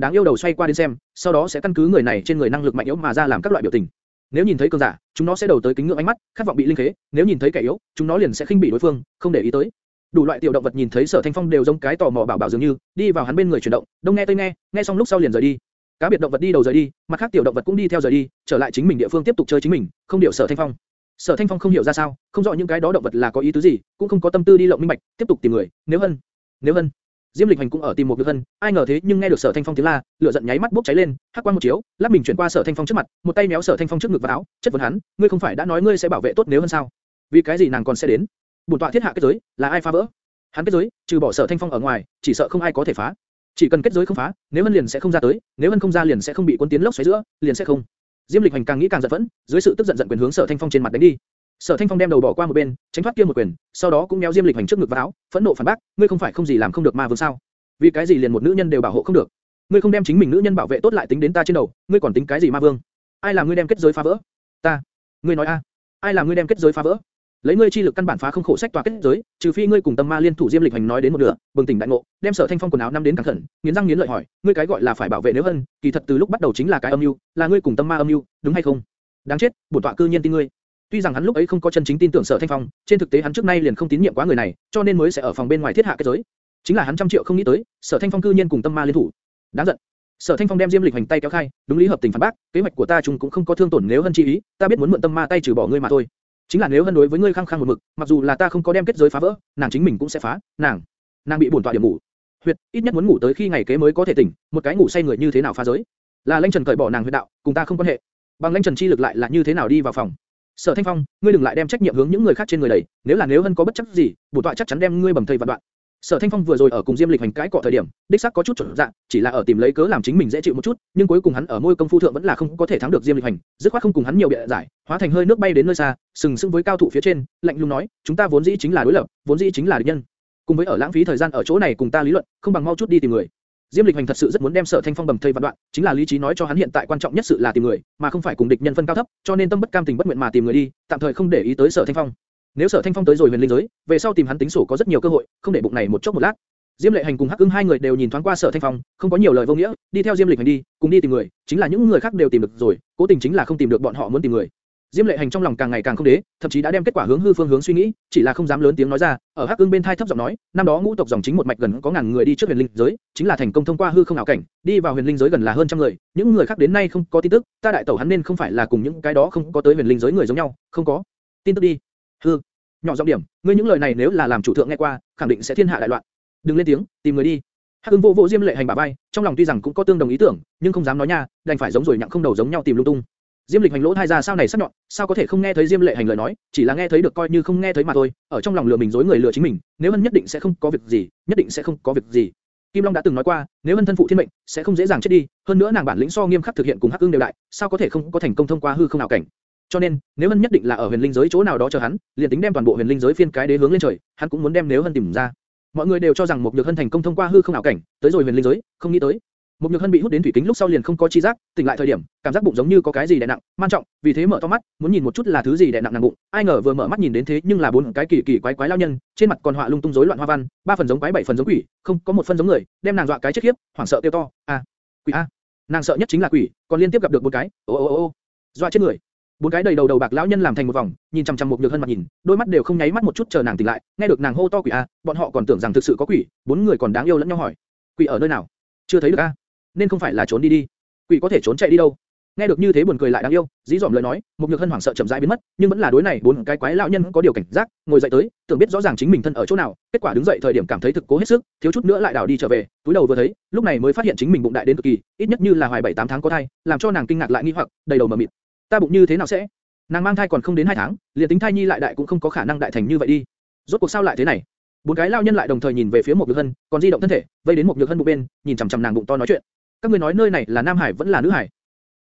đáng yêu đầu xoay qua đến xem, sau đó sẽ căn cứ người này trên người năng lực mạnh yếu mà ra làm các loại biểu tình. Nếu nhìn thấy cường giả, chúng nó sẽ đầu tới kính ngưỡng ánh mắt, khát vọng bị linh khế; nếu nhìn thấy kẻ yếu, chúng nó liền sẽ khinh bỉ đối phương, không để ý tới. Đủ loại tiểu động vật nhìn thấy Sở Thanh Phong đều giống cái tò mò bảo bảo dường như, đi vào hắn bên người chuyển động, đông nghe tây nghe, nghe xong lúc sau liền rời đi. Cá biệt động vật đi đầu rời đi, mặt khác tiểu động vật cũng đi theo rời đi, trở lại chính mình địa phương tiếp tục chơi chính mình, không điều Sở Thanh Phong. Sở Thanh Phong không hiểu ra sao, không rõ những cái đó động vật là có ý tứ gì, cũng không có tâm tư đi lộng minh bạch, tiếp tục tìm người. Nếu hơn, nếu hơn. Diêm Lịch Hành cũng ở tìm một Nhược thân, ai ngờ thế nhưng nghe được Sở Thanh Phong tiếng la, lửa giận nháy mắt bốc cháy lên, hắc quang một chiếu, lát mình chuyển qua Sở Thanh Phong trước mặt, một tay méo Sở Thanh Phong trước ngực và áo, chất vấn hắn, ngươi không phải đã nói ngươi sẽ bảo vệ tốt nếu hơn sao? Vì cái gì nàng còn sẽ đến? Bổn tọa thiết hạ kết giới, là ai phá vỡ? Hắn kết giới, trừ bỏ Sở Thanh Phong ở ngoài, chỉ sợ không ai có thể phá. Chỉ cần kết giới không phá, nếu hơn liền sẽ không ra tới, nếu hơn không ra liền sẽ không bị cuốn tiến lốc xoáy giữa, liền sẽ không. Diêm Lịch Hành càng nghĩ càng giận vẫn, dưới sự tức giận giận quyền hướng Sở Thanh Phong trên mặt đánh đi. Sở Thanh Phong đem đầu bỏ qua một bên, tránh thoát kia một quyền, sau đó cũng méo Diêm Lịch Hành trước ngực vào áo, phẫn nộ phản bác, ngươi không phải không gì làm không được ma vương sao? Vì cái gì liền một nữ nhân đều bảo hộ không được? Ngươi không đem chính mình nữ nhân bảo vệ tốt lại tính đến ta trên đầu, ngươi còn tính cái gì ma vương? Ai làm ngươi đem kết giới phá vỡ? Ta. Ngươi nói a? Ai làm ngươi đem kết giới phá vỡ? Lấy ngươi chi lực căn bản phá không khổ sách tòa kết giới, trừ phi ngươi cùng tâm ma liên thủ diêm lịch hành nói đến một nửa, bừng tỉnh đại ngộ, đem sở thanh phong quần áo năm đến cẩn thận, nghiến răng nghiến lợi hỏi, ngươi cái gọi là phải bảo vệ nếu hơn, kỳ thật từ lúc bắt đầu chính là cái âm mưu, là ngươi cùng tâm ma âm mưu, đúng hay không? Đáng chết, bổn tọa cư nhiên tin ngươi. Tuy rằng hắn lúc ấy không có chân chính tin tưởng sở thanh phong, trên thực tế hắn trước nay liền không tín nhiệm quá người này, cho nên mới sẽ ở phòng bên ngoài thiết hạ cái giới. Chính là hắn trăm triệu không nghĩ tới, Sở Thanh Phong cư nhiên cùng Tâm Ma liên thủ. Đáng giận. Sở Thanh Phong đem Diêm Lịch hành tay kéo khai, đúng lý hợp tình phản bác, kế hoạch của ta chung cũng không có thương tổn nếu hơn chi ý, ta biết muốn mượn Tâm Ma tay trừ bỏ ngươi mà thôi. Chính là nếu hơn đối với ngươi khăng khăng một mực, mặc dù là ta không có đem kết giới phá vỡ, nàng chính mình cũng sẽ phá, nàng, nàng bị bổn tọa điểm ngủ. Huyệt, ít nhất muốn ngủ tới khi ngày kế mới có thể tỉnh, một cái ngủ say người như thế nào phá giới? Là Lãnh Trần cởi bỏ nàng huyệt đạo, cùng ta không quan hệ. Bằng Lãnh Trần chi lực lại là như thế nào đi vào phòng? Sở Thanh Phong, ngươi đừng lại đem trách nhiệm hướng những người khác trên người đẩy, nếu là nếu hơn có bất chấp gì, bổn tọa chắc chắn đem ngươi bầm thây vạn đoạn. Sở Thanh Phong vừa rồi ở cùng Diêm Lịch hành cái cọ thời điểm, đích xác có chút chuẩn dạng, chỉ là ở tìm lấy cớ làm chính mình dễ chịu một chút, nhưng cuối cùng hắn ở môi công phu thượng vẫn là không có thể thắng được Diêm Lịch hành, dứt khoát không cùng hắn nhiều biện giải, hóa thành hơi nước bay đến nơi xa, sừng sững với cao thủ phía trên, lạnh lùng nói, chúng ta vốn dĩ chính là đối lập, vốn dĩ chính là địch nhân. Cùng với ở lãng phí thời gian ở chỗ này cùng ta lý luận, không bằng mau chút đi tìm người. Diêm Lịch Hành thật sự rất muốn đem Sở Thanh Phong bầm thây vạn đoạn, chính là lý trí nói cho hắn hiện tại quan trọng nhất sự là tìm người, mà không phải cùng địch nhân phân cao thấp, cho nên tâm bất cam tình bất nguyện mà tìm người đi, tạm thời không để ý tới Sở Thanh Phong. Nếu Sở Thanh Phong tới rồi huyền linh giới, về sau tìm hắn tính sổ có rất nhiều cơ hội, không để bụng này một chốc một lát. Diêm Lệ Hành cùng Hắc Ưng hai người đều nhìn thoáng qua Sở Thanh Phong, không có nhiều lời vô nghĩa, đi theo Diêm Lịch Hành đi, cùng đi tìm người, chính là những người khác đều tìm được rồi, cố tình chính là không tìm được bọn họ muốn tìm người. Diêm Lệ Hành trong lòng càng ngày càng không đế, thậm chí đã đem kết quả hướng hư phương hướng suy nghĩ, chỉ là không dám lớn tiếng nói ra. Ở Hắc Ưng bên thai thấp giọng nói, năm đó ngũ tộc dòng chính một mạch gần có ngàn người đi trước huyền linh giới, chính là thành công thông qua hư không ảo cảnh, đi vào huyền linh giới gần là hơn trăm người, những người khác đến nay không có tin tức, ta đại tẩu hắn nên không phải là cùng những cái đó không có tới huyền linh giới người giống nhau, không có tin tức đi. Hư, nhỏ giọng điểm, ngươi những lời này nếu là làm chủ thượng nghe qua, khẳng định sẽ thiên hạ đại loạn. Đừng lên tiếng, tìm người đi. Hắc Ưng vô vô Diêm Lệ Hành bả vai, trong lòng tuy rằng cũng có tương đồng ý tưởng, nhưng không dám nói nha, đành phải giống rồi nhặng không đầu giống nhau tìm lung tung. Diêm Lịch Hành lỗ thay ra sao này sắc nhọn, sao có thể không nghe thấy Diêm Lệ Hành lời nói, chỉ là nghe thấy được coi như không nghe thấy mà thôi, ở trong lòng lừa mình dối người lừa chính mình, nếu Hân nhất định sẽ không có việc gì, nhất định sẽ không có việc gì. Kim Long đã từng nói qua, nếu Hân thân phụ thiên mệnh, sẽ không dễ dàng chết đi, hơn nữa nàng bản lĩnh so nghiêm khắc thực hiện cùng Hắc Ưng đều đại, sao có thể không có thành công thông qua hư không ảo cảnh. Cho nên, nếu Hân nhất định là ở huyền linh giới chỗ nào đó chờ hắn, liền tính đem toàn bộ huyền linh giới phiên cái đế hướng lên trời, hắn cũng muốn đem nếu Hân tìm ra. Mọi người đều cho rằng một nhược hân thành công thông qua hư không ảo cảnh, tới rồi huyền linh giới, không nghĩ tới, một nhược hân bị hút đến thủy kính lúc sau liền không có chi giác, tỉnh lại thời điểm, cảm giác bụng giống như có cái gì đè nặng, man trọng, vì thế mở to mắt, muốn nhìn một chút là thứ gì đè nặng nàng bụng. Ai ngờ vừa mở mắt nhìn đến thế nhưng là bốn cái kỳ kỳ quái quái lao nhân, trên mặt còn họa lung tung rối loạn hoa văn, ba phần giống quái bảy phần giống quỷ, không có một phần giống người, đem nàng dọa cái chết khiếp, hoảng sợ kêu to, a, quỷ a. Nàng sợ nhất chính là quỷ, còn liên tiếp gặp được một cái, ô ô ô ô, dọa chết người. Bốn cái đầy đầu đầu bạc lão nhân làm thành một vòng, nhìn chằm chằm một nhược hân mặt nhìn, đôi mắt đều không nháy mắt một chút chờ nàng tỉnh lại, nghe được nàng hô to quỷ a, bọn họ còn tưởng rằng thực sự có quỷ, bốn người còn đáng yêu lẫn nhau hỏi, quỷ ở nơi nào? Chưa thấy được a? Nên không phải là trốn đi đi. Quỷ có thể trốn chạy đi đâu? Nghe được như thế buồn cười lại đáng yêu, dí dỏm lời nói, mục nhược hân hoảng sợ chậm rãi biến mất, nhưng vẫn là đối này bốn cái quái lão nhân có điều cảnh giác, ngồi dậy tới, tưởng biết rõ ràng chính mình thân ở chỗ nào, kết quả đứng dậy thời điểm cảm thấy thực cố hết sức, thiếu chút nữa lại đảo đi trở về, túi đầu vừa thấy, lúc này mới phát hiện chính mình bụng đại đến cực kỳ, ít nhất như là hoài bảy tám tháng có thai, làm cho nàng kinh ngạc lại nghi hoặc, đầy đầu mờ mịt. Ta bụng như thế nào sẽ? Nàng mang thai còn không đến hai tháng, liền tính thai nhi lại đại cũng không có khả năng đại thành như vậy đi. Rốt cuộc sao lại thế này? Bốn cái lao nhân lại đồng thời nhìn về phía một nhược hân, còn di động thân thể, vây đến một nhược hân bụng bên, nhìn chằm chằm nàng bụng to nói chuyện. Các ngươi nói nơi này là Nam Hải vẫn là nữ Hải?